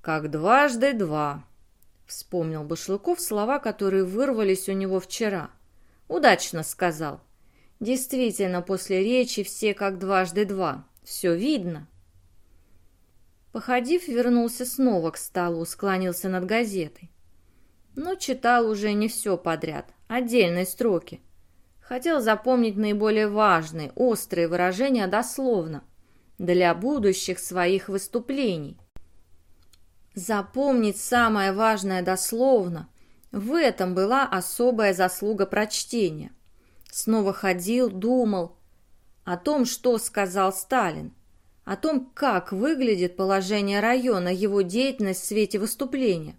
«Как дважды два», — вспомнил Башлыков слова, которые вырвались у него вчера. Удачно сказал. Действительно, после речи все как дважды два. Все видно. Походив, вернулся снова к столу, склонился над газетой. Но читал уже не все подряд, отдельные строки. Хотел запомнить наиболее важные, острые выражения дословно, для будущих своих выступлений. Запомнить самое важное дословно, в этом была особая заслуга прочтения. Снова ходил, думал о том, что сказал Сталин, о том, как выглядит положение района, его деятельность в свете выступления.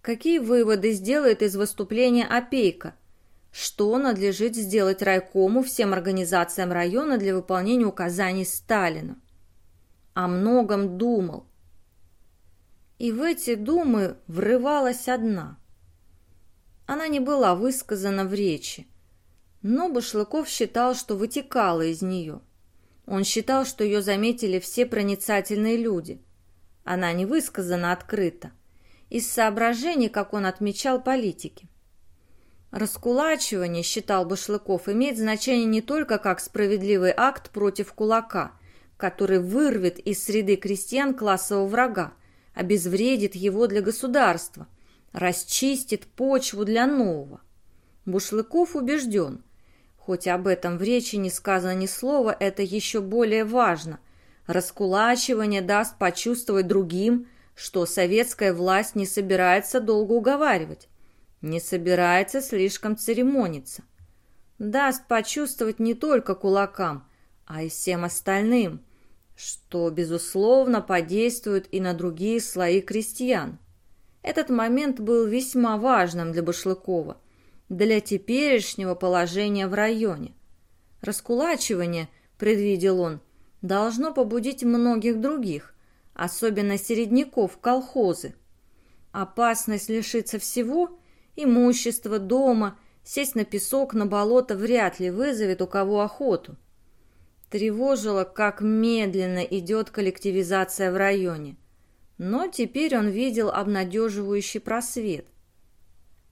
Какие выводы сделает из выступления опейка? Что надлежит сделать райкому всем организациям района для выполнения указаний Сталина? О многом думал. И в эти думы врывалась одна – она не была высказана в речи, но Башлыков считал, что вытекала из нее. Он считал, что ее заметили все проницательные люди. Она не высказана открыто, из соображений, как он отмечал, политики. Раскулачивание, считал Башлыков, имеет значение не только как справедливый акт против кулака, который вырвет из среды крестьян классового врага, обезвредит его для государства, расчистит почву для нового. Бушлыков убежден, хоть об этом в речи не сказано ни слова, это еще более важно. Раскулачивание даст почувствовать другим, что советская власть не собирается долго уговаривать, не собирается слишком церемониться. Даст почувствовать не только кулакам, а и всем остальным, что, безусловно, подействует и на другие слои крестьян. Этот момент был весьма важным для Башлыкова, для теперешнего положения в районе. Раскулачивание, предвидел он, должно побудить многих других, особенно середняков, колхозы. Опасность лишиться всего, имущества, дома, сесть на песок, на болото вряд ли вызовет у кого охоту. Тревожило, как медленно идет коллективизация в районе. Но теперь он видел обнадеживающий просвет.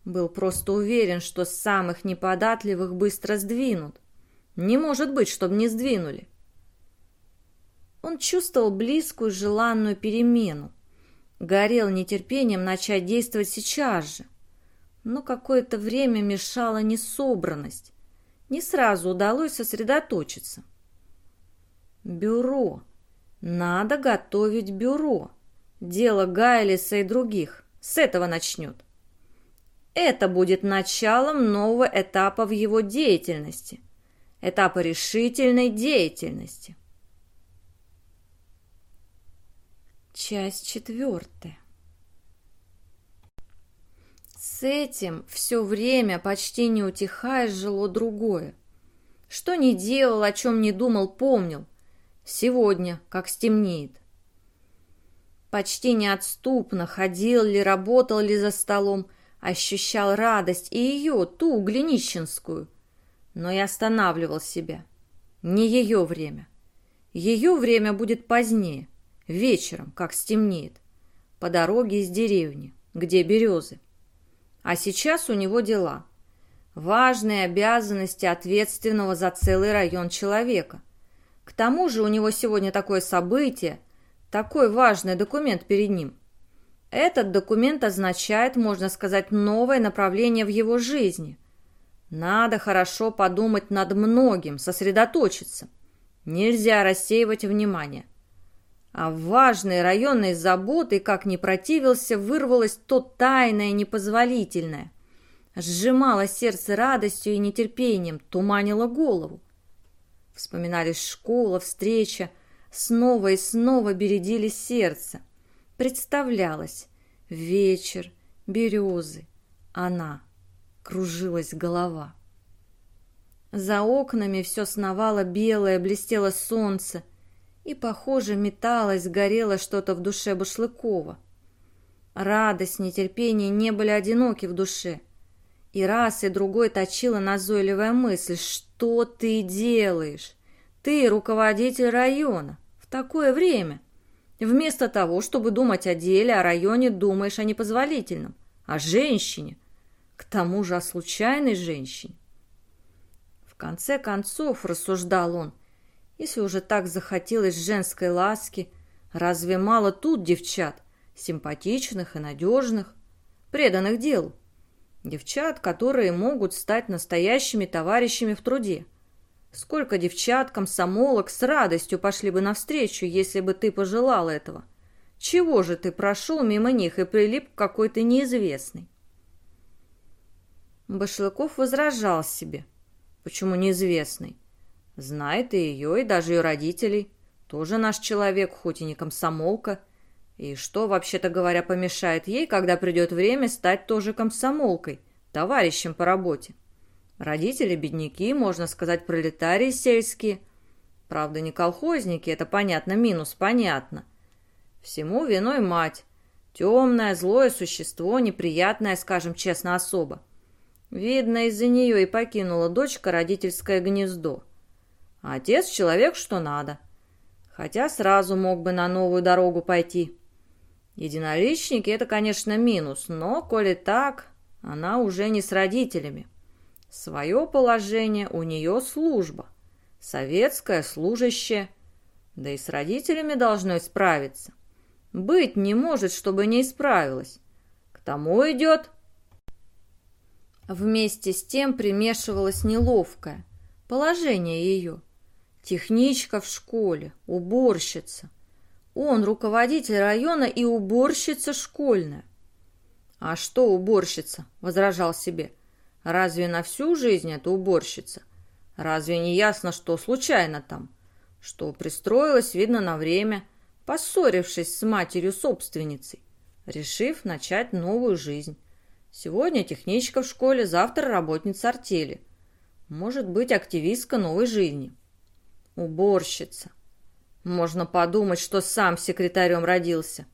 Был просто уверен, что самых неподатливых быстро сдвинут. Не может быть, чтобы не сдвинули. Он чувствовал близкую желанную перемену. Горел нетерпением начать действовать сейчас же. Но какое-то время мешала несобранность. Не сразу удалось сосредоточиться. Бюро. Надо готовить бюро. Дело Гайлиса и других. С этого начнет. Это будет началом нового этапа в его деятельности. Этапа решительной деятельности. Часть четвертая. С этим все время, почти не утихая, жило другое. Что не делал, о чем не думал, помнил. Сегодня, как стемнеет. Почти неотступно ходил ли, работал ли за столом, ощущал радость и ее, ту глинищенскую. Но и останавливал себя. Не ее время. Ее время будет позднее, вечером, как стемнеет, по дороге из деревни, где березы. А сейчас у него дела. Важные обязанности ответственного за целый район человека – к тому же у него сегодня такое событие, такой важный документ перед ним. Этот документ означает, можно сказать, новое направление в его жизни. Надо хорошо подумать над многим, сосредоточиться. Нельзя рассеивать внимание. А в важные районные заботы, как ни противился, вырвалось то тайное, непозволительное. Сжимало сердце радостью и нетерпением, туманило голову. Вспоминались школа, встреча. Снова и снова бередили сердце. Представлялось. Вечер, березы. Она. Кружилась голова. За окнами все сновало белое, блестело солнце. И, похоже, металось, горело что-то в душе Башлыкова. Радость, нетерпение не были одиноки в душе. И раз, и другой точила назойливая мысль, что ты делаешь? Ты руководитель района. В такое время. Вместо того, чтобы думать о деле, о районе, думаешь о непозволительном. О женщине. К тому же о случайной женщине. В конце концов, рассуждал он, если уже так захотелось женской ласки, разве мало тут девчат, симпатичных и надежных, преданных делу? Девчат, которые могут стать настоящими товарищами в труде. Сколько девчат, комсомолок с радостью пошли бы навстречу, если бы ты пожелал этого. Чего же ты прошел мимо них и прилип к какой-то неизвестной? Башлыков возражал себе. Почему неизвестный? Знает и ее, и даже ее родителей. Тоже наш человек, хоть и не комсомолка. И что, вообще-то говоря, помешает ей, когда придет время, стать тоже комсомолкой, товарищем по работе? Родители бедняки, можно сказать, пролетарии сельские. Правда, не колхозники, это понятно, минус понятно. Всему виной мать. Темное, злое существо, неприятное, скажем честно, особо. Видно, из-за нее и покинула дочка родительское гнездо. А отец человек что надо. Хотя сразу мог бы на новую дорогу пойти. Единоличники – это, конечно, минус, но, коли так, она уже не с родителями. Свое положение у нее служба, советская служащая, да и с родителями должно справиться. Быть не может, чтобы не исправилась. К тому идет. Вместе с тем примешивалось неловкое положение ее. Техничка в школе, уборщица. Он руководитель района и уборщица школьная. «А что уборщица?» – возражал себе. «Разве на всю жизнь это уборщица? Разве не ясно, что случайно там? Что пристроилась, видно, на время, поссорившись с матерью-собственницей, решив начать новую жизнь. Сегодня техничка в школе, завтра работница артели. Может быть, активистка новой жизни. Уборщица. Можно подумать, что сам секретарем родился.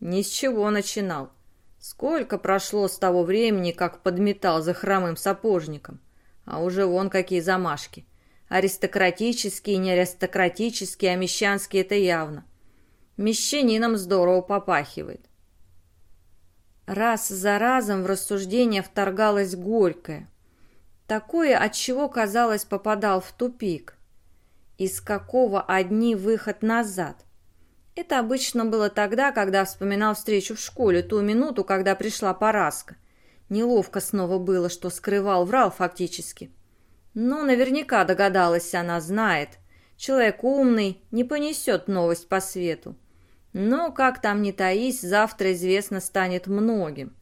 Ни с чего начинал. Сколько прошло с того времени, как подметал за хромым сапожником. А уже вон какие замашки. Аристократические, не аристократические, а мещанские это явно. Мещанином здорово попахивает. Раз за разом в рассуждение вторгалось горькое. Такое, от чего, казалось, попадал в тупик. Из какого одни выход назад. Это обычно было тогда, когда вспоминал встречу в школе, ту минуту, когда пришла Параска. Неловко снова было, что скрывал, врал фактически. Но наверняка догадалась она, знает. Человек умный, не понесет новость по свету. Но, как там ни таись, завтра известно станет многим.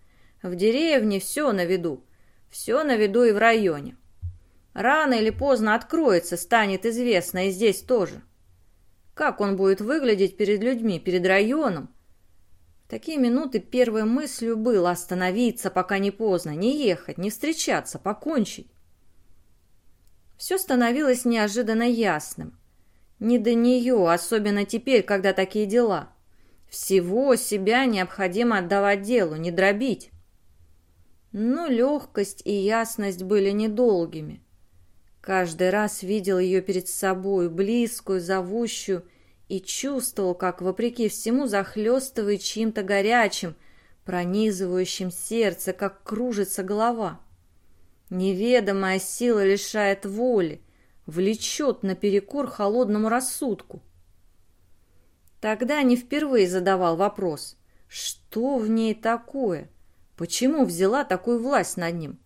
В деревне все на виду. Все на виду и в районе. Рано или поздно откроется, станет известно и здесь тоже. Как он будет выглядеть перед людьми, перед районом? В такие минуты первой мыслью было остановиться, пока не поздно, не ехать, не встречаться, покончить. Все становилось неожиданно ясным. Не до нее, особенно теперь, когда такие дела. Всего себя необходимо отдавать делу, не дробить. Но легкость и ясность были недолгими. Каждый раз видел ее перед собой, близкую, зовущую, и чувствовал, как, вопреки всему, захлестывает чьим-то горячим, пронизывающим сердце, как кружится голова. Неведомая сила лишает воли, влечет наперекор холодному рассудку. Тогда не впервые задавал вопрос, что в ней такое, почему взяла такую власть над ним.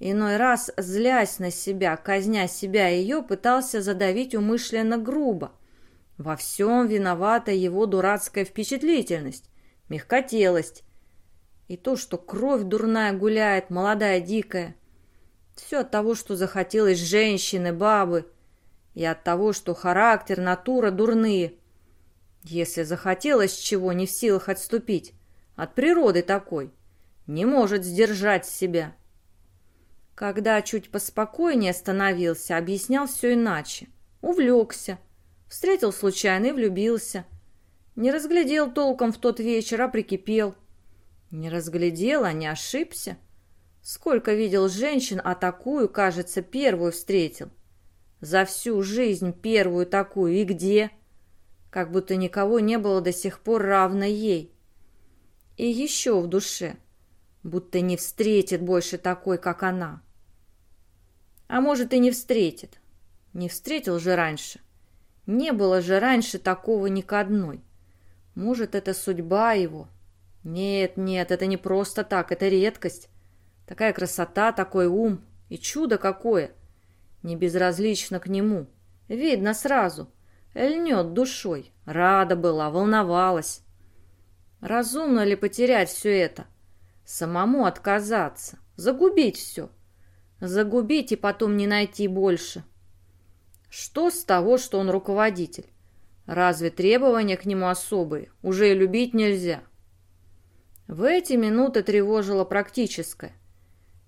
Иной раз, злясь на себя, казня себя и ее, пытался задавить умышленно грубо. Во всем виновата его дурацкая впечатлительность, мягкотелость. И то, что кровь дурная гуляет, молодая, дикая. Все от того, что захотелось женщины, бабы. И от того, что характер, натура дурные – если захотелось чего, не в силах отступить. От природы такой. Не может сдержать себя. Когда чуть поспокойнее становился, объяснял все иначе. Увлекся. Встретил случайно и влюбился. Не разглядел толком в тот вечер, а прикипел. Не разглядел, а не ошибся. Сколько видел женщин, а такую, кажется, первую встретил. За всю жизнь первую такую и где? как будто никого не было до сих пор равно ей. И еще в душе, будто не встретит больше такой, как она. А может и не встретит. Не встретил же раньше. Не было же раньше такого ни к одной. Может, это судьба его? Нет, нет, это не просто так, это редкость. Такая красота, такой ум и чудо какое. Не безразлично к нему. Видно сразу — льнет душой. Рада была, волновалась. Разумно ли потерять все это? Самому отказаться, загубить все. Загубить и потом не найти больше. Что с того, что он руководитель? Разве требования к нему особые? Уже и любить нельзя. В эти минуты тревожило практическое.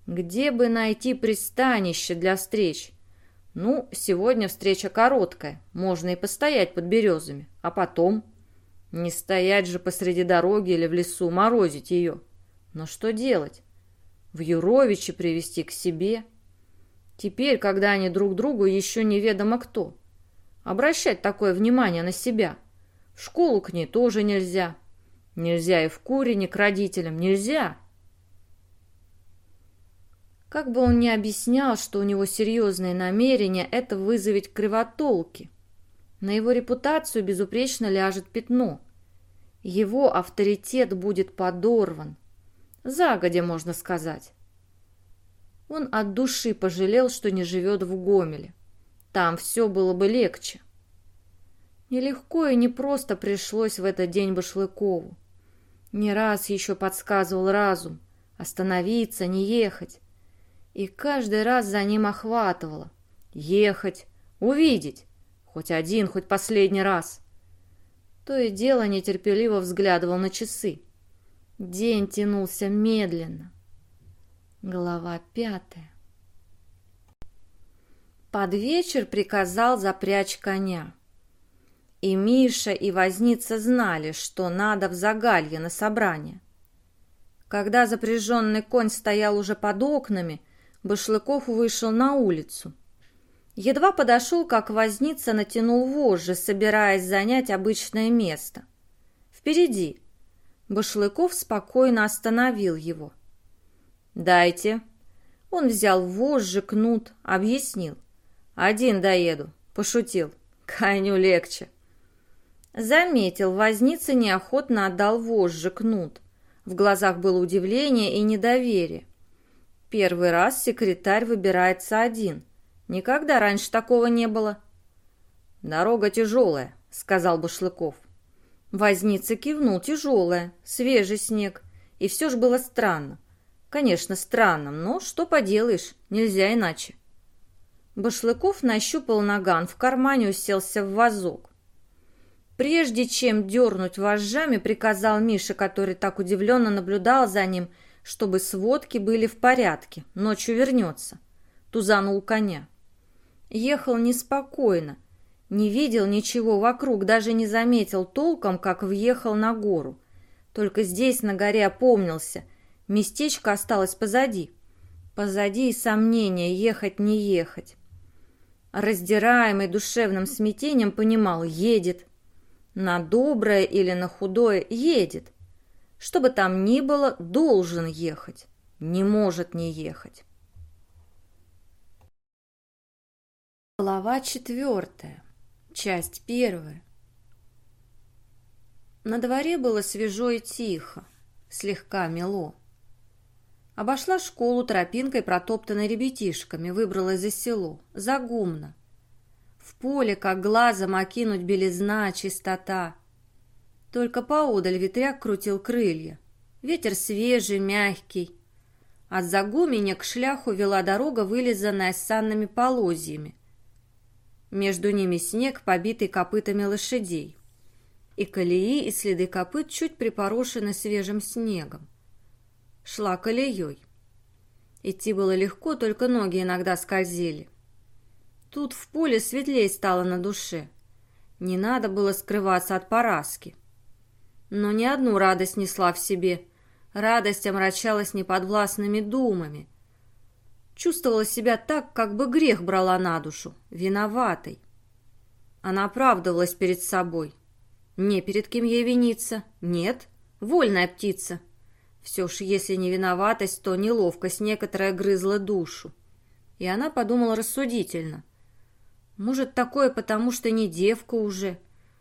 Где бы найти пристанище для встреч? Ну, сегодня встреча короткая, можно и постоять под березами. А потом? Не стоять же посреди дороги или в лесу, морозить ее. Но что делать? В Юровича привести к себе? Теперь, когда они друг другу еще неведомо кто. Обращать такое внимание на себя. В школу к ней тоже нельзя. Нельзя и в курине к родителям, нельзя. Как бы он ни объяснял, что у него серьезные намерения, это вызовет кривотолки. На его репутацию безупречно ляжет пятно. Его авторитет будет подорван. Загодя, можно сказать. Он от души пожалел, что не живет в Гомеле. Там все было бы легче. Нелегко и непросто пришлось в этот день Башлыкову. Не раз еще подсказывал разум. Остановиться, не ехать. И каждый раз за ним охватывало. Ехать, увидеть. Хоть один, хоть последний раз. То и дело нетерпеливо взглядывал на часы. День тянулся медленно. Глава пятая. Под вечер приказал запрячь коня. И Миша, и Возница знали, что надо в Загалье на собрание. Когда запряженный конь стоял уже под окнами, Башлыков вышел на улицу. Едва подошел, как Возница натянул вожжи, собираясь занять обычное место. Впереди. Башлыков спокойно остановил его. «Дайте». Он взял вожжи, кнут, объяснил. «Один доеду», — пошутил. «Коню легче». Заметил, возница неохотно отдал вожжи кнут. В глазах было удивление и недоверие. Первый раз секретарь выбирается один. Никогда раньше такого не было. «Дорога тяжелая», — сказал Башлыков. Возница кивнул, тяжелая, свежий снег. И все же было странно. Конечно, странным, но что поделаешь, нельзя иначе. Башлыков нащупал наган, в кармане уселся в вазок. Прежде чем дернуть вожжами, приказал Мише, который так удивленно наблюдал за ним, чтобы сводки были в порядке, ночью вернется. Тузанул коня. Ехал неспокойно, не видел ничего вокруг, даже не заметил толком, как въехал на гору. Только здесь, на горе, опомнился – Местечко осталось позади. Позади и сомнения, ехать, не ехать. Раздираемый душевным смятением понимал, едет. На доброе или на худое едет. Что бы там ни было, должен ехать. Не может не ехать. Глава четвертая. Часть первая. На дворе было свежо и тихо, слегка мело. Обошла школу тропинкой, протоптанной ребятишками, выбралась за село, за гумно. В поле, как глазом окинуть белизна, чистота. Только поодаль ветряк крутил крылья. Ветер свежий, мягкий. От загуменя к шляху вела дорога, вылизанная санными полозьями. Между ними снег, побитый копытами лошадей. И колеи, и следы копыт чуть припорошены свежим снегом шла колеей. Идти было легко, только ноги иногда скользили. Тут в поле светлее стало на душе. Не надо было скрываться от Параски. Но ни одну радость несла в себе. Радость омрачалась неподвластными думами. Чувствовала себя так, как бы грех брала на душу, виноватой. Она оправдывалась перед собой. Не перед кем ей виниться. Нет, вольная птица — все ж, если не виноватость, то неловкость некоторая грызла душу. И она подумала рассудительно. Может, такое потому, что не девка уже,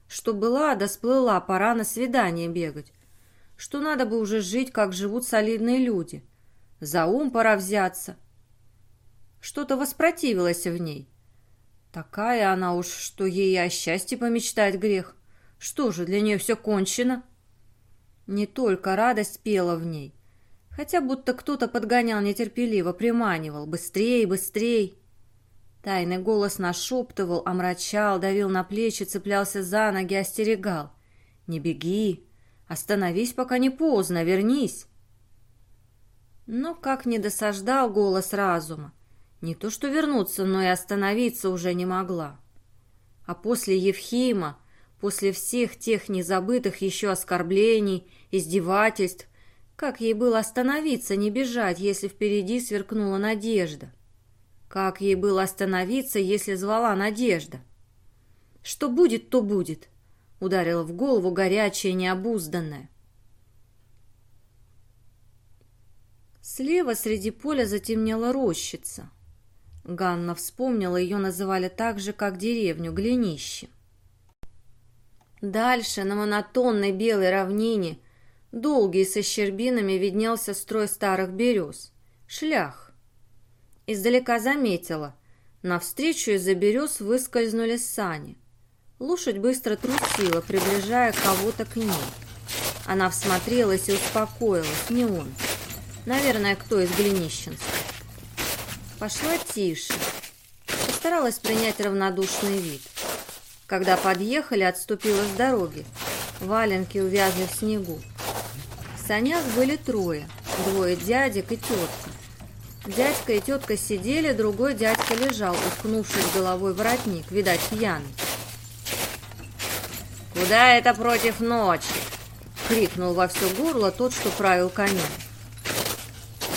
что была да сплыла, пора на свидание бегать, что надо бы уже жить, как живут солидные люди. За ум пора взяться. Что-то воспротивилось в ней. Такая она уж, что ей о счастье помечтать грех. Что же, для нее все кончено?» Не только радость пела в ней, хотя будто кто-то подгонял нетерпеливо, приманивал «быстрей, быстрей». Тайный голос нашептывал, омрачал, давил на плечи, цеплялся за ноги, остерегал. «Не беги! Остановись, пока не поздно, вернись!» Но как не досаждал голос разума, не то что вернуться, но и остановиться уже не могла. А после Евхима, после всех тех незабытых еще оскорблений издевательств. Как ей было остановиться, не бежать, если впереди сверкнула надежда? Как ей было остановиться, если звала надежда? Что будет, то будет, ударила в голову горячая, необузданная. Слева среди поля затемнела рощица. Ганна вспомнила, ее называли так же, как деревню, Глинище. Дальше, на монотонной белой равнине, долгий со щербинами виднелся строй старых берез. Шлях. Издалека заметила. Навстречу из-за берез выскользнули сани. Лошадь быстро трусила, приближая кого-то к ней. Она всмотрелась и успокоилась. Не он. Наверное, кто из Глинищенска. Пошла тише. Постаралась принять равнодушный вид. Когда подъехали, отступила с дороги. Валенки увязли в снегу. В санях были трое. Двое дядек и тетка. Дядька и тетка сидели, другой дядька лежал, уткнувшись головой воротник, видать, пьяный. «Куда это против ночи?» — крикнул во все горло тот, что правил конем.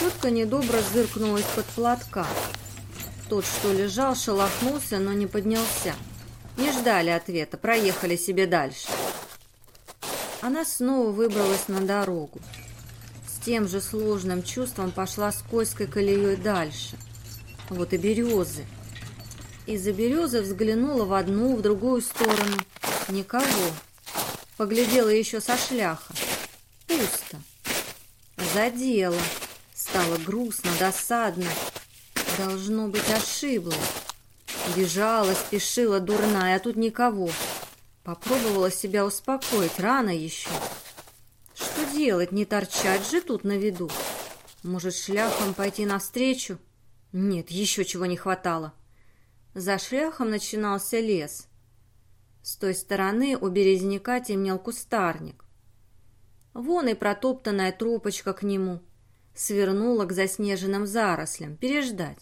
Тетка недобро зыркнула из-под платка. Тот, что лежал, шелохнулся, но не поднялся. Не ждали ответа, проехали себе дальше. Она снова выбралась на дорогу. С тем же сложным чувством пошла скользкой колеей дальше. Вот и березы. Из-за березы взглянула в одну, в другую сторону. Никого. Поглядела еще со шляха. Пусто. Задело. Стало грустно, досадно. Должно быть, ошиблась. Бежала, спешила, дурная, а тут никого. Попробовала себя успокоить, рано еще. Что делать, не торчать же тут на виду? Может, шляхом пойти навстречу? Нет, еще чего не хватало. За шляхом начинался лес. С той стороны у березняка темнел кустарник. Вон и протоптанная тропочка к нему. Свернула к заснеженным зарослям, переждать.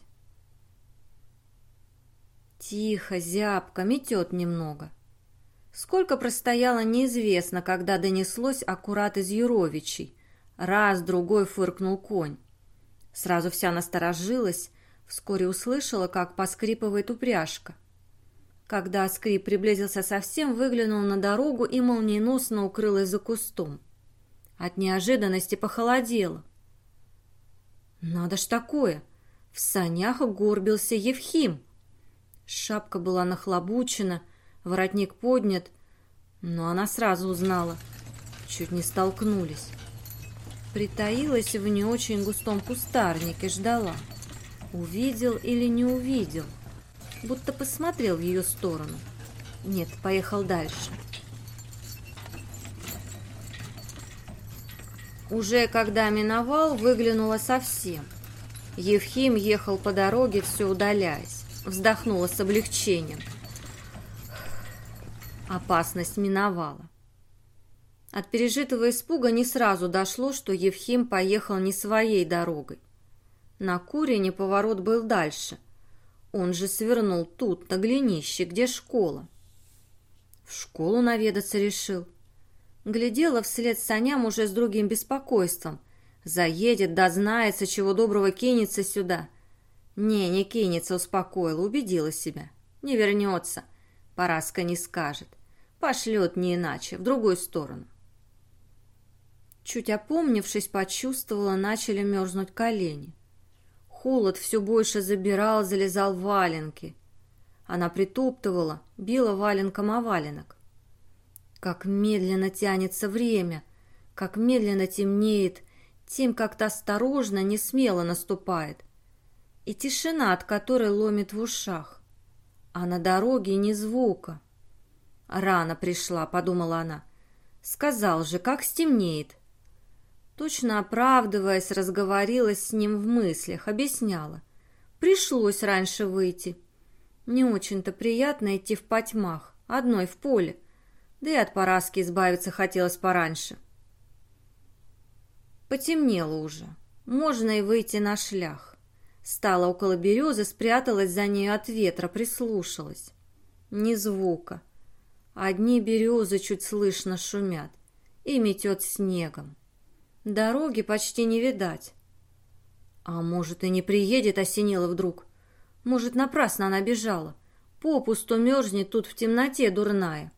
Тихо, зябко, метет немного. Сколько простояло, неизвестно, когда донеслось аккурат из Юровичей. Раз, другой фыркнул конь. Сразу вся насторожилась, вскоре услышала, как поскрипывает упряжка. Когда скрип приблизился совсем, выглянул на дорогу и молниеносно укрылась за кустом. От неожиданности похолодело. «Надо ж такое!» В санях горбился Евхим. Шапка была нахлобучена, воротник поднят, но она сразу узнала. Чуть не столкнулись. Притаилась в не очень густом кустарнике, ждала. Увидел или не увидел, будто посмотрел в ее сторону. Нет, поехал дальше. Уже когда миновал, выглянула совсем. Евхим ехал по дороге, все удаляясь вздохнула с облегчением. Опасность миновала. От пережитого испуга не сразу дошло, что Евхим поехал не своей дорогой. На Курине поворот был дальше. Он же свернул тут, на глинище, где школа. В школу наведаться решил. Глядела вслед саням уже с другим беспокойством. Заедет, дознается, чего доброго кинется сюда — не, не кинется, успокоила, убедила себя. Не вернется. Параска не скажет. Пошлет не иначе, в другую сторону. Чуть опомнившись, почувствовала, начали мерзнуть колени. Холод все больше забирал, залезал в валенки. Она притоптывала, била валенком о валенок. Как медленно тянется время, как медленно темнеет, тем как-то осторожно, не смело наступает и тишина, от которой ломит в ушах. А на дороге ни звука. «Рано пришла», — подумала она. «Сказал же, как стемнеет». Точно оправдываясь, разговорилась с ним в мыслях, объясняла. Пришлось раньше выйти. Не очень-то приятно идти в потьмах, одной в поле. Да и от Параски избавиться хотелось пораньше. Потемнело уже. Можно и выйти на шлях. Стала около березы, спряталась за ней от ветра, прислушалась. Ни звука. Одни березы чуть слышно шумят и метет снегом. Дороги почти не видать. А может, и не приедет, осенила вдруг. Может, напрасно она бежала. Попусту мерзнет тут в темноте дурная.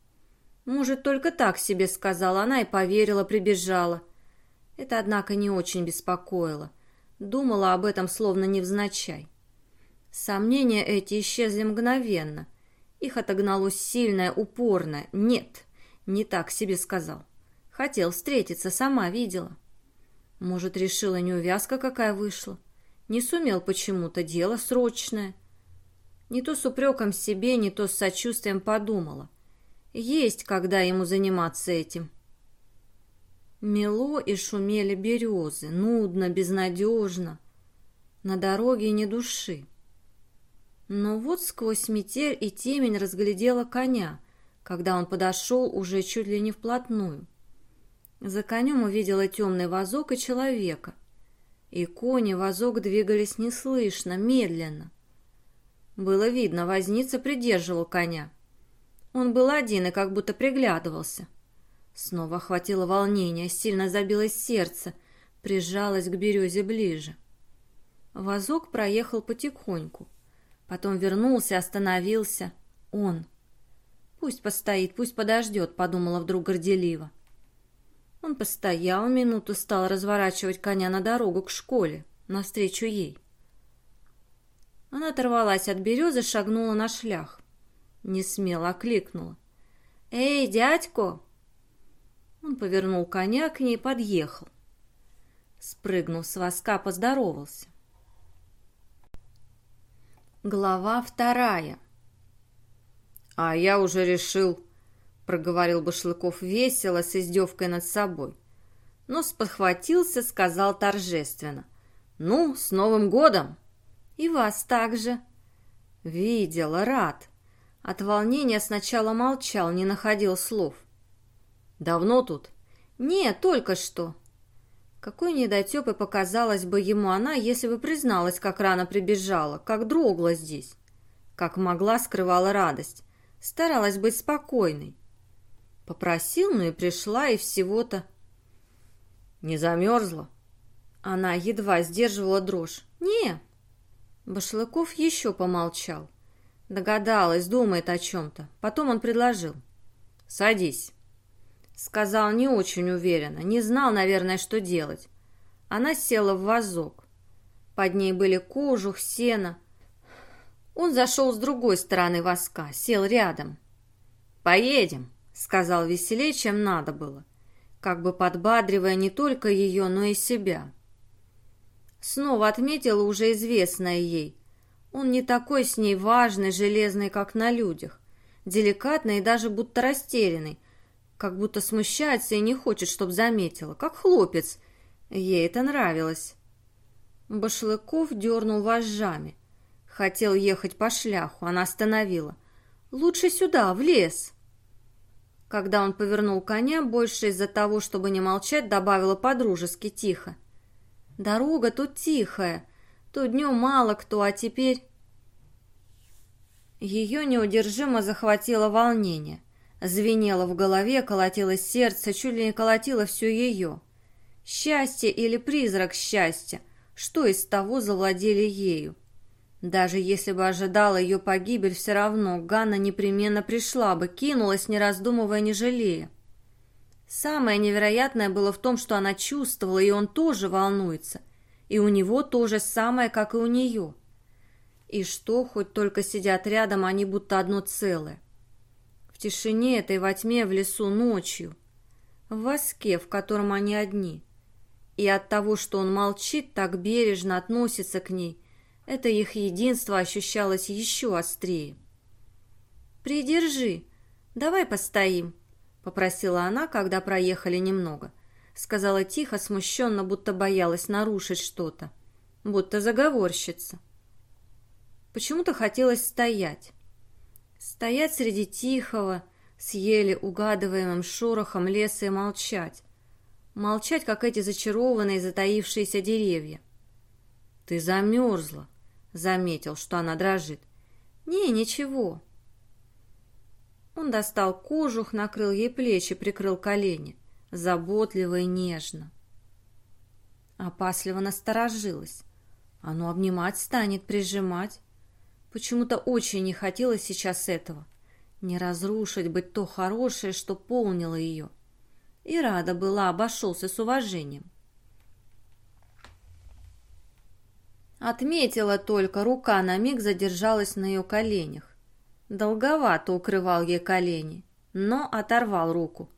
Может, только так себе сказала она и поверила, прибежала. Это, однако, не очень беспокоило. Думала об этом словно невзначай. Сомнения эти исчезли мгновенно. Их отогнало сильное, упорное «нет». Не так себе сказал. Хотел встретиться, сама видела. Может, решила неувязка какая вышла. Не сумел почему-то, дело срочное. Не то с упреком себе, не то с сочувствием подумала. Есть, когда ему заниматься этим. Мело и шумели березы, нудно, безнадежно. На дороге ни души. Но вот сквозь метель и темень разглядела коня, когда он подошел уже чуть ли не вплотную. За конем увидела темный вазок и человека. И кони вазок двигались неслышно, медленно. Было видно, возница придерживал коня. Он был один и как будто приглядывался. Снова охватило волнение, сильно забилось сердце, прижалось к березе ближе. Вазок проехал потихоньку. Потом вернулся, остановился. Он. «Пусть постоит, пусть подождет», — подумала вдруг горделиво. Он постоял минуту, стал разворачивать коня на дорогу к школе, навстречу ей. Она оторвалась от березы, шагнула на шлях. Не смело окликнула. «Эй, дядько!» Он повернул коня к ней и подъехал. Спрыгнув с воска, поздоровался. Глава вторая. «А я уже решил», — проговорил Башлыков весело, с издевкой над собой. Но спохватился, сказал торжественно. «Ну, с Новым годом!» «И вас также!» «Видела, рад!» От волнения сначала молчал, не находил слов. «Давно тут?» «Нет, только что!» Какой недотепой показалась бы ему она, если бы призналась, как рано прибежала, как дрогла здесь. Как могла, скрывала радость. Старалась быть спокойной. Попросил, ну и пришла, и всего-то. Не замерзла? Она едва сдерживала дрожь. Не. Башлыков еще помолчал. Догадалась, думает о чем-то. Потом он предложил. Садись. Сказал не очень уверенно, не знал, наверное, что делать. Она села в вазок. Под ней были кожух, сено. Он зашел с другой стороны воска, сел рядом. «Поедем», — сказал веселее, чем надо было, как бы подбадривая не только ее, но и себя. Снова отметила уже известное ей. Он не такой с ней важный, железный, как на людях, деликатный и даже будто растерянный, как будто смущается и не хочет, чтоб заметила, как хлопец. Ей это нравилось. Башлыков дернул вожжами. Хотел ехать по шляху, она остановила. «Лучше сюда, в лес». Когда он повернул коня, больше из-за того, чтобы не молчать, добавила по-дружески тихо. «Дорога тут тихая, то днем мало кто, а теперь...» Ее неудержимо захватило волнение. Звенело в голове, колотилось сердце, чуть ли не колотило все ее. Счастье или призрак счастья, что из того завладели ею? Даже если бы ожидала ее погибель, все равно Ганна непременно пришла бы, кинулась, не раздумывая, не жалея. Самое невероятное было в том, что она чувствовала, и он тоже волнуется, и у него то же самое, как и у нее. И что, хоть только сидят рядом, они будто одно целое тишине этой во тьме в лесу ночью, в воске, в котором они одни. И от того, что он молчит, так бережно относится к ней, это их единство ощущалось еще острее. «Придержи, давай постоим», — попросила она, когда проехали немного. Сказала тихо, смущенно, будто боялась нарушить что-то, будто заговорщица. Почему-то хотелось стоять. Стоять среди тихого, с еле угадываемым шорохом леса и молчать. Молчать, как эти зачарованные, затаившиеся деревья. «Ты замерзла», — заметил, что она дрожит. «Не, ничего». Он достал кожух, накрыл ей плечи, прикрыл колени. Заботливо и нежно. Опасливо насторожилась. Оно обнимать станет, прижимать. Почему-то очень не хотелось сейчас этого. Не разрушить быть то хорошее, что полнило ее. И рада была, обошелся с уважением. Отметила только, рука на миг задержалась на ее коленях. Долговато укрывал ей колени, но оторвал руку.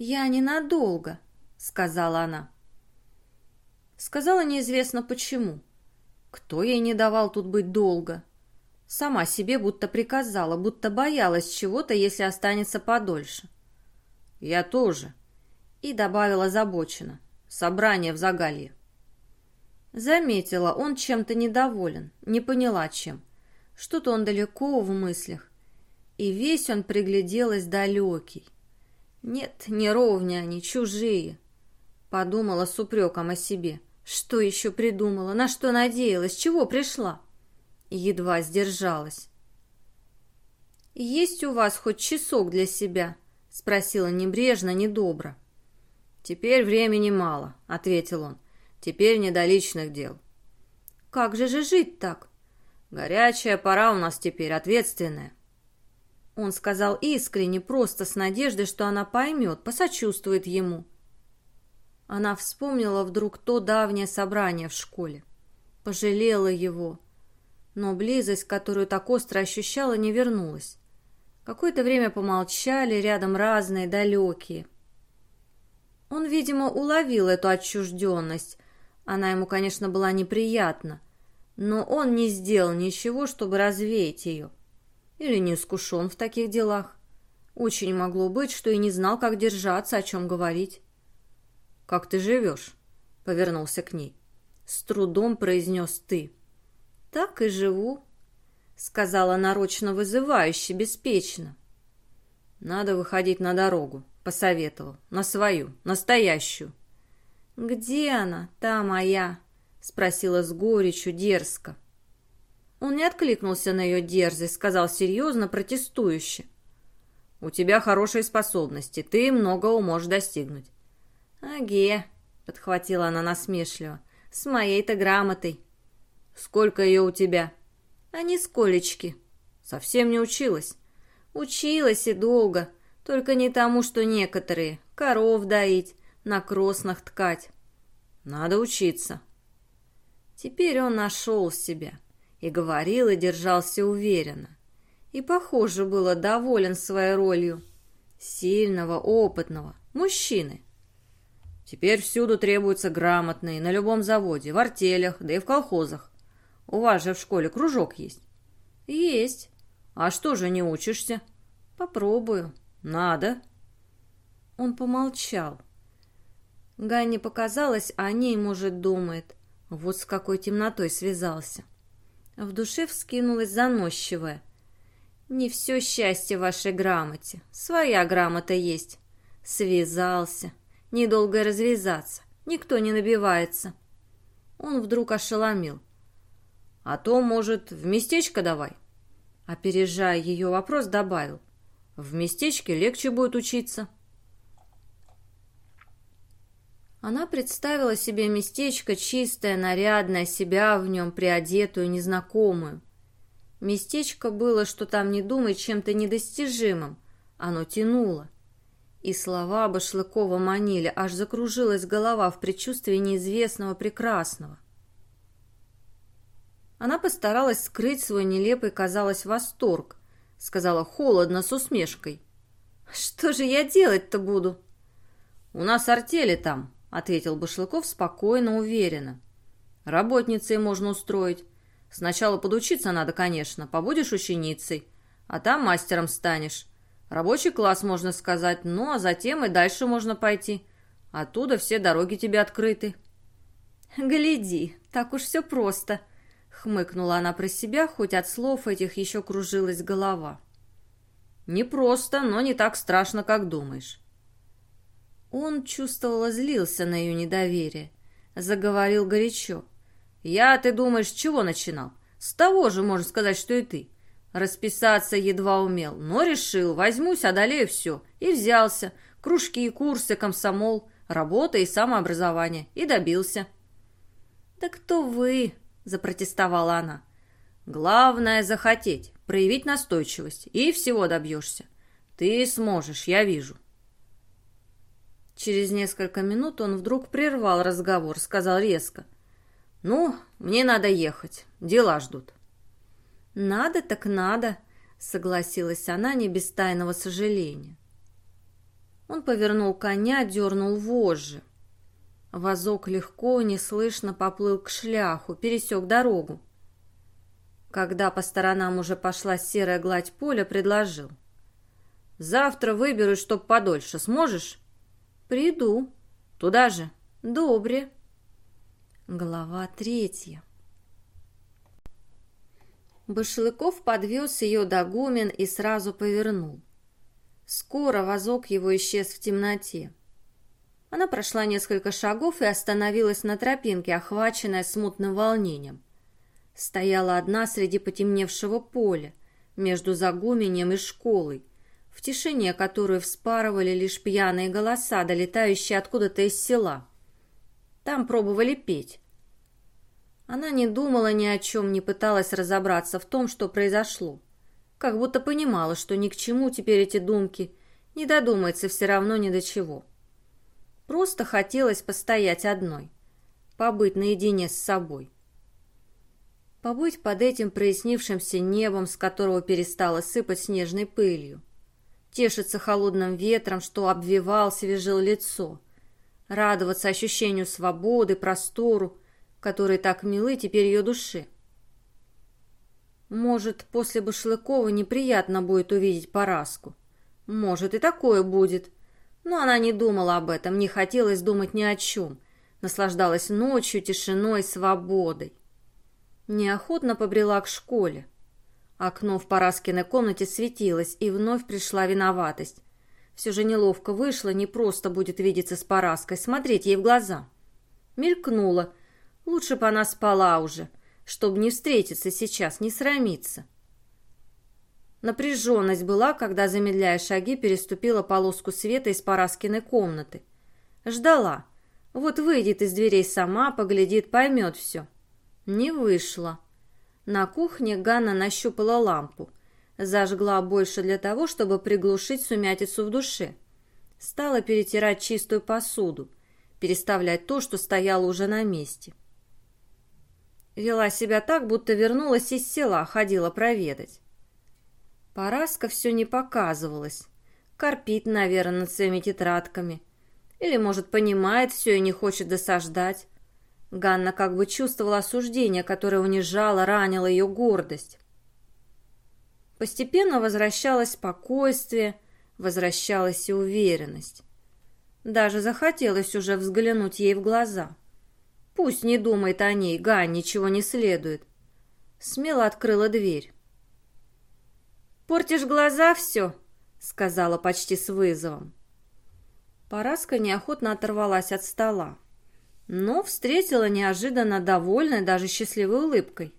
«Я ненадолго», — сказала она. Сказала неизвестно почему. Кто ей не давал тут быть долго? Сама себе будто приказала, будто боялась чего-то, если останется подольше. «Я тоже», — и добавила озабоченно. «Собрание в Загалье». Заметила, он чем-то недоволен, не поняла чем. Что-то он далеко в мыслях. И весь он пригляделась далекий. Нет, не ровня они, чужие. Подумала с упреком о себе. Что еще придумала, на что надеялась, чего пришла? Едва сдержалась. «Есть у вас хоть часок для себя?» Спросила небрежно, недобро. «Теперь времени мало», — ответил он. Теперь не до личных дел. Как же же жить так? Горячая пора у нас теперь, ответственная. Он сказал искренне, просто с надеждой, что она поймет, посочувствует ему. Она вспомнила вдруг то давнее собрание в школе. Пожалела его. Но близость, которую так остро ощущала, не вернулась. Какое-то время помолчали, рядом разные, далекие. Он, видимо, уловил эту отчужденность, она ему, конечно, была неприятна, но он не сделал ничего, чтобы развеять ее. Или не искушен в таких делах. Очень могло быть, что и не знал, как держаться, о чем говорить. «Как ты живешь?» — повернулся к ней. С трудом произнес ты. «Так и живу», — сказала нарочно вызывающе, беспечно. «Надо выходить на дорогу», — посоветовал. «На свою, настоящую. «Где она, та моя?» — спросила с горечью дерзко. Он не откликнулся на ее дерзость, сказал серьезно, протестующе. «У тебя хорошие способности, ты многого можешь достигнуть». «Аге», — подхватила она насмешливо, — «с моей-то грамотой». «Сколько ее у тебя?» «А нисколечки». «Совсем не училась?» «Училась и долго, только не тому, что некоторые. Коров доить, на кроснах ткать. Надо учиться. Теперь он нашел себя и говорил и держался уверенно. И, похоже, было доволен своей ролью. Сильного, опытного, мужчины. Теперь всюду требуются грамотные, на любом заводе, в артелях, да и в колхозах. У вас же в школе кружок есть? Есть. А что же не учишься? Попробую. Надо. Он помолчал. Ганне показалось, о ней, может, думает. Вот с какой темнотой связался. В душе вскинулась заносчивая. Не все счастье в вашей грамоте. Своя грамота есть. Связался. Недолго развязаться. Никто не набивается. Он вдруг ошеломил. А то, может, в местечко давай? Опережая ее вопрос, добавил. В местечке легче будет учиться. Она представила себе местечко чистое, нарядное, себя в нем приодетую, незнакомую. Местечко было, что там не думай, чем-то недостижимым. Оно тянуло. И слова Башлыкова манили, аж закружилась голова в предчувствии неизвестного прекрасного. Она постаралась скрыть свой нелепый, казалось, восторг. Сказала холодно, с усмешкой. «Что же я делать-то буду?» «У нас артели там», — ответил Башлыков спокойно, уверенно. «Работницей можно устроить. Сначала подучиться надо, конечно, побудешь ученицей, а там мастером станешь. Рабочий класс, можно сказать, ну а затем и дальше можно пойти. Оттуда все дороги тебе открыты». «Гляди, так уж все просто», — хмыкнула она про себя, хоть от слов этих еще кружилась голова. «Не просто, но не так страшно, как думаешь». Он, чувствовал, злился на ее недоверие. Заговорил горячо. «Я, ты думаешь, чего начинал? С того же, можно сказать, что и ты. Расписаться едва умел, но решил, возьмусь, одолею все. И взялся. Кружки, курсы, комсомол, работа и самообразование. И добился». «Да кто вы?» – запротестовала она. «Главное – захотеть, проявить настойчивость, и всего добьешься. Ты сможешь, я вижу». Через несколько минут он вдруг прервал разговор, сказал резко. «Ну, мне надо ехать, дела ждут». «Надо так надо», — согласилась она не без тайного сожаления. Он повернул коня, дернул вожжи. Возок легко, неслышно поплыл к шляху, пересек дорогу. Когда по сторонам уже пошла серая гладь поля, предложил. «Завтра выберусь, чтоб подольше. Сможешь?» «Приду». «Туда же?» «Добре». Глава третья. Башлыков подвез ее до Гумен и сразу повернул. Скоро возок его исчез в темноте. Она прошла несколько шагов и остановилась на тропинке, охваченная смутным волнением. Стояла одна среди потемневшего поля, между загуменем и школой, в тишине которую вспарывали лишь пьяные голоса, долетающие откуда-то из села. Там пробовали петь. Она не думала ни о чем, не пыталась разобраться в том, что произошло. Как будто понимала, что ни к чему теперь эти думки, не додумается все равно ни до чего. Просто хотелось постоять одной, побыть наедине с собой. Побыть под этим прояснившимся небом, с которого перестало сыпать снежной пылью. Тешиться холодным ветром, что обвивал, свежил лицо. Радоваться ощущению свободы, простору, которые так милы теперь ее душе. Может, после Башлыкова неприятно будет увидеть Параску. Может, и такое будет. Но она не думала об этом, не хотелось думать ни о чем. Наслаждалась ночью, тишиной, свободой. Неохотно побрела к школе. Окно в Параскиной комнате светилось, и вновь пришла виноватость. Все же неловко вышло, не просто будет видеться с Параской, смотреть ей в глаза. Мелькнула, Лучше бы она спала уже, чтобы не встретиться сейчас, не срамиться. Напряженность была, когда, замедляя шаги, переступила полоску света из Параскиной комнаты. Ждала. Вот выйдет из дверей сама, поглядит, поймет все. Не вышла. На кухне Ганна нащупала лампу. Зажгла больше для того, чтобы приглушить сумятицу в душе. Стала перетирать чистую посуду, переставлять то, что стояло уже на месте. Вела себя так, будто вернулась из села, ходила проведать. Параска все не показывалась. Корпит, наверное, над своими тетрадками. Или, может, понимает все и не хочет досаждать. Ганна как бы чувствовала осуждение, которое унижало, ранило ее гордость. Постепенно возвращалось спокойствие, возвращалась и уверенность. Даже захотелось уже взглянуть ей в глаза — Пусть не думает о ней, Гань, ничего не следует. Смело открыла дверь. «Портишь глаза все?» — сказала почти с вызовом. Параска неохотно оторвалась от стола, но встретила неожиданно довольной, даже счастливой улыбкой.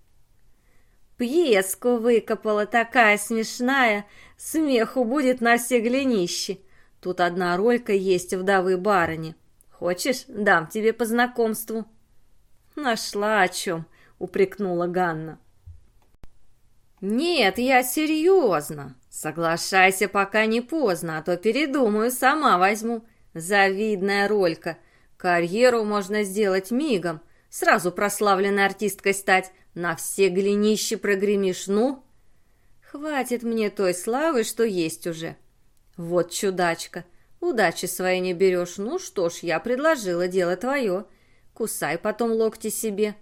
«Пьеску выкопала такая смешная, смеху будет на все глинищи. Тут одна ролька есть вдовы барыни. Хочешь, дам тебе по знакомству?» «Нашла о чем», — упрекнула Ганна. «Нет, я серьезно. Соглашайся, пока не поздно, а то передумаю, сама возьму. Завидная ролька. Карьеру можно сделать мигом. Сразу прославленной артисткой стать. На все глинищи прогремишь, ну?» «Хватит мне той славы, что есть уже». «Вот чудачка. Удачи своей не берешь. Ну что ж, я предложила, дело твое. Кусай потом локти себе».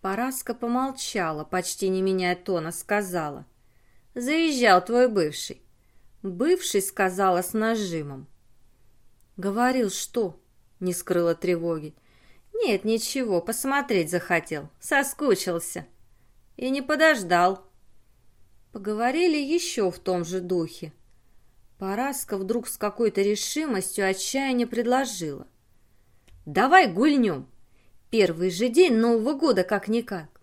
Параска помолчала, почти не меняя тона, сказала. «Заезжал твой бывший». Бывший сказала с нажимом. «Говорил, что?» — не скрыла тревоги. «Нет, ничего, посмотреть захотел. Соскучился. И не подождал». Поговорили еще в том же духе. Параска вдруг с какой-то решимостью отчаяние предложила. Давай гульнем. Первый же день Нового года как-никак.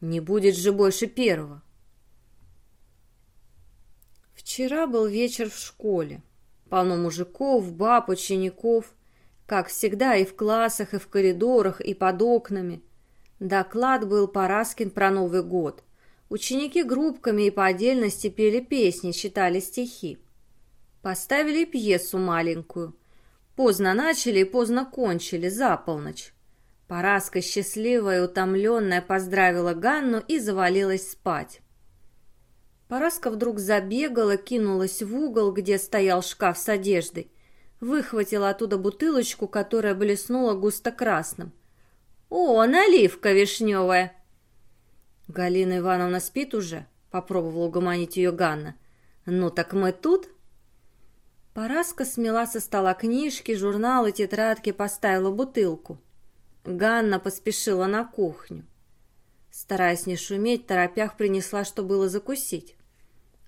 Не будет же больше первого. Вчера был вечер в школе. Полно мужиков, баб, учеников. Как всегда и в классах, и в коридорах, и под окнами. Доклад был Параскин про Новый год. Ученики группками и по отдельности пели песни, читали стихи. Поставили пьесу маленькую – Поздно начали и поздно кончили, за полночь. Параска, счастливая и утомленная, поздравила Ганну и завалилась спать. Параска вдруг забегала, кинулась в угол, где стоял шкаф с одеждой, выхватила оттуда бутылочку, которая блеснула густо-красным. «О, наливка вишневая!» «Галина Ивановна спит уже?» — попробовала угомонить ее Ганна. «Ну так мы тут?» Параска смела со стола книжки, журналы, тетрадки, поставила бутылку. Ганна поспешила на кухню. Стараясь не шуметь, торопях принесла, что было закусить.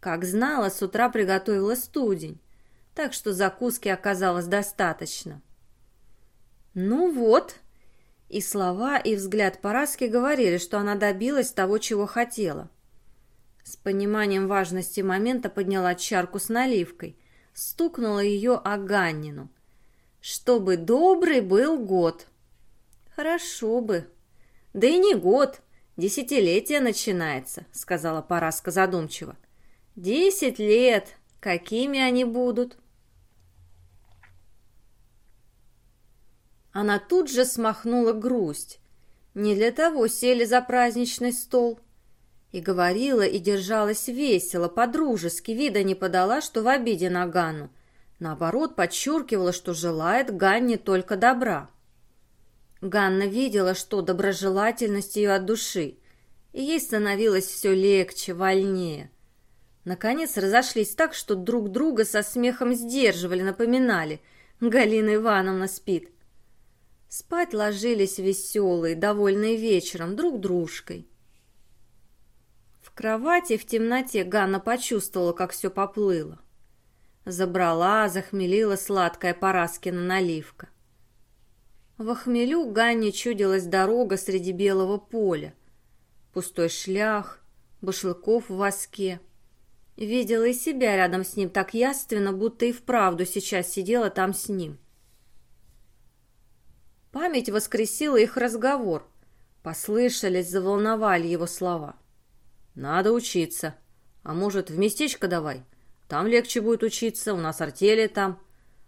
Как знала, с утра приготовила студень, так что закуски оказалось достаточно. «Ну вот», и слова, и взгляд Параски говорили, что она добилась того, чего хотела. С пониманием важности момента подняла чарку с наливкой, стукнула ее о Ганнину. «Чтобы добрый был год!» «Хорошо бы!» «Да и не год, десятилетие начинается», — сказала Параска задумчиво. Десять лет! Какими они будут? Она тут же смахнула грусть. Не для того сели за праздничный стол. И говорила, и держалась весело, по-дружески, вида не подала, что в обиде на Ганну. Наоборот, подчеркивала, что желает Ганне только добра. Ганна видела, что доброжелательность ее от души, и ей становилось все легче, вольнее. Наконец разошлись так, что друг друга со смехом сдерживали, напоминали. Галина Ивановна спит. Спать ложились веселые, довольные вечером, друг дружкой. В кровати в темноте Ганна почувствовала, как все поплыло. Забрала, захмелила сладкая Параскина наливка. В хмелю Ганне чудилась дорога среди белого поля. Пустой шлях, башлыков в воске — Видела и себя рядом с ним так яственно, будто и вправду сейчас сидела там с ним. Память воскресила их разговор. Послышались, заволновали его слова. «Надо учиться. А может, в местечко давай? Там легче будет учиться, у нас артели там.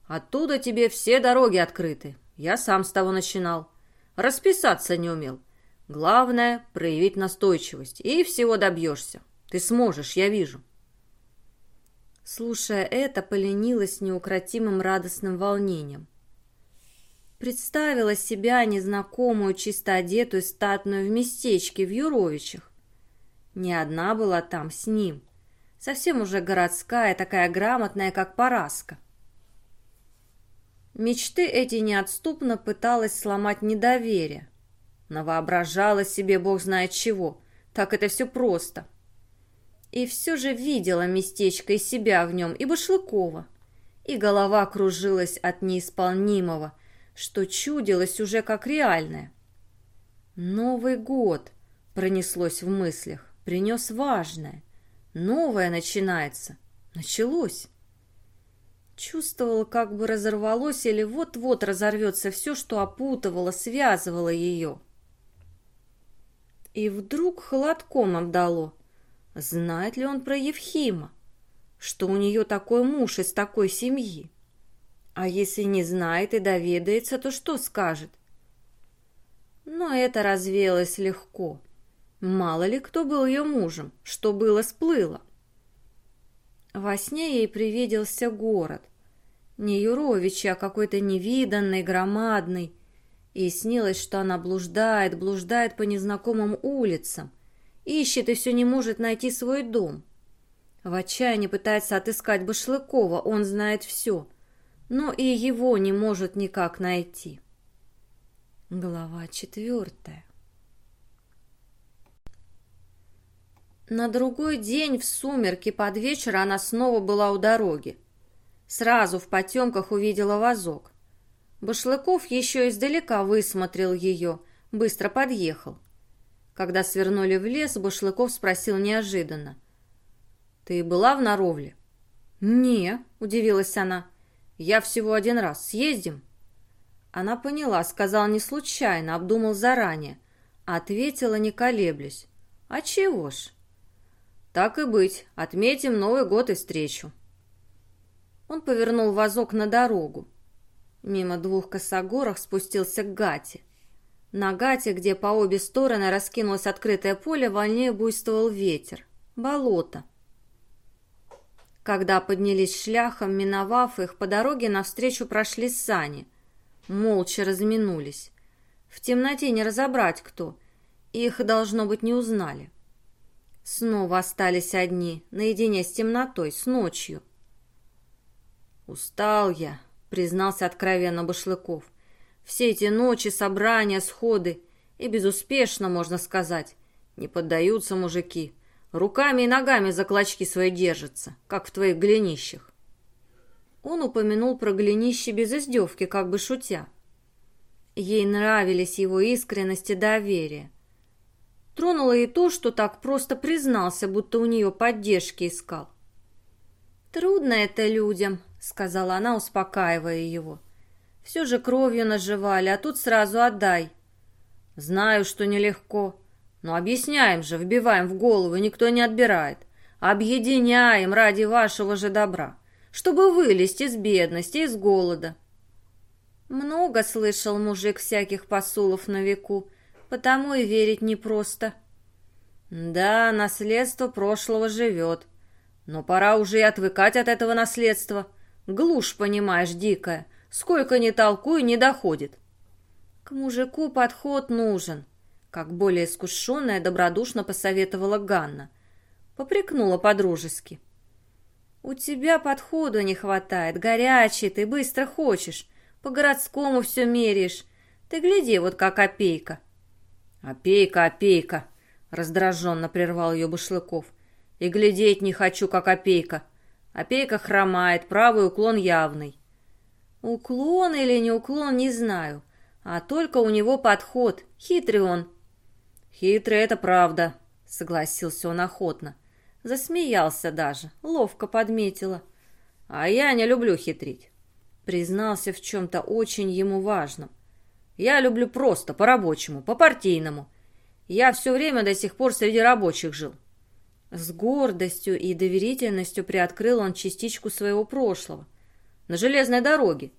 Оттуда тебе все дороги открыты. Я сам с того начинал. Расписаться не умел. Главное — проявить настойчивость, и всего добьешься. Ты сможешь, я вижу». Слушая это, поленилась неукротимым радостным волнением. Представила себя незнакомую, чисто одетую, статную в местечке в Юровичах. Не одна была там с ним. Совсем уже городская, такая грамотная, как Параска. Мечты эти неотступно пыталась сломать недоверие. Навоображала себе бог знает чего. Так это все просто. И все же видела местечко и себя в нем, и Башлыкова. И голова кружилась от неисполнимого, что чудилось уже как реальное. «Новый год!» — пронеслось в мыслях, принес важное. «Новое начинается!» Началось. Чувствовала, как бы разорвалось или вот-вот разорвется все, что опутывало, связывало ее. И вдруг холодком обдало — Знает ли он про Евхима? Что у нее такой муж из такой семьи? А если не знает и доведается, то что скажет? Но это развеялось легко. Мало ли кто был ее мужем, что было сплыло. Во сне ей привиделся город. Не Юрович, а какой-то невиданный, громадный. И снилось, что она блуждает, блуждает по незнакомым улицам – Ищет и все не может найти свой дом. В отчаянии пытается отыскать Башлыкова, он знает все, но и его не может никак найти. Глава четвертая На другой день в сумерки под вечер она снова была у дороги. Сразу в потемках увидела вазок. Башлыков еще издалека высмотрел ее, быстро подъехал. Когда свернули в лес, Башлыков спросил неожиданно. «Ты была в Наровле?» «Не», — удивилась она. «Я всего один раз. Съездим?» Она поняла, сказал не случайно, обдумал заранее. Ответила, не колеблясь. «А чего ж?» «Так и быть. Отметим Новый год и встречу». Он повернул вазок на дорогу. Мимо двух косогорах спустился к Гате. На гате, где по обе стороны раскинулось открытое поле, вольнее буйствовал ветер. Болото. Когда поднялись шляхом, миновав их, по дороге навстречу прошли сани. Молча разминулись. В темноте не разобрать кто. Их, должно быть, не узнали. Снова остались одни, наедине с темнотой, с ночью. «Устал я», — признался откровенно Башлыков. «Все эти ночи, собрания, сходы, и безуспешно, можно сказать. Не поддаются мужики. Руками и ногами за клочки свои держатся, как в твоих голенищах». Он упомянул про голенище без издевки, как бы шутя. Ей нравились его искренность и доверие. Тронуло и то, что так просто признался, будто у нее поддержки искал. «Трудно это людям», — сказала она, успокаивая его. «Все же кровью наживали, а тут сразу отдай». «Знаю, что нелегко, но объясняем же, вбиваем в голову, никто не отбирает. Объединяем ради вашего же добра, чтобы вылезть из бедности, из голода». Много слышал мужик всяких посулов на веку, потому и верить непросто. Да, наследство прошлого живет. Но пора уже и отвыкать от этого наследства. Глушь, понимаешь, дикая. Сколько ни толкуй, не доходит. К мужику подход нужен, как более искушенная добродушно посоветовала Ганна. Попрекнула по-дружески. «У тебя подходу не хватает, горячий ты, быстро хочешь. По-городскому все меряешь. Ты гляди, вот как опейка. «Опейка, опейка!» — раздраженно прервал ее Башлыков. «И глядеть не хочу, как опейка. Опейка хромает, правый уклон явный». «Уклон или не уклон, не знаю. А только у него подход. Хитрый он». «Хитрый — это правда», — согласился он охотно. Засмеялся даже, ловко подметила. «А я не люблю хитрить». Признался в чем-то очень ему важном. Я люблю просто, по-рабочему, по-партийному. Я все время до сих пор среди рабочих жил. С гордостью и доверительностью приоткрыл он частичку своего прошлого. На железной дороге.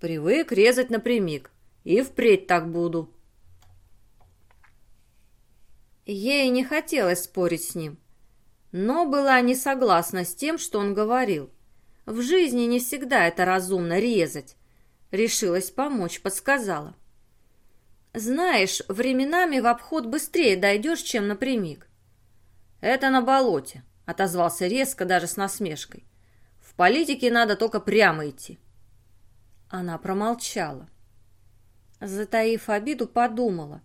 Привык резать напрямик. И впредь так буду. Ей не хотелось спорить с ним, но была не согласна с тем, что он говорил. В жизни не всегда это разумно резать. Решилась помочь, подсказала. Знаешь, временами в обход быстрее дойдешь, чем напрямик. Это на болоте, отозвался резко, даже с насмешкой. В политике надо только прямо идти. Она промолчала. Затаив обиду, подумала.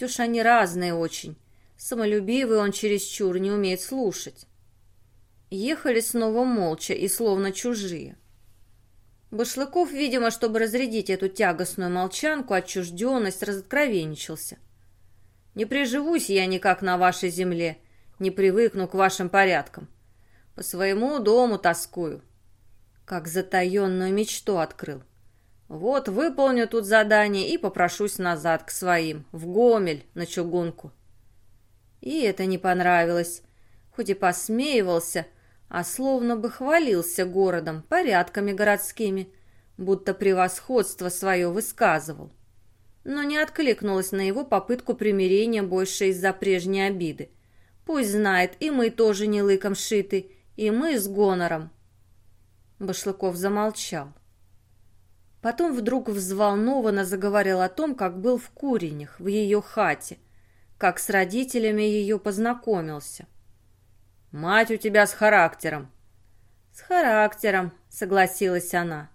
Ж они разные очень. Самолюбивый он чересчур не умеет слушать. Ехали снова молча и словно чужие. Башлыков, видимо, чтобы разрядить эту тягостную молчанку, отчужденность, разоткровенничался. «Не приживусь я никак на вашей земле, не привыкну к вашим порядкам. По своему дому тоскую». Как затаенную мечту открыл. «Вот выполню тут задание и попрошусь назад к своим, в Гомель, на чугунку». И это не понравилось. Хоть и посмеивался, — а словно бы хвалился городом, порядками городскими, будто превосходство свое высказывал. Но не откликнулась на его попытку примирения больше из-за прежней обиды. Пусть знает, и мы тоже не лыком шиты, и мы с гонором. Башлыков замолчал. Потом вдруг взволнованно заговорил о том, как был в Куренях, в ее хате, как с родителями ее познакомился. «Мать у тебя с характером». «С характером», — согласилась она.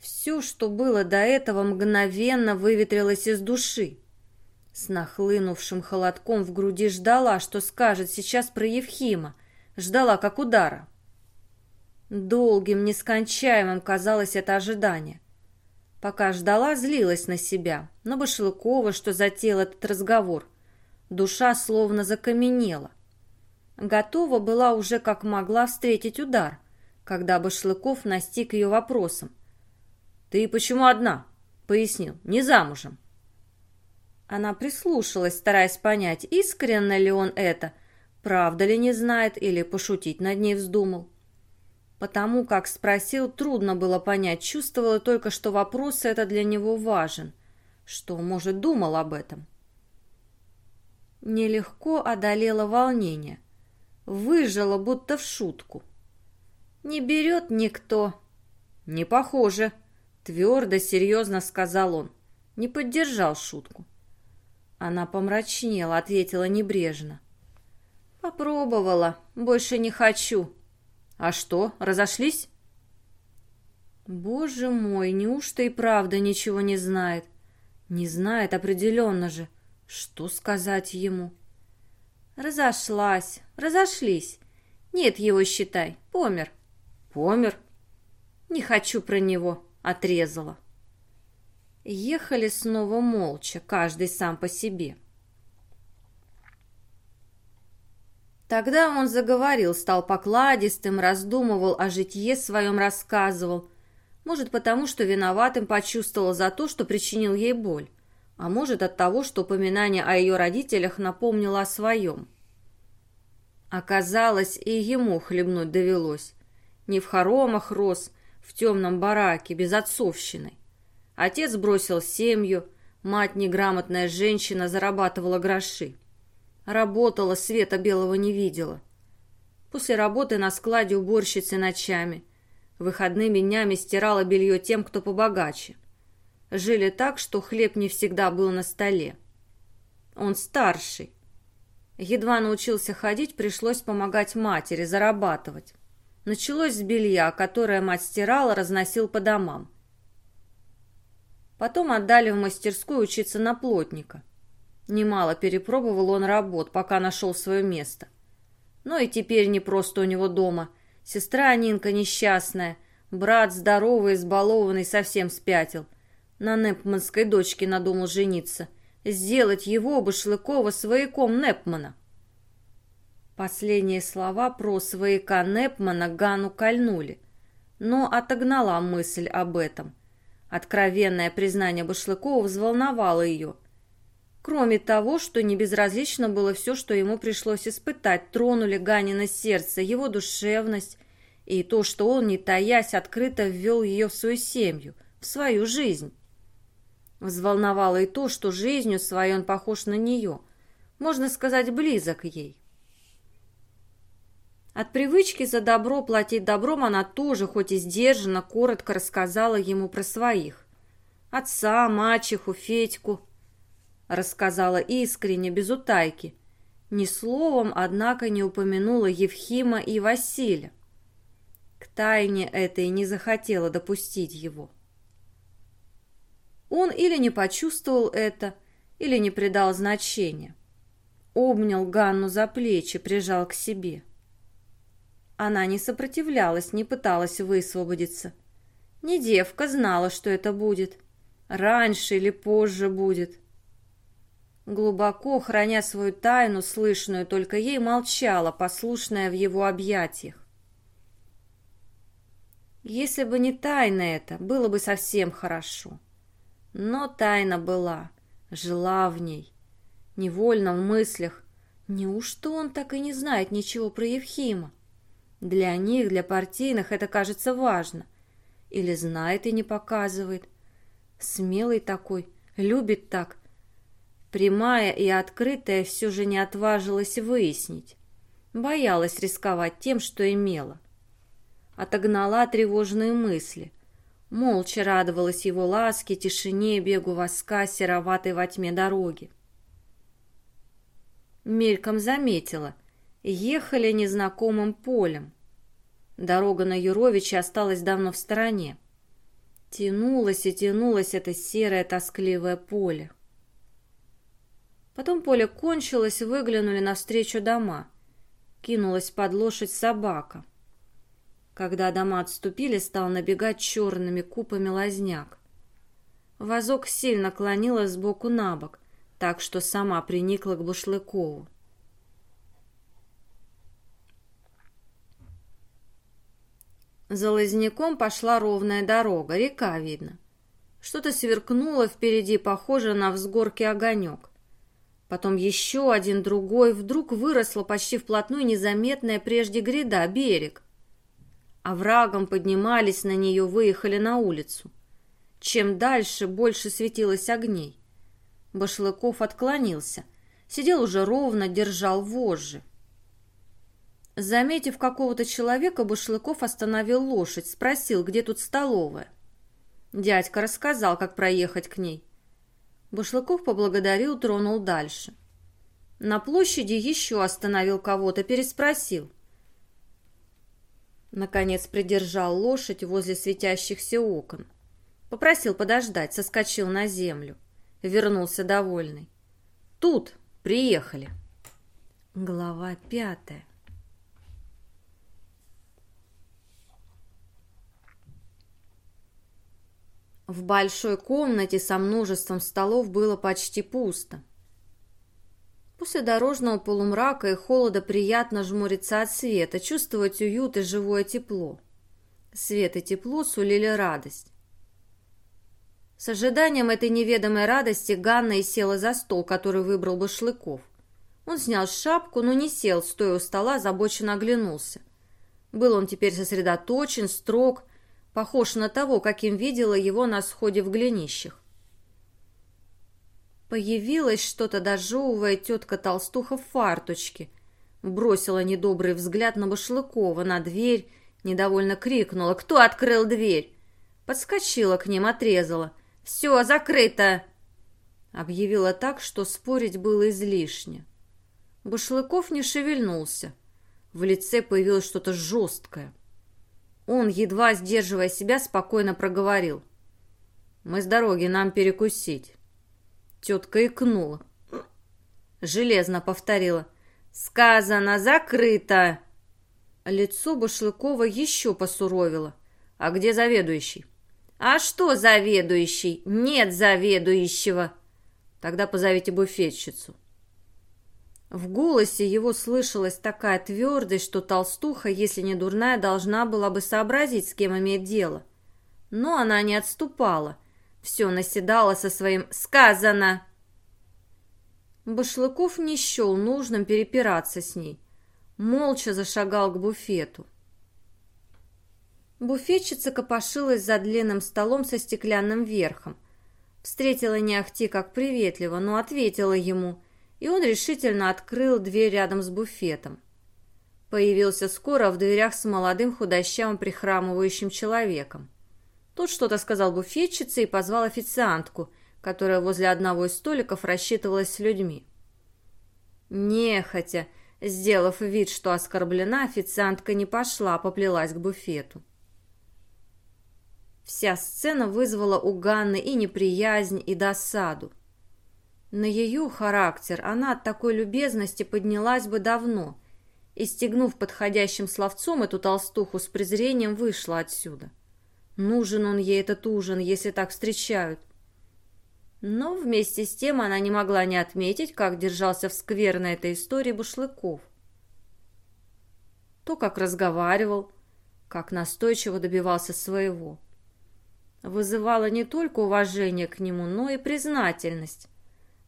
Все, что было до этого, мгновенно выветрилось из души. С нахлынувшим холодком в груди ждала, что скажет сейчас про Евхима. Ждала, как удара. Долгим, нескончаемым казалось это ожидание. Пока ждала, злилась на себя, на Башлыкова, что затеял этот разговор. Душа словно закаменела. Готова была уже как могла встретить удар, когда Башлыков настиг ее вопросом. «Ты почему одна?» — пояснил. «Не замужем». Она прислушалась, стараясь понять, искренне ли он это, правда ли не знает или пошутить над ней вздумал. Потому как спросил, трудно было понять, чувствовала только, что вопрос это для него важен. что, может, думал об этом. Нелегко одолело волнение. Выжило, будто в шутку. «Не берет никто». «Не похоже», — твердо, серьезно сказал он. Не поддержал шутку. Она помрачнела, ответила небрежно. «Попробовала. Больше не хочу». «А что, разошлись?» «Боже мой, неужто и правда ничего не знает?» «Не знает определенно же. Что сказать ему?» «Разошлась, разошлись. Нет его, считай, помер». «Помер?» «Не хочу про него», — отрезала. Ехали снова молча, каждый сам по себе. Тогда он заговорил, стал покладистым, раздумывал о житье своем, рассказывал. Может, потому что виноватым почувствовал за то, что причинил ей боль. А может, от того, что упоминание о ее родителях напомнило о своем. Оказалось, и ему хлебнуть довелось. Не в хоромах рос, в темном бараке, без отцовщины. Отец бросил семью, мать, неграмотная женщина, зарабатывала гроши. Работала, света белого не видела. После работы на складе уборщицы ночами. Выходными днями стирала белье тем, кто побогаче. Жили так, что хлеб не всегда был на столе. Он старший. Едва научился ходить, пришлось помогать матери, зарабатывать. Началось с белья, которое мать стирала, разносил по домам. Потом отдали в мастерскую учиться на плотника. Немало перепробовал он работ, пока нашел свое место. Но и теперь не просто у него дома. Сестра Нинка несчастная, брат здоровый, избалованный, совсем спятил. На Непманской дочке надумал жениться. Сделать его, Башлыкова, свояком Непмана. Последние слова про свояка Непмана Гану кольнули, но отогнала мысль об этом. Откровенное признание Башлыкова взволновало ее. Кроме того, что не безразлично было все, что ему пришлось испытать, тронули Ганина сердце, его душевность и то, что он, не таясь, открыто ввел ее в свою семью, в свою жизнь. Взволновало и то, что жизнью своей он похож на нее, можно сказать, близок ей. От привычки за добро платить добром она тоже, хоть и сдержанно, коротко рассказала ему про своих. Отца, мачеху, Федьку. Рассказала искренне, без утайки. Ни словом, однако, не упомянула Евхима и Василия. К тайне этой не захотела допустить его. Он или не почувствовал это, или не придал значения. Обнял Ганну за плечи, прижал к себе. — она не сопротивлялась, не пыталась высвободиться. Не девка знала, что это будет. Раньше или позже будет. Глубоко, храня свою тайну, слышную только ей, молчала, послушная в его объятиях. Если бы не тайна это, было бы совсем хорошо. Но тайна была, жила в ней, невольно в мыслях. Неужто он так и не знает ничего про Евхима? Для них, для партийных, это кажется важно. Или знает и не показывает. Смелый такой, любит так. Прямая и открытая все же не отважилась выяснить. Боялась рисковать тем, что имела. Отогнала тревожные мысли. Молча радовалась его ласке, тишине, бегу воска, сероватой во тьме дороги. Мельком заметила — ехали незнакомым полем. Дорога на Юровича осталась давно в стороне. Тянулось и тянулось это серое тоскливое поле. Потом поле кончилось, выглянули навстречу дома. Кинулась под лошадь собака. Когда дома отступили, стал набегать черными купами лазняк. Возок сильно клонилась сбоку на бок, так что сама приникла к Бушлыкову. За лозняком пошла ровная дорога, река видно. Что-то сверкнуло впереди, похоже на взгорки огонек. Потом еще один, другой. Вдруг выросла почти вплотную незаметная прежде гряда, берег. Оврагом поднимались на нее, выехали на улицу. Чем дальше, больше светилось огней. Башлыков отклонился. Сидел уже ровно, держал вожжи. Заметив какого-то человека, Башлыков остановил лошадь, спросил, где тут столовая. Дядька рассказал, как проехать к ней. Башлыков поблагодарил, тронул дальше. На площади еще остановил кого-то, переспросил. Наконец придержал лошадь возле светящихся окон. Попросил подождать, соскочил на землю. Вернулся довольный. Тут приехали. Глава пятая. В большой комнате со множеством столов было почти пусто. После дорожного полумрака и холода приятно жмуриться от света, чувствовать уют и живое тепло. Свет и тепло сулили радость. С ожиданием этой неведомой радости Ганна и села за стол, который выбрал Башлыков. Он снял шапку, но не сел, стоя у стола, озабоченно оглянулся. Был он теперь сосредоточен, строг, похож на того, каким видела его на сходе в глинищах. Появилась что-то дожевывая тетка-толстуха в фарточке. Бросила недобрый взгляд на Башлыкова, на дверь, недовольно крикнула «Кто открыл дверь?» Подскочила к ним, отрезала. «Все, закрыто!» Объявила так, что спорить было излишне. Башлыков не шевельнулся. В лице появилось что-то жесткое. Он, едва сдерживая себя, спокойно проговорил. «Мы с дороги, нам перекусить». Тетка икнула. Железно повторила. «Сказано, закрыто!» Лицо Башлыкова еще посуровило. «А где заведующий?» «А что заведующий? Нет заведующего!» «Тогда позовите буфетчицу». В голосе его слышалась такая твердость, что толстуха, если не дурная, должна была бы сообразить, с кем имеет дело. Но она не отступала. Все наседала со своим «сказано». Башлыков не счел нужным перепираться с ней. Молча зашагал к буфету. Буфетчица копошилась за длинным столом со стеклянным верхом. Встретила не ахти как приветливо, но ответила ему – и он решительно открыл дверь рядом с буфетом. Появился скоро в дверях с молодым худощавым прихрамывающим человеком. Тот что-то сказал буфетчице и позвал официантку, которая возле одного из столиков рассчитывалась с людьми. Нехотя, сделав вид, что оскорблена, официантка не пошла, а поплелась к буфету. Вся сцена вызвала у Ганны и неприязнь, и досаду. На ее характер она от такой любезности поднялась бы давно и, стегнув подходящим словцом эту толстуху с презрением, вышла отсюда. Нужен он ей этот ужин, если так встречают. Но вместе с тем она не могла не отметить, как держался в скверной этой истории Бушлыков. То, как разговаривал, как настойчиво добивался своего. Вызывало не только уважение к нему, но и признательность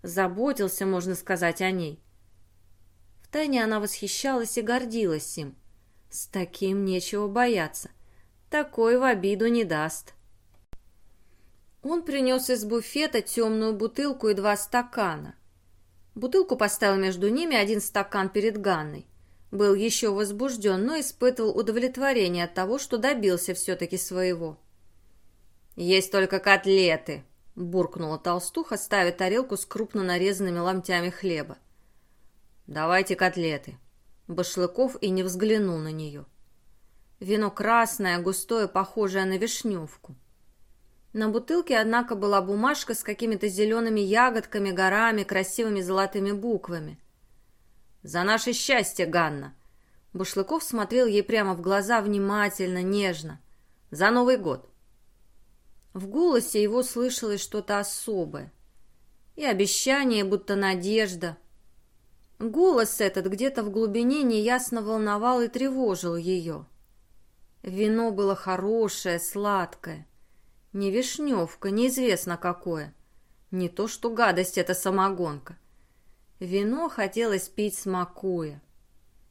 заботился, можно сказать, о ней. Втайне она восхищалась и гордилась им. С таким нечего бояться. Такой в обиду не даст. Он принес из буфета темную бутылку и два стакана. Бутылку поставил между ними один стакан перед Ганной. Был еще возбужден, но испытывал удовлетворение от того, что добился все-таки своего. «Есть только котлеты», буркнула толстуха, ставя тарелку с крупно нарезанными ломтями хлеба. «Давайте котлеты». Башлыков и не взглянул на нее. Вино красное, густое, похожее на вишневку. На бутылке, однако, была бумажка с какими-то зелеными ягодками, горами, красивыми золотыми буквами. «За наше счастье, Ганна!» Башлыков смотрел ей прямо в глаза внимательно, нежно. «За Новый год!» В голосе его слышалось что-то особое. И обещание, будто надежда. Голос этот где-то в глубине неясно волновал и тревожил ее. Вино было хорошее, сладкое. Не вишневка, неизвестно какое. Не то, что гадость это самогонка. Вино хотелось пить смакуя.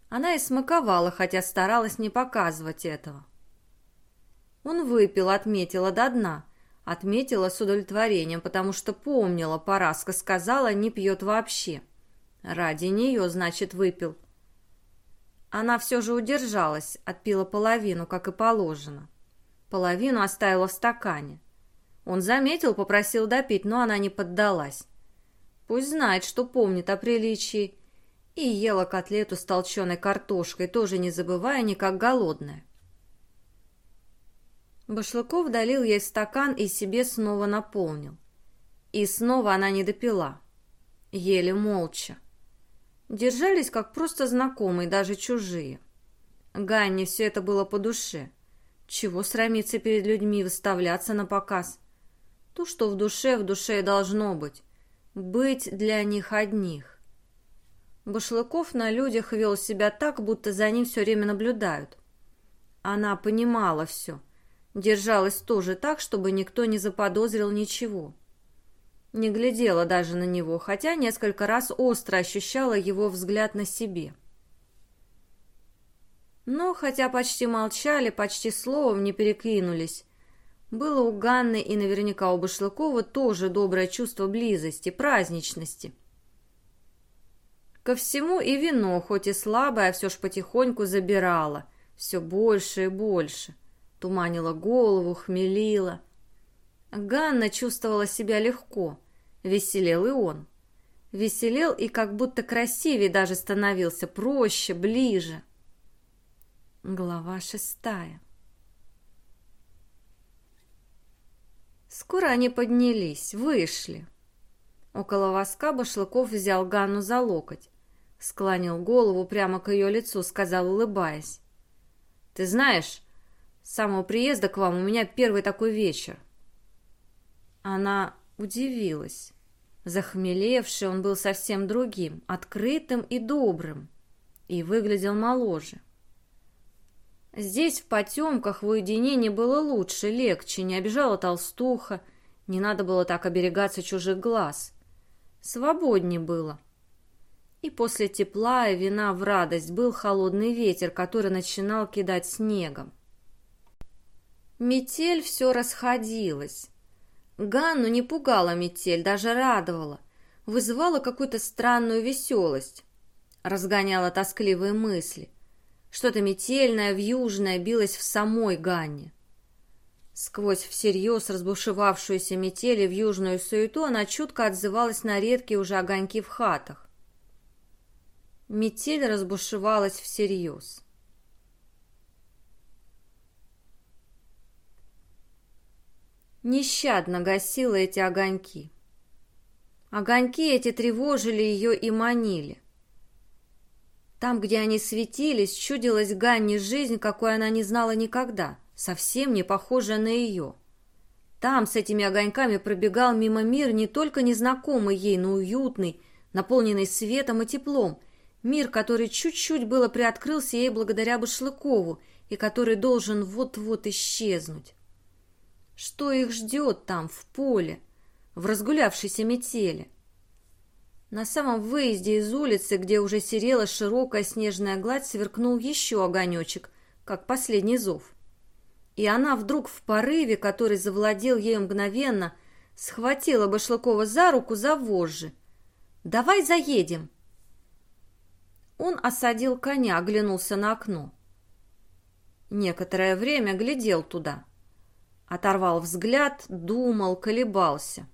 Она и смаковала, хотя старалась не показывать этого. Он выпил, отметила до дна, Отметила с удовлетворением, потому что помнила, Параска сказала, не пьет вообще. Ради нее, значит, выпил. Она все же удержалась, отпила половину, как и положено. Половину оставила в стакане. Он заметил, попросил допить, но она не поддалась. Пусть знает, что помнит о приличии. И ела котлету с толченой картошкой, тоже не забывая никак голодная. Башлыков долил ей стакан и себе снова наполнил. И снова она не допила. Еле молча. Держались как просто знакомые, даже чужие. Ганне все это было по душе. Чего срамиться перед людьми, выставляться на показ? То, что в душе, в душе должно быть. Быть для них одних. Башлыков на людях вел себя так, будто за ним все время наблюдают. Она понимала все. Держалась тоже так, чтобы никто не заподозрил ничего. Не глядела даже на него, хотя несколько раз остро ощущала его взгляд на себе. Но, хотя почти молчали, почти словом не перекинулись, было у Ганны и наверняка у Башлыкова тоже доброе чувство близости, праздничности. Ко всему и вино, хоть и слабое, все ж потихоньку забирало, все больше и больше – туманила голову, хмелила. Ганна чувствовала себя легко, веселел и он. Веселел и как будто красивее даже становился, проще, ближе. Глава шестая. Скоро они поднялись, вышли. Около воска Башлыков взял Ганну за локоть. Склонил голову прямо к ее лицу, сказал, улыбаясь. «Ты знаешь, с самого приезда к вам у меня первый такой вечер». Она удивилась. Захмелевший он был совсем другим, открытым и добрым, и выглядел моложе. Здесь, в потемках, в уединении было лучше, легче, не обижала толстуха, не надо было так оберегаться чужих глаз. Свободнее было. И после тепла и вина в радость был холодный ветер, который начинал кидать снегом. Метель все расходилась. Ганну не пугала метель, даже радовала. Вызывала какую-то странную веселость. Разгоняла тоскливые мысли. Что-то метельное, вьюжное билось в самой Ганне. Сквозь всерьез разбушевавшуюся метель и в южную суету она чутко отзывалась на редкие уже огоньки в хатах. Метель разбушевалась всерьез. Нещадно гасила эти огоньки. Огоньки эти тревожили ее и манили. Там, где они светились, чудилась Ганне жизнь, какой она не знала никогда, совсем не похожая на ее. Там с этими огоньками пробегал мимо мир не только незнакомый ей, но уютный, наполненный светом и теплом, мир, который чуть-чуть было приоткрылся ей благодаря Башлыкову и который должен вот-вот исчезнуть. Что их ждет там, в поле, в разгулявшейся метели? На самом выезде из улицы, где уже серела широкая снежная гладь, сверкнул еще огонечек, как последний зов. И она вдруг в порыве, который завладел ею мгновенно, схватила Башлыкова за руку за вожжи. «Давай заедем!» Он осадил коня, оглянулся на окно. Некоторое время глядел туда. Оторвал взгляд, думал, колебался.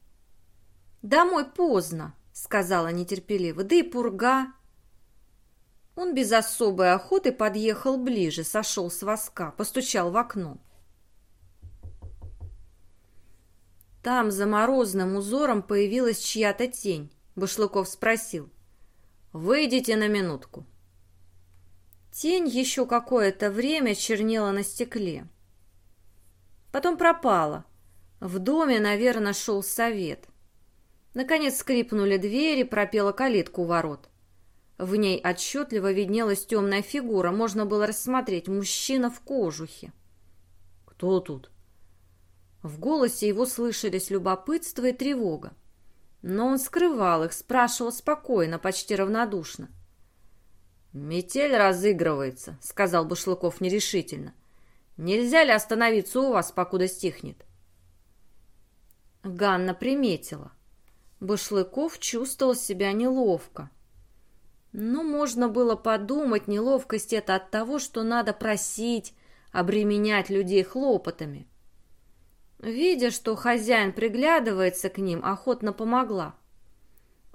«Домой поздно», — сказала нетерпеливо, — «да и пурга». Он без особой охоты подъехал ближе, сошел с воска, постучал в окно. Там за морозным узором появилась чья-то тень. Башлыков спросил. «Выйдите на минутку». Тень еще какое-то время чернела на стекле. Потом пропала. В доме, наверное, шел совет. Наконец скрипнули двери, пропела калитку у ворот. В ней отчетливо виднелась темная фигура, можно было рассмотреть мужчина в кожухе. «Кто тут?» В голосе его слышались любопытство и тревога. Но он скрывал их, спрашивал спокойно, почти равнодушно. «Метель разыгрывается», — сказал Башлыков нерешительно. Нельзя ли остановиться у вас, покуда стихнет?» Ганна приметила. Башлыков чувствовал себя неловко. Но можно было подумать, неловкость это от того, что надо просить, обременять людей хлопотами. Видя, что хозяин приглядывается к ним, охотно помогла.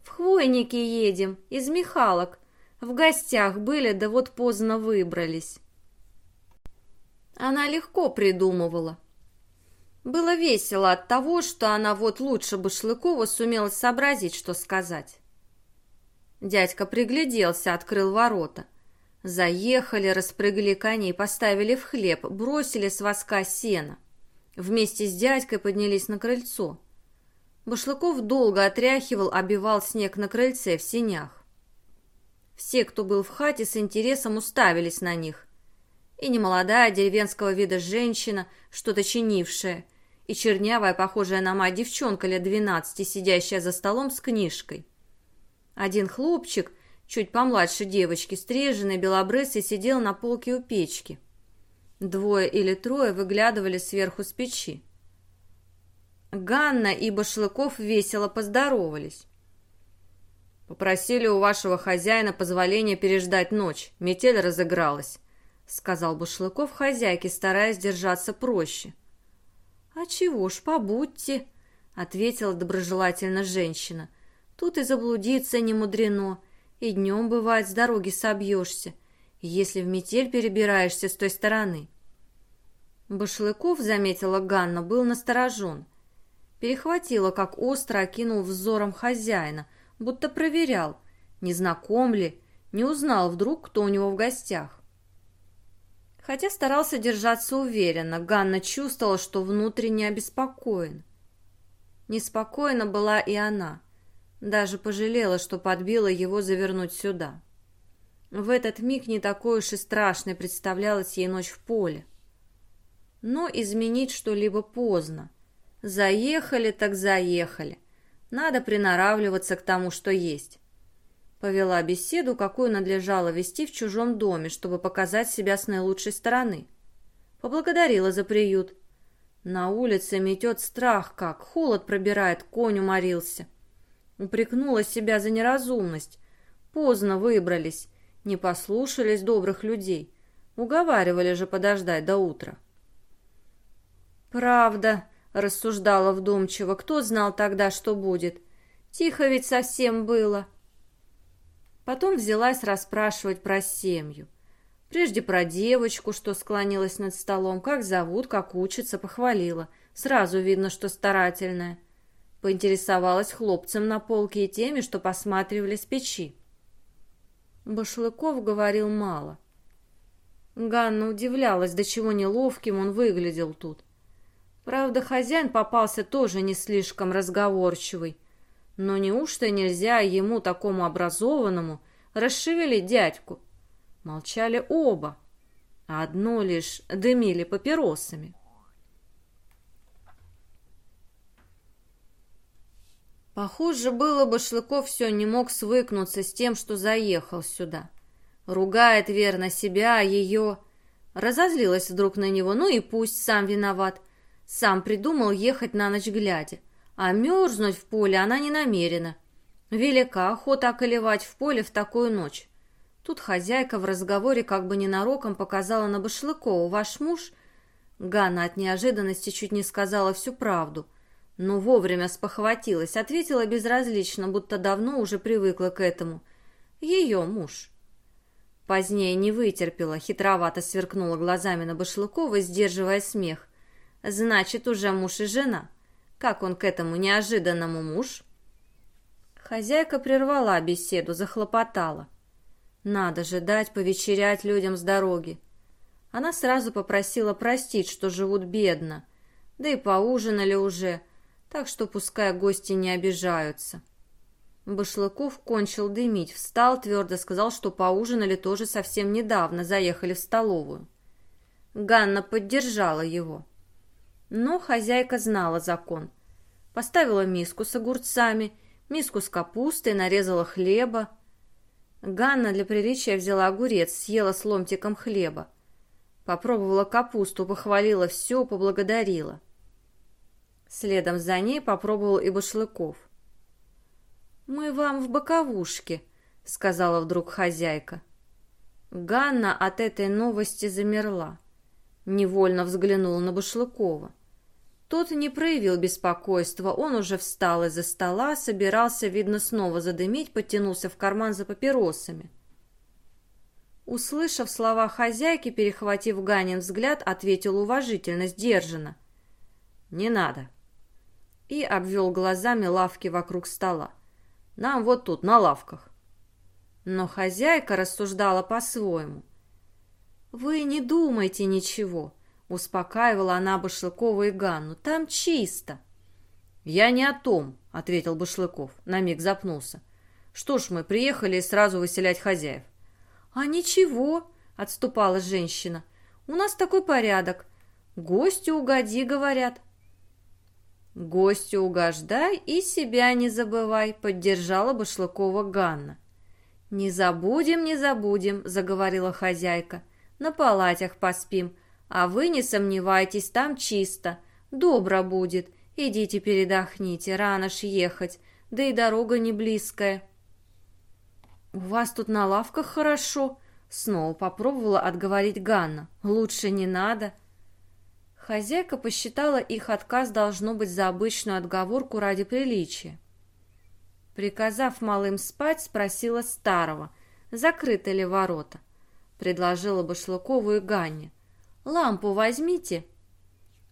«В Хвойники едем, из Михалок. В гостях были, да вот поздно выбрались». Она легко придумывала. Было весело от того, что она вот лучше бы Шлыкова сумела сообразить, что сказать. Дядька пригляделся, открыл ворота. Заехали, распрыгли коней, поставили в хлеб, бросили с воска сена. Вместе с дядькой поднялись на крыльцо. Башлыков долго отряхивал, обивал снег на крыльце в сенях. Все, кто был в хате, с интересом уставились на них. И немолодая деревенского вида женщина, что-то чинившая, и чернявая, похожая на мать девчонка лет двенадцати, сидящая за столом с книжкой. Один хлопчик, чуть помладше девочки, стриженный, белобрысый, сидел на полке у печки. Двое или трое выглядывали сверху с печи. Ганна и Башлыков весело поздоровались. «Попросили у вашего хозяина позволения переждать ночь. Метель разыгралась», — сказал Башлыков хозяйке, стараясь держаться проще. «А чего ж, побудьте», — ответила доброжелательно женщина. «Тут и заблудиться не мудрено, и днем, бывает, с дороги собьешься, если в метель перебираешься с той стороны». Башлыков, заметила Ганна, был насторожен — Перехватила, как остро окинул взором хозяина, будто проверял, не знаком ли, не узнал вдруг, кто у него в гостях. Хотя старался держаться уверенно, Ганна чувствовала, что внутренне обеспокоен. Неспокойна была и она. Даже пожалела, что подбила его завернуть сюда. В этот миг не такой уж и страшной представлялась ей ночь в поле. Но изменить что-либо поздно. Заехали так заехали. Надо приноравливаться к тому, что есть. Повела беседу, какую надлежало вести в чужом доме, чтобы показать себя с наилучшей стороны. Поблагодарила за приют. На улице метет страх как, холод пробирает, конь уморился. Упрекнула себя за неразумность. Поздно выбрались, не послушались добрых людей. Уговаривали же подождать до утра. «Правда», рассуждала вдумчиво. Кто знал тогда, что будет? Тихо ведь совсем было. Потом взялась расспрашивать про семью. Прежде про девочку, что склонилась над столом, как зовут, как учится, похвалила. Сразу видно, что старательная. Поинтересовалась хлопцем на полке и теми, что посматривали с печи. Башлыков говорил мало. Ганна удивлялась, до чего неловким он выглядел тут. Правда, хозяин попался тоже не слишком разговорчивый. Но неужто нельзя ему, такому образованному, расшевелить дядьку? Молчали оба, а одно лишь дымили папиросами. Похоже, было бы, Шлыков все не мог свыкнуться с тем, что заехал сюда. Ругает верно себя, ее... Разозлилась вдруг на него, ну и пусть сам виноват. Сам придумал ехать на ночь глядя, а мерзнуть в поле она не намерена. Велика охота околевать в поле в такую ночь. Тут хозяйка в разговоре как бы ненароком показала на Башлыкова. «Ваш муж...» Ганна от неожиданности чуть не сказала всю правду, но вовремя спохватилась, ответила безразлично, будто давно уже привыкла к этому. «Ее муж». Позднее не вытерпела, хитровато сверкнула глазами на Башлыкова, сдерживая смех. Значит, уже муж и жена. Как он к этому неожиданному муж? Хозяйка прервала беседу, захлопотала. Надо же дать повечерять людям с дороги. Она сразу попросила простить, что живут бедно. Да и поужинали уже, так что пускай гости не обижаются. Башлыков кончил дымить, встал, твердо сказал, что поужинали тоже совсем недавно, заехали в столовую. Ганна поддержала его. Но хозяйка знала закон. Поставила миску с огурцами, миску с капустой, нарезала хлеба. Ганна для приличия взяла огурец, съела с ломтиком хлеба. Попробовала капусту, похвалила все, поблагодарила. Следом за ней попробовал и Башлыков. «Мы вам в боковушке», — сказала вдруг хозяйка. Ганна от этой новости замерла. Невольно взглянула на Башлыкова. Тот не проявил беспокойства, он уже встал из-за стола, собирался, видно, снова задымить, подтянулся в карман за папиросами. Услышав слова хозяйки, перехватив Ганин взгляд, ответил уважительно, сдержанно. «Не надо». И обвел глазами лавки вокруг стола. «Нам вот тут, на лавках». Но хозяйка рассуждала по-своему. «Вы не думайте ничего», — успокаивала она Башлыкова и Ганну. «Там чисто». «Я не о том», — ответил Башлыков, на миг запнулся. «Что ж мы, приехали и сразу выселять хозяев». «А ничего», — отступала женщина. «У нас такой порядок. Гостю угоди, говорят». «Гостю угождай и себя не забывай», — поддержала Башлыкова Ганна. «Не забудем, не забудем», — заговорила хозяйка. «На палатях поспим, а вы не сомневайтесь, там чисто. Добро будет. Идите передохните, рано ж ехать, да и дорога не близкая». «У вас тут на лавках хорошо», — снова попробовала отговорить Ганна. «Лучше не надо». Хозяйка посчитала их отказ должно быть за обычную отговорку ради приличия. Приказав малым спать, спросила старого, закрыты ли ворота. Предложила Башлыкову и Ганне. «Лампу возьмите».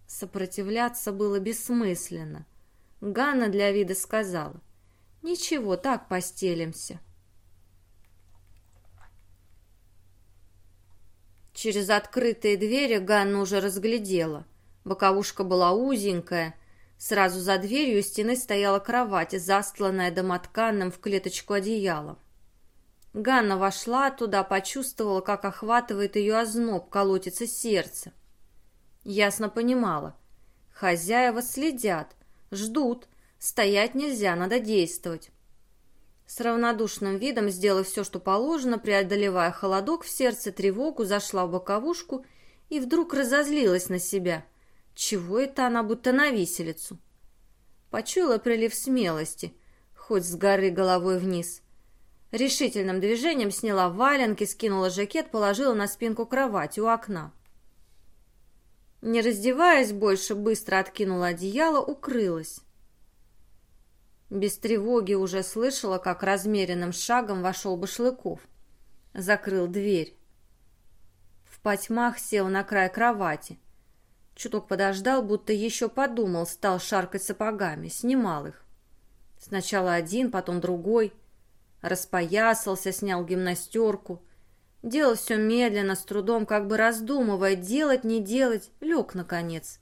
Сопротивляться было бессмысленно. Ганна для вида сказала. «Ничего, так постелимся». Через открытые двери Ганна уже разглядела. Боковушка была узенькая, Сразу за дверью у стены стояла кровать, застланная домотканным в клеточку одеялом. Ганна вошла туда, почувствовала, как охватывает ее озноб, колотится сердце. Ясно понимала. Хозяева следят, ждут, стоять нельзя, надо действовать. С равнодушным видом, сделав все, что положено, преодолевая холодок в сердце, тревогу, зашла в боковушку и вдруг разозлилась на себя – чего это она будто на виселицу? Почуяла прилив смелости, хоть с горы головой вниз. Решительным движением сняла валенки, скинула жакет, положила на спинку кровати у окна. Не раздеваясь больше, быстро откинула одеяло, укрылась. Без тревоги уже слышала, как размеренным шагом вошел Башлыков. Закрыл дверь. В потьмах сел на край кровати. Чуток подождал, будто еще подумал, стал шаркать сапогами, снимал их. Сначала один, потом другой. Распоясался, снял гимнастерку. Делал все медленно, с трудом, как бы раздумывая, делать, не делать, лег, наконец.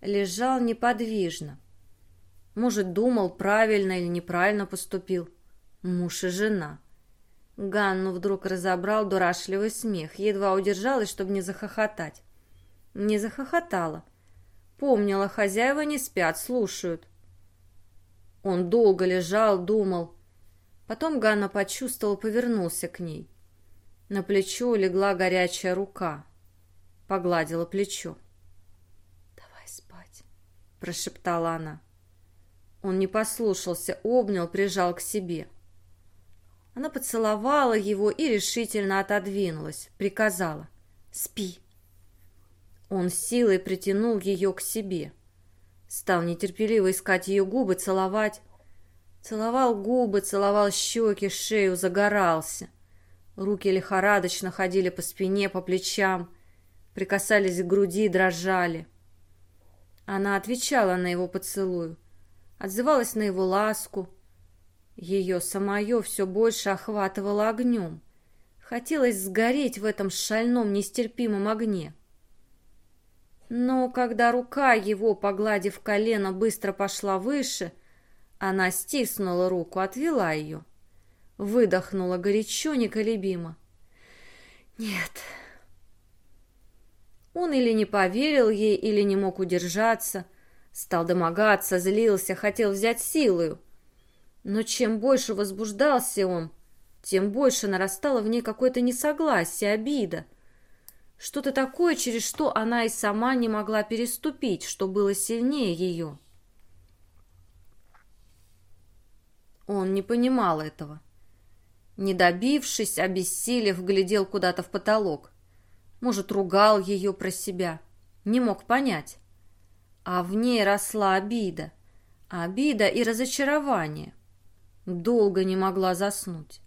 Лежал неподвижно. Может, думал, правильно или неправильно поступил. Муж и жена. Ганну вдруг разобрал дурашливый смех, едва удержалась, чтобы не захохотать. Не захохотала. Помнила, хозяева не спят, слушают. Он долго лежал, думал. Потом Ганна почувствовал, повернулся к ней. На плечо легла горячая рука. Погладила плечо. «Давай спать», — прошептала она. Он не послушался, обнял, прижал к себе. Она поцеловала его и решительно отодвинулась, приказала «Спи». Он силой притянул ее к себе. Стал нетерпеливо искать ее губы, целовать. Целовал губы, целовал щеки, шею, загорался. Руки лихорадочно ходили по спине, по плечам, прикасались к груди, дрожали. Она отвечала на его поцелую, отзывалась на его ласку. Ее самое все больше охватывало огнем. Хотелось сгореть в этом шальном нестерпимом огне. Но когда рука его, погладив колено, быстро пошла выше, она стиснула руку, отвела ее. Выдохнула горячо, неколебимо. «Нет». Он или не поверил ей, или не мог удержаться, стал домогаться, злился, хотел взять силою. Но чем больше возбуждался он, тем больше нарастало в ней какое-то несогласие, обида — Что-то такое, через что она и сама не могла переступить, что было сильнее ее. Он не понимал этого. Не добившись, обессилев, глядел куда-то в потолок. Может, ругал ее про себя. Не мог понять. А в ней росла обида. Обида и разочарование. Долго не могла заснуть.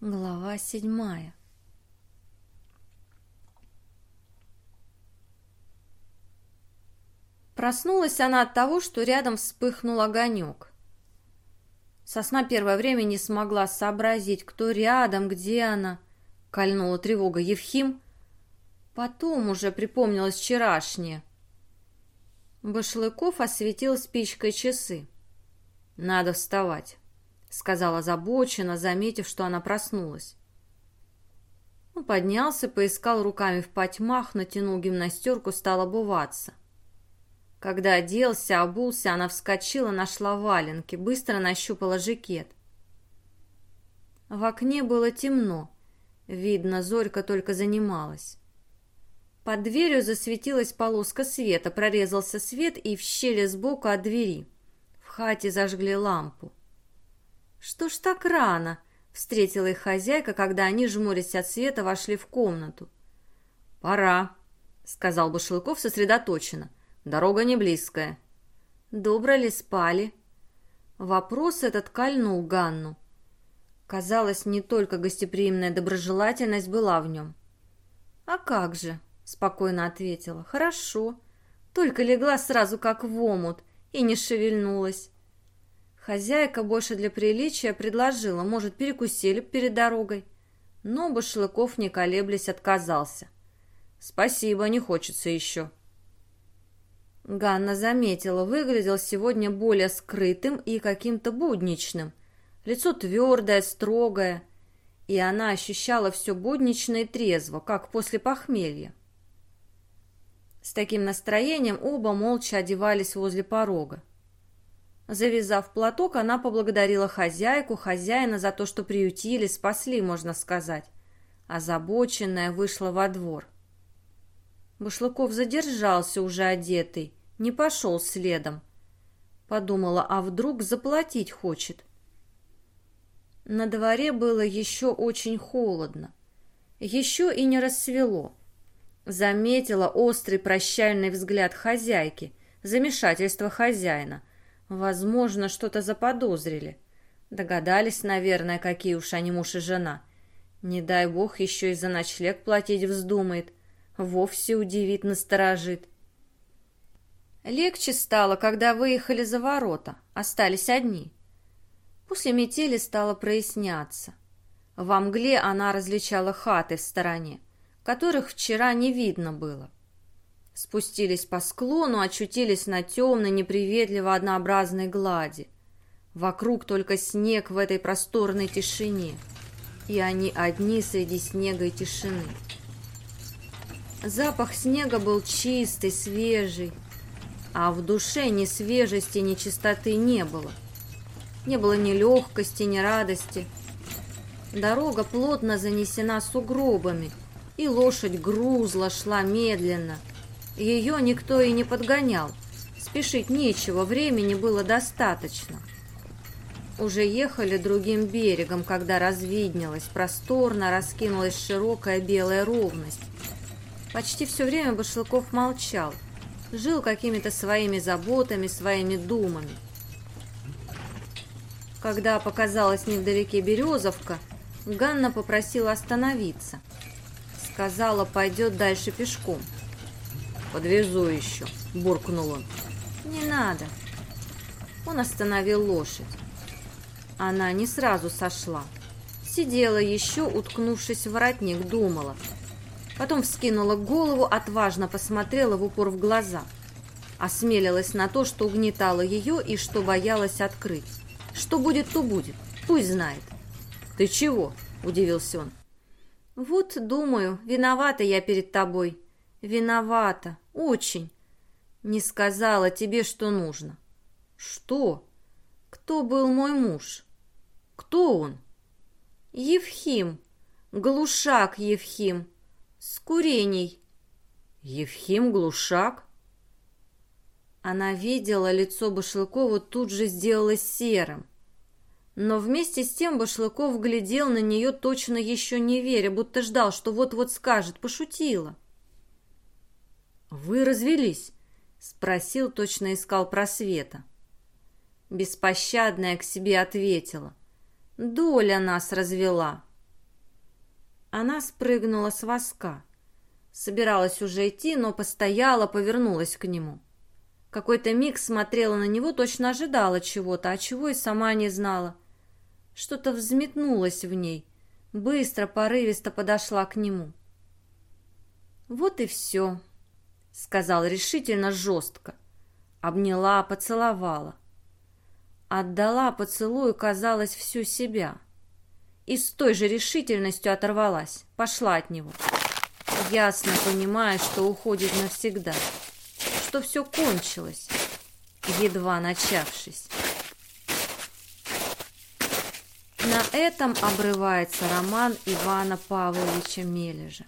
Глава седьмая. Проснулась она от того, что рядом вспыхнул огонек. Сосна первое время не смогла сообразить, кто рядом, где она. Кольнула тревога Евхим. Потом уже припомнилось вчерашнее. Башлыков осветил спичкой часы. «Надо вставать», — сказала озабоченно, заметив, что она проснулась. Он поднялся, поискал руками в потьмах, натянул гимнастерку, стал обуваться. Когда оделся, обулся, она вскочила, нашла валенки, быстро нащупала жакет. В окне было темно. Видно, Зорька только занималась. Под дверью засветилась полоска света, прорезался свет и в щели сбоку от двери. В хате зажгли лампу. «Что ж так рано?» — встретила их хозяйка, когда они, жмурясь от света, вошли в комнату. «Пора», — сказал Башлыков сосредоточенно. Дорога не близкая. Добро ли спали? Вопрос этот кольнул Ганну. Казалось, не только гостеприимная доброжелательность была в нем. «А как же?» — спокойно ответила. «Хорошо. Только легла сразу как в омут и не шевельнулась». Хозяйка больше для приличия предложила, может, перекусили перед дорогой. Но Башлыков, не колеблясь, отказался. «Спасибо, не хочется еще». Ганна заметила, выглядел сегодня более скрытым и каким-то будничным. Лицо твердое, строгое, и она ощущала все буднично и трезво, как после похмелья. С таким настроением оба молча одевались возле порога. Завязав платок, она поблагодарила хозяйку, хозяина за то, что приютили, спасли, можно сказать. Озабоченная вышла во двор. Башлыков задержался уже одетый, не пошел следом. Подумала, а вдруг заплатить хочет. На дворе было еще очень холодно. Еще и не рассвело. Заметила острый прощальный взгляд хозяйки, замешательство хозяина. Возможно, что-то заподозрили. Догадались, наверное, какие уж они муж и жена. Не дай бог еще и за ночлег платить вздумает – вовсе удивит, насторожит. Легче стало, когда выехали за ворота, остались одни. После метели стало проясняться. Во мгле она различала хаты в стороне, которых вчера не видно было. Спустились по склону, очутились на темной, неприветливо однообразной глади. Вокруг только снег в этой просторной тишине, и они одни среди снега и тишины. Запах снега был чистый, свежий, а в душе ни свежести, ни чистоты не было. Не было ни легкости, ни радости. Дорога плотно занесена сугробами, и лошадь грузла шла медленно. Ее никто и не подгонял. Спешить нечего, времени было достаточно. Уже ехали другим берегом, когда развиднелась, просторно раскинулась широкая белая ровность. Почти все время Башлыков молчал, жил какими-то своими заботами, своими думами. Когда показалась невдалеке Березовка, Ганна попросила остановиться. Сказала, пойдет дальше пешком. «Подвезу еще», — буркнул он. «Не надо». Он остановил лошадь. Она не сразу сошла. Сидела еще, уткнувшись в воротник, думала — Потом вскинула голову, отважно посмотрела в упор в глаза. Осмелилась на то, что угнетало ее и что боялась открыть. Что будет, то будет. Пусть знает. «Ты чего?» – удивился он. «Вот, думаю, виновата я перед тобой. Виновата. Очень. Не сказала тебе, что нужно». «Что? Кто был мой муж? Кто он?» «Евхим. Глушак Евхим. С курений. Евхим Глушак? Она видела, лицо Башлыкова тут же сделалось серым. Но вместе с тем Башлыков глядел на нее точно еще не веря, будто ждал, что вот-вот скажет, пошутила. «Вы развелись?» — спросил, точно искал просвета. Беспощадная к себе ответила. «Доля нас развела». Она спрыгнула с воска. Собиралась уже идти, но постояла, повернулась к нему. Какой-то миг смотрела на него, точно ожидала чего-то, а чего и сама не знала. Что-то взметнулось в ней. Быстро, порывисто подошла к нему. «Вот и все», — сказал решительно жестко. Обняла, поцеловала. Отдала поцелую, казалось, всю себя. И с той же решительностью оторвалась, пошла от него. Ясно понимая, что уходит навсегда что все кончилось, едва начавшись. На этом обрывается роман Ивана Павловича Мележа.